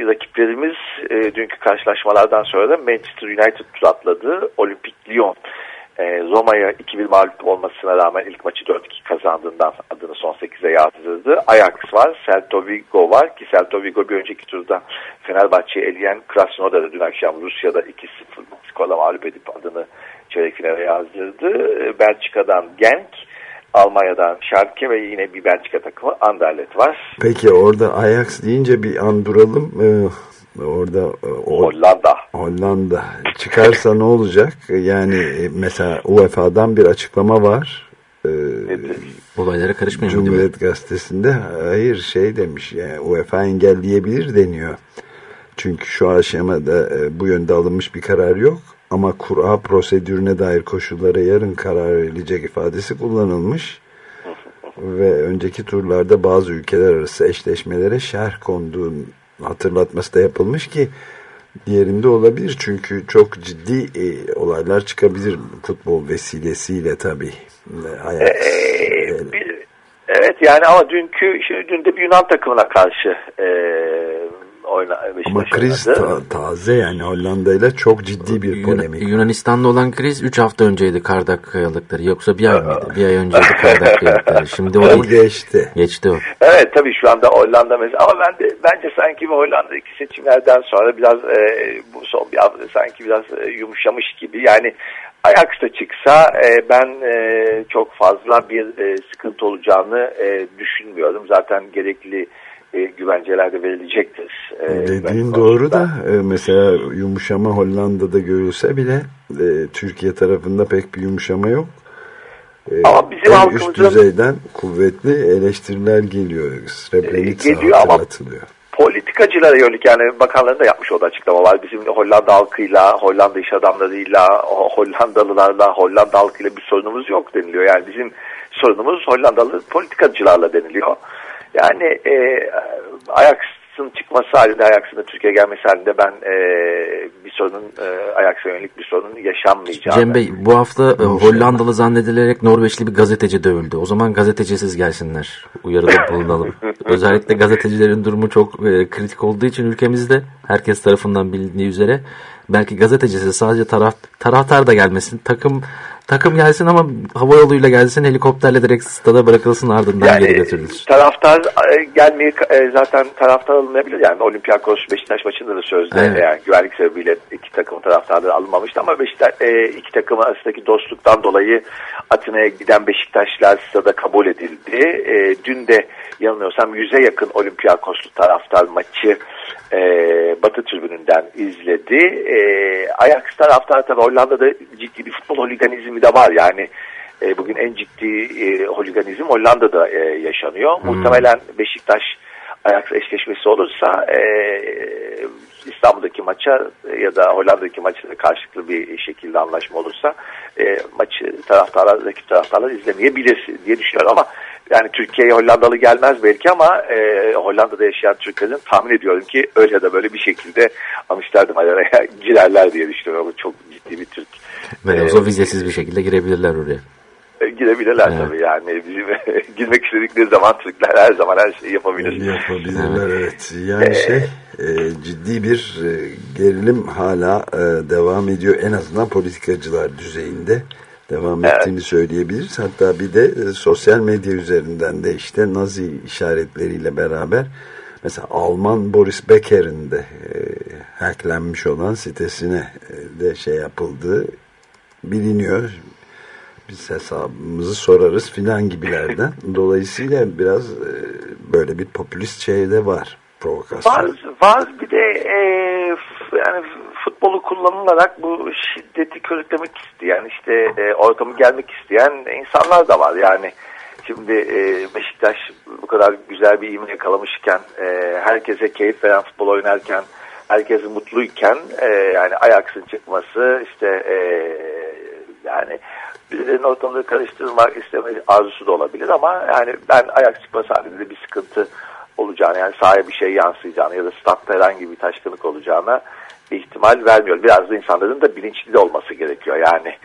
rakiplerimiz e, dünkü karşılaşmalardan sonra da Manchester United tur atladı. Olimpik Lyon e, Roma'ya 2-1 mağlup olmasına rağmen ilk maçı 4-2 kazandığından adını son 8'e yazdırdı. Ajax var, Celta Vigo var ki Celta Vigo bir önceki turda Fenerbahçe'yi eleyen Krasnodar'ı dün akşam Rusya'da 2-0 skorla mağlup edip adını çeyrek finale yazdırdı. Belçika'dan Genk, Almanya'dan Schalke ve yine bir Belçika takımı Anderlecht var. Peki orada Ajax deyince bir an duralım. Ee, orada o, Hollanda. Hollanda çıkarsa ne olacak? Yani e, mesela UEFA'dan bir açıklama var. Ee, Olaylara karışmayın. Cumhuriyet Gazetesi'nde hayır şey demiş yani UEFA engelleyebilir deniyor. Çünkü şu aşamada e, bu yönde alınmış bir karar yok. Ama kura prosedürüne dair koşullara yarın karar verilecek ifadesi kullanılmış. Ve önceki turlarda bazı ülkeler arası eşleşmelere şerh konduğunu hatırlatması da yapılmış ki yerinde olabilir. Çünkü çok ciddi e, olaylar çıkabilir futbol vesilesiyle tabii. Ajax, ee, evet yani ama dünkü şimdi dün de bir Yunan takımına karşı e, oyna, Ama kriz ta taze yani Hollanda ile çok ciddi bir polemik. Yun Yunanistan'da olan kriz 3 hafta önceydi Kardak kayalıkları. Yoksa bir ay mıydı? Bir ay önceydi Kardak kayalıkları. Şimdi o geçti. Geçti o. Evet tabii şu anda Hollanda mesela ama ben de bence sanki Hollanda'daki seçimlerden sonra biraz e, bu son bir hafta sanki biraz e, yumuşamış gibi. Yani Ajax'ta çıksa e, ben e, çok fazla bir e, sıkıntı olacağını e, düşünmüyorum. Zaten gerekli e, güvenceler de verilecektir. E, Dediğin doğru da e, mesela yumuşama Hollanda'da görülse bile e, Türkiye tarafında pek bir yumuşama yok. e, Ama bizim en halkımızın- üst düzeyden kuvvetli eleştiriler geliyor. Srebrenica E, geliyor ama- politikacılara yönelik yani bakanların da yapmış olduğu açıklama var. Bizim Hollanda halkıyla, Hollanda iş adamlarıyla, Ho- Hollandalılarla, Hollanda halkıyla bir sorunumuz yok deniliyor. Yani bizim sorunumuz Hollandalı politikacılarla deniliyor. Yani e, Ajax'ın çıkması halinde, Ajax'ın da Türkiye gelmesi halinde ben e, bir sorunun, e, Ajax'a yönelik bir sorunun yaşanmayacağını. Cem Bey bu hafta e, Hollandalı zannedilerek Norveçli bir gazeteci dövüldü. O zaman gazetecisiz gelsinler. Uyarıda bulunalım. Özellikle gazetecilerin durumu çok e, kritik olduğu için ülkemizde herkes tarafından bilindiği üzere belki gazetecisiz sadece taraf, taraftar da gelmesin. Takım takım gelsin ama hava yoluyla gelsin helikopterle direkt stada bırakılsın ardından geri götürülsün. Taraftar e, gelmeyi e, zaten taraftar alınabilir. Yani Olympiakos Beşiktaş maçında da sözde Evet. yani güvenlik sebebiyle iki takım taraftarları alınmamıştı ama Beşiktaş e, iki takım arasındaki dostluktan dolayı Atina'ya giden Beşiktaşlar stada kabul edildi. Dün de yanılmıyorsam yüze yakın Olympiakoslu taraftar maçı e, Batı tribününden izledi. E, Ajax taraftarı tabii Hollanda'da ciddi bir futbol holiganizmi de var. Yani e, bugün en ciddi e, holiganizm Hollanda'da e, yaşanıyor. Muhtemelen Beşiktaş Ajax eşleşmesi olursa e, İstanbul'daki maça ya da Hollanda'daki maçta karşılıklı bir şekilde anlaşma olursa e, maçı taraftarlar, rakip taraftarlar izlemeyebilir diye düşünüyorum ama yani Türkiye'ye Hollandalı gelmez belki ama e, Hollanda'da yaşayan Türklerin tahmin ediyorum ki öyle ya da böyle bir şekilde Amsterdam araya girerler diye düşünüyorum. Çok ciddi bir Türk Ve o vizesiz bir şekilde girebilirler oraya. E, girebilirler Evet. tabii yani bizim girmek istedikleri zaman Türkler her zaman her şeyi yapabilir. Yapabilirler evet. Yani şey e, ciddi bir e, gerilim hala e, devam ediyor. En azından politikacılar düzeyinde devam ettiğini söyleyebiliriz. Hatta bir de e, sosyal medya üzerinden de işte Nazi işaretleriyle beraber mesela Alman Boris Becker'in de e, hacklenmiş olan sitesine e, de şey yapıldığı biliniyor. Biz hesabımızı sorarız filan gibilerden. Dolayısıyla biraz e, böyle bir popülist şey de var. Provokasyon. Var, var bir de e, yani futbolu kullanılarak bu şiddeti körüklemek isteyen işte e, ortamı gelmek isteyen insanlar da var yani. Şimdi e, Beşiktaş bu kadar güzel bir ivme yakalamışken e, herkese keyif veren futbol oynarken herkes mutluyken e, yani Ajax'ın çıkması işte e, yani birilerinin ortamları karıştırmak isteme arzusu da olabilir ama yani ben Ajax çıkması halinde de bir sıkıntı olacağını yani sahaya bir şey yansıyacağını ya da statta herhangi bir taşkınlık olacağına ihtimal vermiyorum. Biraz da insanların da bilinçli de olması gerekiyor. Yani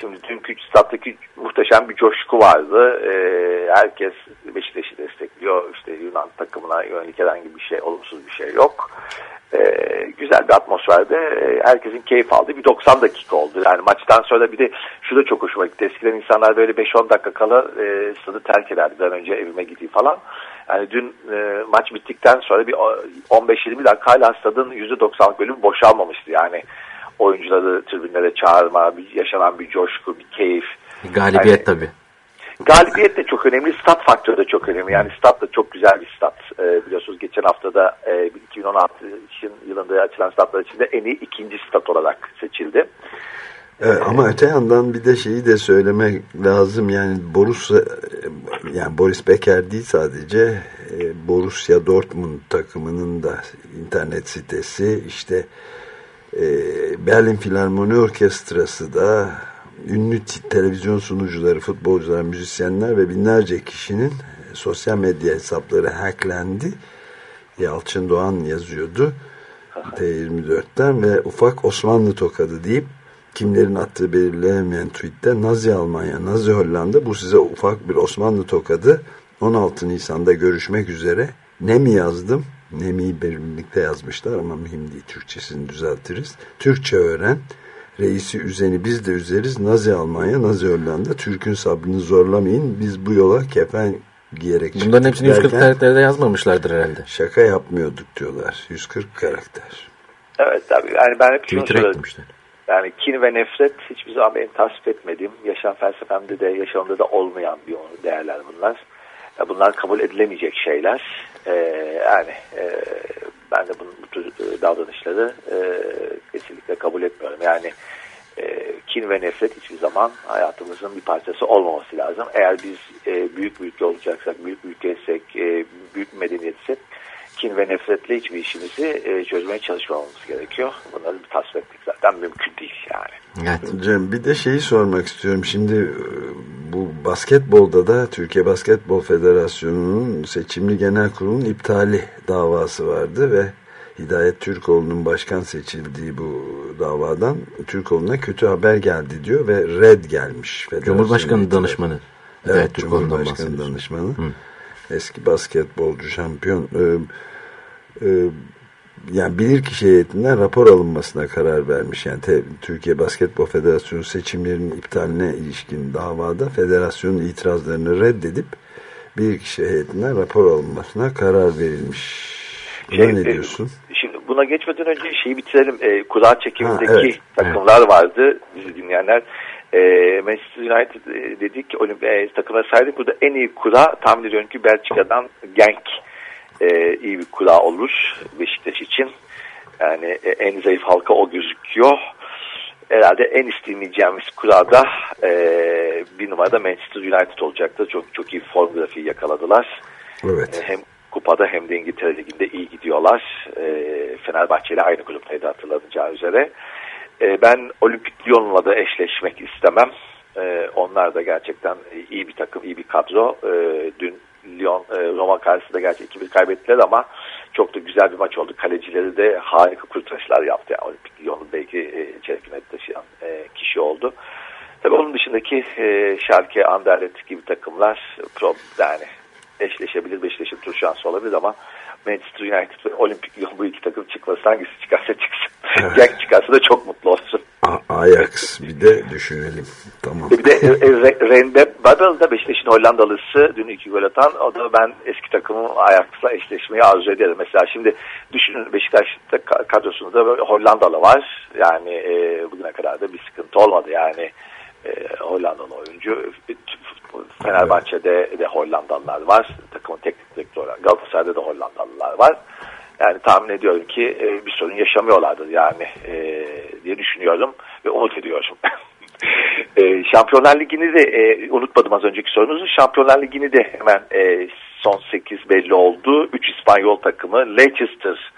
şimdi dünkü stat'taki muhteşem bir coşku vardı. Ee, herkes Beşiktaş'ı destekliyor. İşte Yunan takımına yönelik herhangi bir şey, olumsuz bir şey yok. Ee, güzel bir atmosferde e, herkesin keyif aldığı bir 90 dakika oldu. Yani maçtan sonra bir de şu da çok hoşuma gitti. Eskiden insanlar böyle 5-10 dakika kala e, stadı terk ederdi. Ben önce evime gideyim falan. Yani dün e, maç bittikten sonra bir o- 15-20 dakika hala stadın %90'lık bölümü boşalmamıştı. Yani oyuncuları tribünlere çağırma, bir, yaşanan bir coşku, bir keyif. Galibiyet Yani- tabii. Galibiyet de çok önemli, stat faktörü de çok önemli. Yani stat da çok güzel bir stat. Ee, biliyorsunuz geçen haftada e, 2016 için yılında açılan statlar içinde en iyi ikinci stat olarak seçildi. Evet, ama öte yandan bir de şeyi de söylemek lazım yani Borussia yani Boris Becker değil sadece e, Borussia Dortmund takımının da internet sitesi işte e, Berlin Filarmoni Orkestrası da ünlü televizyon sunucuları, futbolcular, müzisyenler ve binlerce kişinin sosyal medya hesapları hacklendi. Yalçın Doğan yazıyordu. T24'ten ve ufak Osmanlı tokadı deyip kimlerin attığı belirlenemeyen tweette Nazi Almanya, Nazi Hollanda bu size ufak bir Osmanlı tokadı. 16 Nisan'da görüşmek üzere. Ne mi yazdım. Ne mi birlikte yazmışlar ama mühim değil Türkçesini düzeltiriz. Türkçe öğren reisi üzeni biz de üzeriz Nazi Almanya, Nazi Hollanda Türk'ün sabrını zorlamayın biz bu yola kefen giyerek Bunların çıktık hepsini 140 derken karakterde yazmamışlardır herhalde. Şaka yapmıyorduk diyorlar 140 karakter Evet tabii yani ben hep şunu eklemişler. Yani kin ve nefret hiçbir zaman benim tasvip etmediğim, yaşam felsefemde de yaşamımda da olmayan bir değerler bunlar. Bunlar kabul edilemeyecek şeyler. Ee, yani e, ben de bunun, bu tür e, davranışları e, kesinlikle kabul etmiyorum. Yani e, kin ve nefret hiçbir zaman hayatımızın bir parçası olmaması lazım. Eğer biz e, büyük ülke olacaksak, büyük ülkeysek, e, büyük medeniyetsek kin ve nefretle hiçbir işimizi e, çözmeye çalışmamamız gerekiyor. Bunları bir tasvip etmek zaten mümkün değil yani. Evet. Cem bir de şeyi sormak istiyorum. Şimdi e, bu basketbolda da Türkiye Basketbol Federasyonu'nun seçimli genel kurulun iptali davası vardı ve Hidayet Türkoğlu'nun başkan seçildiği bu davadan Türkoğlu'na kötü haber geldi diyor ve red gelmiş. Cumhurbaşkanı danışmanı. Evet, Evet, Cumhurbaşkanı danışmanı. Eski basketbolcu şampiyon. Ee, e, yani bilirkişi heyetinden rapor alınmasına karar vermiş. Yani te, Türkiye Basketbol Federasyonu seçimlerinin iptaline ilişkin davada federasyonun itirazlarını reddedip bilirkişi heyetinden rapor alınmasına karar verilmiş. Buna Şey, ne e, diyorsun? Şimdi buna geçmeden önce şeyi bitirelim. E, kura çekimindeki Ha, evet. takımlar vardı bizi dinleyenler. E, Manchester United e, dedik ki olimp e, takımları saydık. Burada en iyi kura tahmin ediyorum ki Belçika'dan Genk e, iyi bir kura olmuş Beşiktaş için. Yani e, en zayıf halka o gözüküyor. Herhalde en istemeyeceğimiz kurada e, bir numarada Manchester United olacaktı. Çok çok iyi form grafiği yakaladılar. Evet. E, hem kupada hem de İngiltere Ligi'nde iyi gidiyorlar. E, Fenerbahçe ile aynı gruptaydı hatırlanacağı üzere. E, ben Olimpik Lyon'la da eşleşmek istemem. E, onlar da gerçekten iyi bir takım, iyi bir kadro. E, dün Lyon, e, Roma karşısında gerçi 2-1 kaybettiler ama çok da güzel bir maç oldu. Kalecileri de harika kurtarışlar yaptı. Yani Olimpik Lyon'un belki e, çeyrek taşıyan e, kişi oldu. Tabii onun dışındaki e, Schalke, Anderlecht gibi takımlar yani eşleşebilir. Beşiktaş'ın tur şansı olabilir ama Manchester United ve Olimpik Lyon bu iki takım çıkması hangisi çıkarsa çıksın. Genk çıkarsa da çok mutlu olsun. A- Ajax bir de düşünelim. Tamam. Bir de e, e, Re- Rende Babel da Beşiktaş'ın Hollandalısı dün iki gol atan o da ben eski takımı Ajax'la eşleşmeyi arzu ederim. Mesela şimdi düşünün Beşiktaş'ta ka- kadrosunda Hollandalı var. Yani e, bugüne kadar da bir sıkıntı olmadı yani e, Hollandalı oyuncu. Fenerbahçe'de de Hollandalılar var. Takımın teknik direktörü. Galatasaray'da da Hollandalılar var. Yani tahmin ediyorum ki e, bir sorun yaşamıyorlardır yani e, diye düşünüyorum ve umut ediyorum. e, Şampiyonlar Ligi'ni de e, unutmadım az önceki sorunuzu. Şampiyonlar Ligi'ni de hemen e, son 8 belli oldu. 3 İspanyol takımı Leicester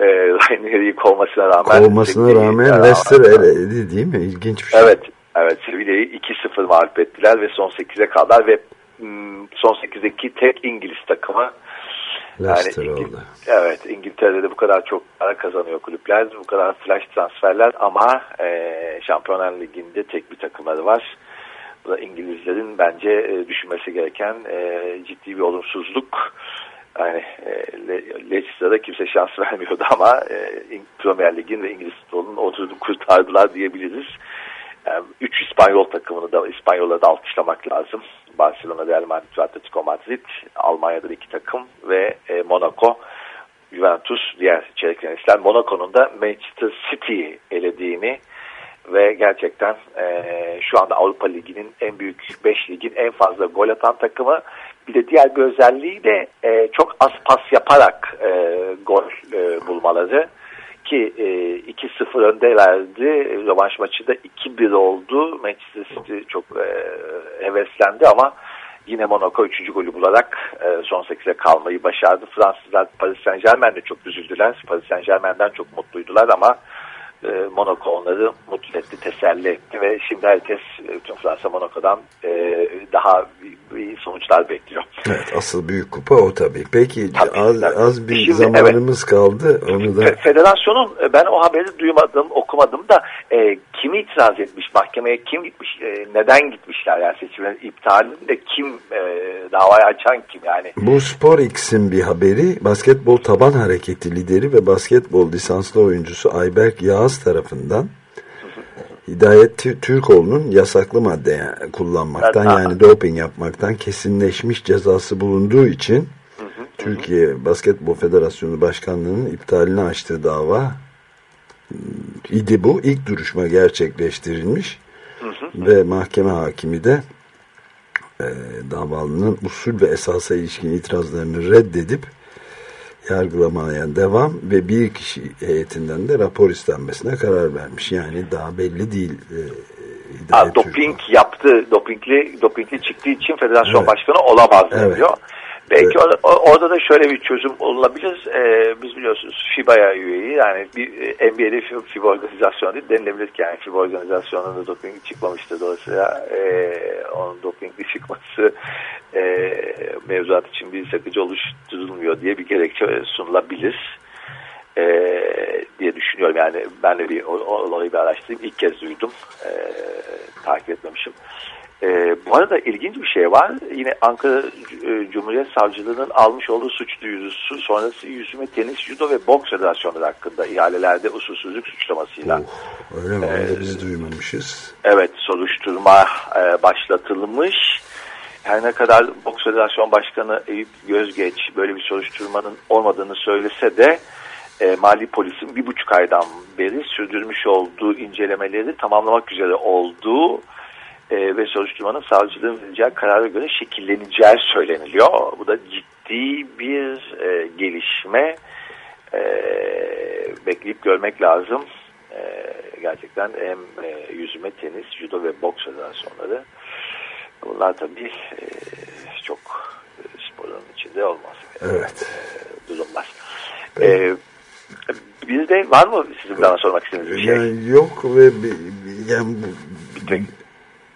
e, Ranieri'yi kovmasına rağmen Kovmasına rağmen Leicester eledi değil mi? İlginç bir şey. Evet, evet Sevilla'yı 2-0 mağlup ettiler ve son 8'e kaldılar ve mm, son 8'deki tek İngiliz takımı. Leicester İngil- oldu. Evet, İngiltere'de de bu kadar çok para kazanıyor kulüpler, bu kadar flash transferler ama e, Şampiyonlar Ligi'nde tek bir takımları var. Bu da İngilizlerin bence e, düşünmesi gereken e, ciddi bir olumsuzluk. Yani e, Le- Leicester'da kimse şans vermiyordu ama e, Premier Lig'in ve İngiliz futbolunun oturduğunu kurtardılar diyebiliriz. Yani üç İspanyol takımını da İspanyolları da alkışlamak lazım. Barcelona, Real Madrid ve Atletico Madrid. Almanya'da iki takım ve e, Monaco, Juventus diğer çeyrek finalistler. Monaco'nun da Manchester City'yi elediğini ve gerçekten e, şu anda Avrupa Ligi'nin en büyük 5 ligin en fazla gol atan takımı. Bir de diğer bir özelliği de e, çok az pas yaparak e, gol e, bulmaları ki e, 2-0 öndelerdi. Rövanş maçı da 2-1 oldu. Manchester City çok e, heveslendi ama yine Monaco 3. golü bularak e, son 8'e kalmayı başardı. Fransızlar Paris Saint Germain'de çok üzüldüler. Paris Saint Germain'den çok mutluydular ama e, Monaco onları mutlu etti, teselli etti ve şimdi herkes e, tüm Fransa Monaco'dan e, daha iyi sonuçlar bekliyor. Evet, asıl büyük kupa o tabii. Peki Tabii, az, tabii. az bir Şimdi, zamanımız kaldı. Onu da Fe- Federasyonun e, ben o haberi duymadım, okumadım da e, kimi itiraz etmiş, mahkemeye kim gitmiş, e, neden gitmişler yani seçimlerin iptalinde kim e, davayı açan kim yani. Bu Spor X'in bir haberi basketbol taban hareketi lideri ve basketbol lisanslı oyuncusu Ayberk Yağız tarafından Hidayet Tü- Türkoğlu'nun yasaklı madde kullanmaktan Evet, yani doping yapmaktan kesinleşmiş cezası bulunduğu için Türkiye Basketbol Federasyonu Başkanlığı'nın iptalini açtığı dava m, idi bu. İlk duruşma gerçekleştirilmiş ve mahkeme hakimi de e, davalının usul ve esasa ilişkin itirazlarını reddedip yargılamaya devam ve bir kişi heyetinden de rapor istenmesine karar vermiş. Yani daha belli değil. E, Ha, doping yaptı, dopingli, dopingli çıktığı için federasyon evet. başkanı olamaz evet. diyor. Belki evet. orada, orada da şöyle bir çözüm olabilir. Ee, biz biliyorsunuz FIBA'ya üyeyi yani bir e, NBA'de FIBA organizasyonu değil denilebilir ki yani FIBA organizasyonunda doping çıkmamıştı dolayısıyla e, onun dopingli çıkması e, mevzuat için bir sakıcı oluşturulmuyor diye bir gerekçe sunulabilir e, diye düşünüyorum. Yani ben de bir olayı bir araştırayım. İlk kez duydum. E, takip etmemişim. E, bu arada ilginç bir şey var. Yine Ankara e, Cumhuriyet Savcılığı'nın almış olduğu suç duyurusu sonrası yüzme, tenis, judo ve boks federasyonları hakkında ihalelerde usulsüzlük suçlamasıyla. Oh, öyle mi? Ee, biz duymamışız. Evet, soruşturma e, başlatılmış. Her ne kadar Boks Federasyon Başkanı Eyüp Gözgeç böyle bir soruşturmanın olmadığını söylese de e, Mali Polis'in bir buçuk aydan beri sürdürmüş olduğu incelemeleri tamamlamak üzere olduğu e, ve soruşturmanın savcılığın vereceği karara göre şekilleneceği söyleniliyor. Bu da ciddi bir e, gelişme. E, bekleyip görmek lazım. E, gerçekten hem e, yüzme, tenis, judo ve boks federasyonları bunlar tabii e, çok e, sporun içinde olmaz. Evet. E, durumlar. Evet. E, Bizde var mı sizin bana sormak istediğiniz bir şey? Yani yok ve yani bu,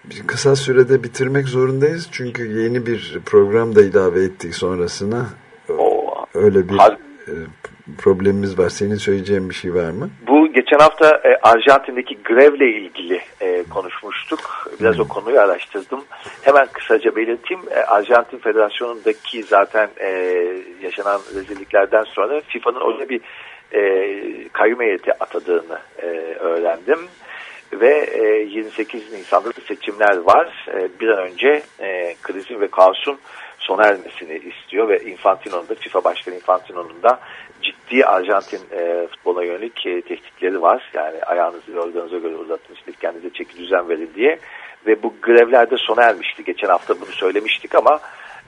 Bitirmek. kısa sürede bitirmek zorundayız. Çünkü yeni bir program da ilave ettik sonrasına. Öyle bir e, problemimiz var. Senin söyleyeceğin bir şey var mı? Bu geçen hafta e, Arjantin'deki grevle ilgili e, konuşmuştuk. Biraz hmm. o konuyu araştırdım. Hemen kısaca belirteyim. E, Arjantin Federasyonu'ndaki zaten e, yaşanan rezilliklerden sonra FIFA'nın öyle bir e, kayyum heyeti atadığını e, öğrendim. Ve e, 28 Nisan'da seçimler var. E, bir an önce e, krizin ve kaosun sona ermesini istiyor ve Infantino'nun da FIFA Başkanı Infantino'nun da ciddi Arjantin e, futbola yönelik e, tehditleri var. Yani ayağınızı ve organınıza göre uzatmıştır, kendinize çeki düzen verin diye. Ve bu grevlerde sona ermişti. Geçen hafta bunu söylemiştik ama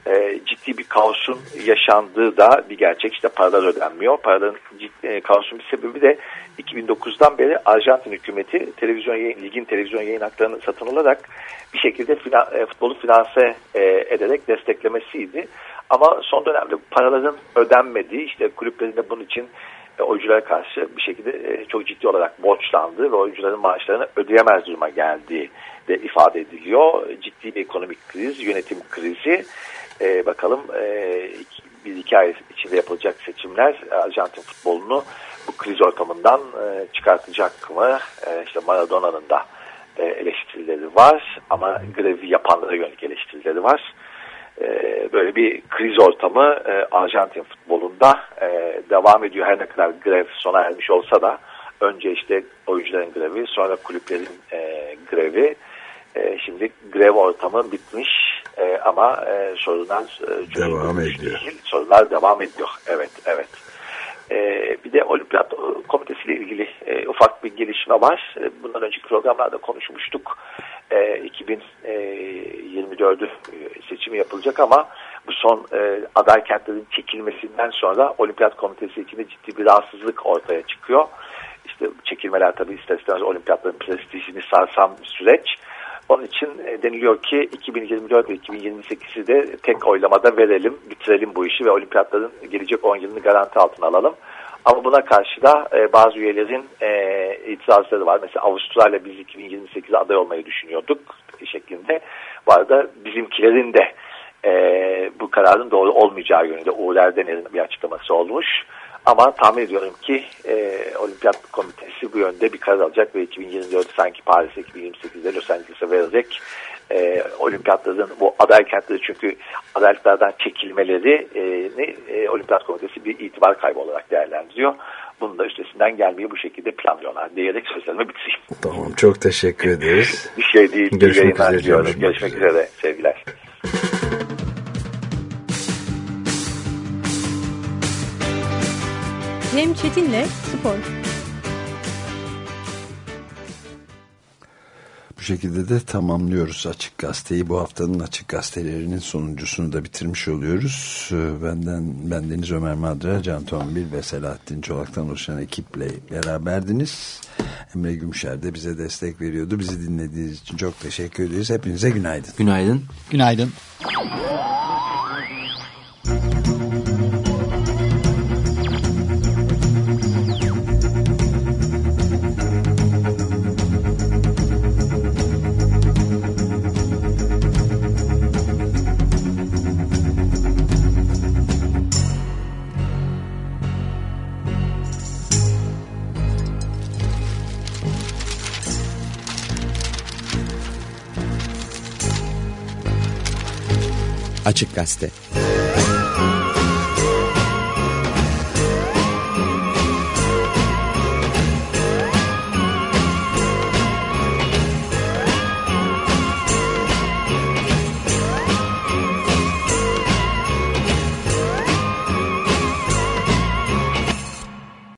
e, ciddi bir kaosun yaşandığı da bir gerçek. İşte paralar ödenmiyor. Paraların ciddi, e, kaosun bir sebebi de 2009'dan beri Arjantin hükümeti televizyon yayın, ligin televizyon yayın haklarını satın alarak bir şekilde finan, e, futbolu finanse e, ederek desteklemesiydi. Ama son dönemde paraların ödenmediği işte kulüplerin de bunun için e, oyunculara karşı bir şekilde e, çok ciddi olarak borçlandığı ve oyuncuların maaşlarını ödeyemez duruma geldiği de ifade ediliyor. Ciddi bir ekonomik kriz, yönetim krizi e, bakalım e, bir iki ay içinde yapılacak seçimler Arjantin futbolunu bu kriz ortamından e, çıkartacak mı? E, işte Maradona'nın da e, eleştirileri var ama grevi yapanlara yönelik eleştirileri var. E, böyle bir kriz ortamı e, Arjantin futbolunda e, devam ediyor. Her ne kadar grev sona ermiş olsa da önce işte oyuncuların grevi sonra kulüplerin e, grevi e, şimdi grev ortamı bitmiş e, ama e, sorunlar e, devam ediyor. Değil, sorunlar devam ediyor. Evet, evet. E, bir de Olimpiyat Komitesi ile ilgili e, ufak bir gelişme var. E, bundan önceki programlarda konuşmuştuk. E, 2024'ü e, seçimi yapılacak ama bu son e, aday kentlerin çekilmesinden sonra Olimpiyat Komitesi içinde ciddi bir rahatsızlık ortaya çıkıyor. İşte çekilmeler tabii ister istemez olimpiyatların prestijini sarsan süreç. Onun için e, deniliyor ki 2024 ve 2028'i de tek oylamada verelim, bitirelim bu işi ve olimpiyatların gelecek 10 yılını garanti altına alalım. Ama buna karşı da e, bazı üyelerin e, itirazları var. Mesela Avustralya biz 2028'e aday olmayı düşünüyorduk şeklinde. Bu arada bizimkilerin de e, bu kararın doğru olmayacağı yönünde Uğur Erdener'in bir açıklaması olmuş. Ama tahmin ediyorum ki e, Olimpiyat Komitesi bu yönde bir karar alacak ve 2024 sanki Paris'e 2028'de Los Angeles'e verecek. E, olimpiyatların bu aday kentleri çünkü adaylıklardan çekilmeleri e, e, Olimpiyat Komitesi bir itibar kaybı olarak değerlendiriyor. Bunun da üstesinden gelmeyi bu şekilde planlıyorlar diyerek sözlerimi bitireyim. Tamam çok teşekkür ederiz. bir şey değil. Görüşmek üzere. Görüşmek üzere sevgiler. Cem Çetin'le Spor. şekilde de tamamlıyoruz Açık Gazete'yi. Bu haftanın Açık Gazetelerinin sonuncusunu da bitirmiş oluyoruz. Ee, benden Bendeniz Ömer Madra, Can Tombil ve Selahattin Çolak'tan oluşan ekiple beraberdiniz. Emre Gümşer de bize destek veriyordu. Bizi dinlediğiniz için çok teşekkür ederiz. Hepinize günaydın. Günaydın. Günaydın. Açık Gazete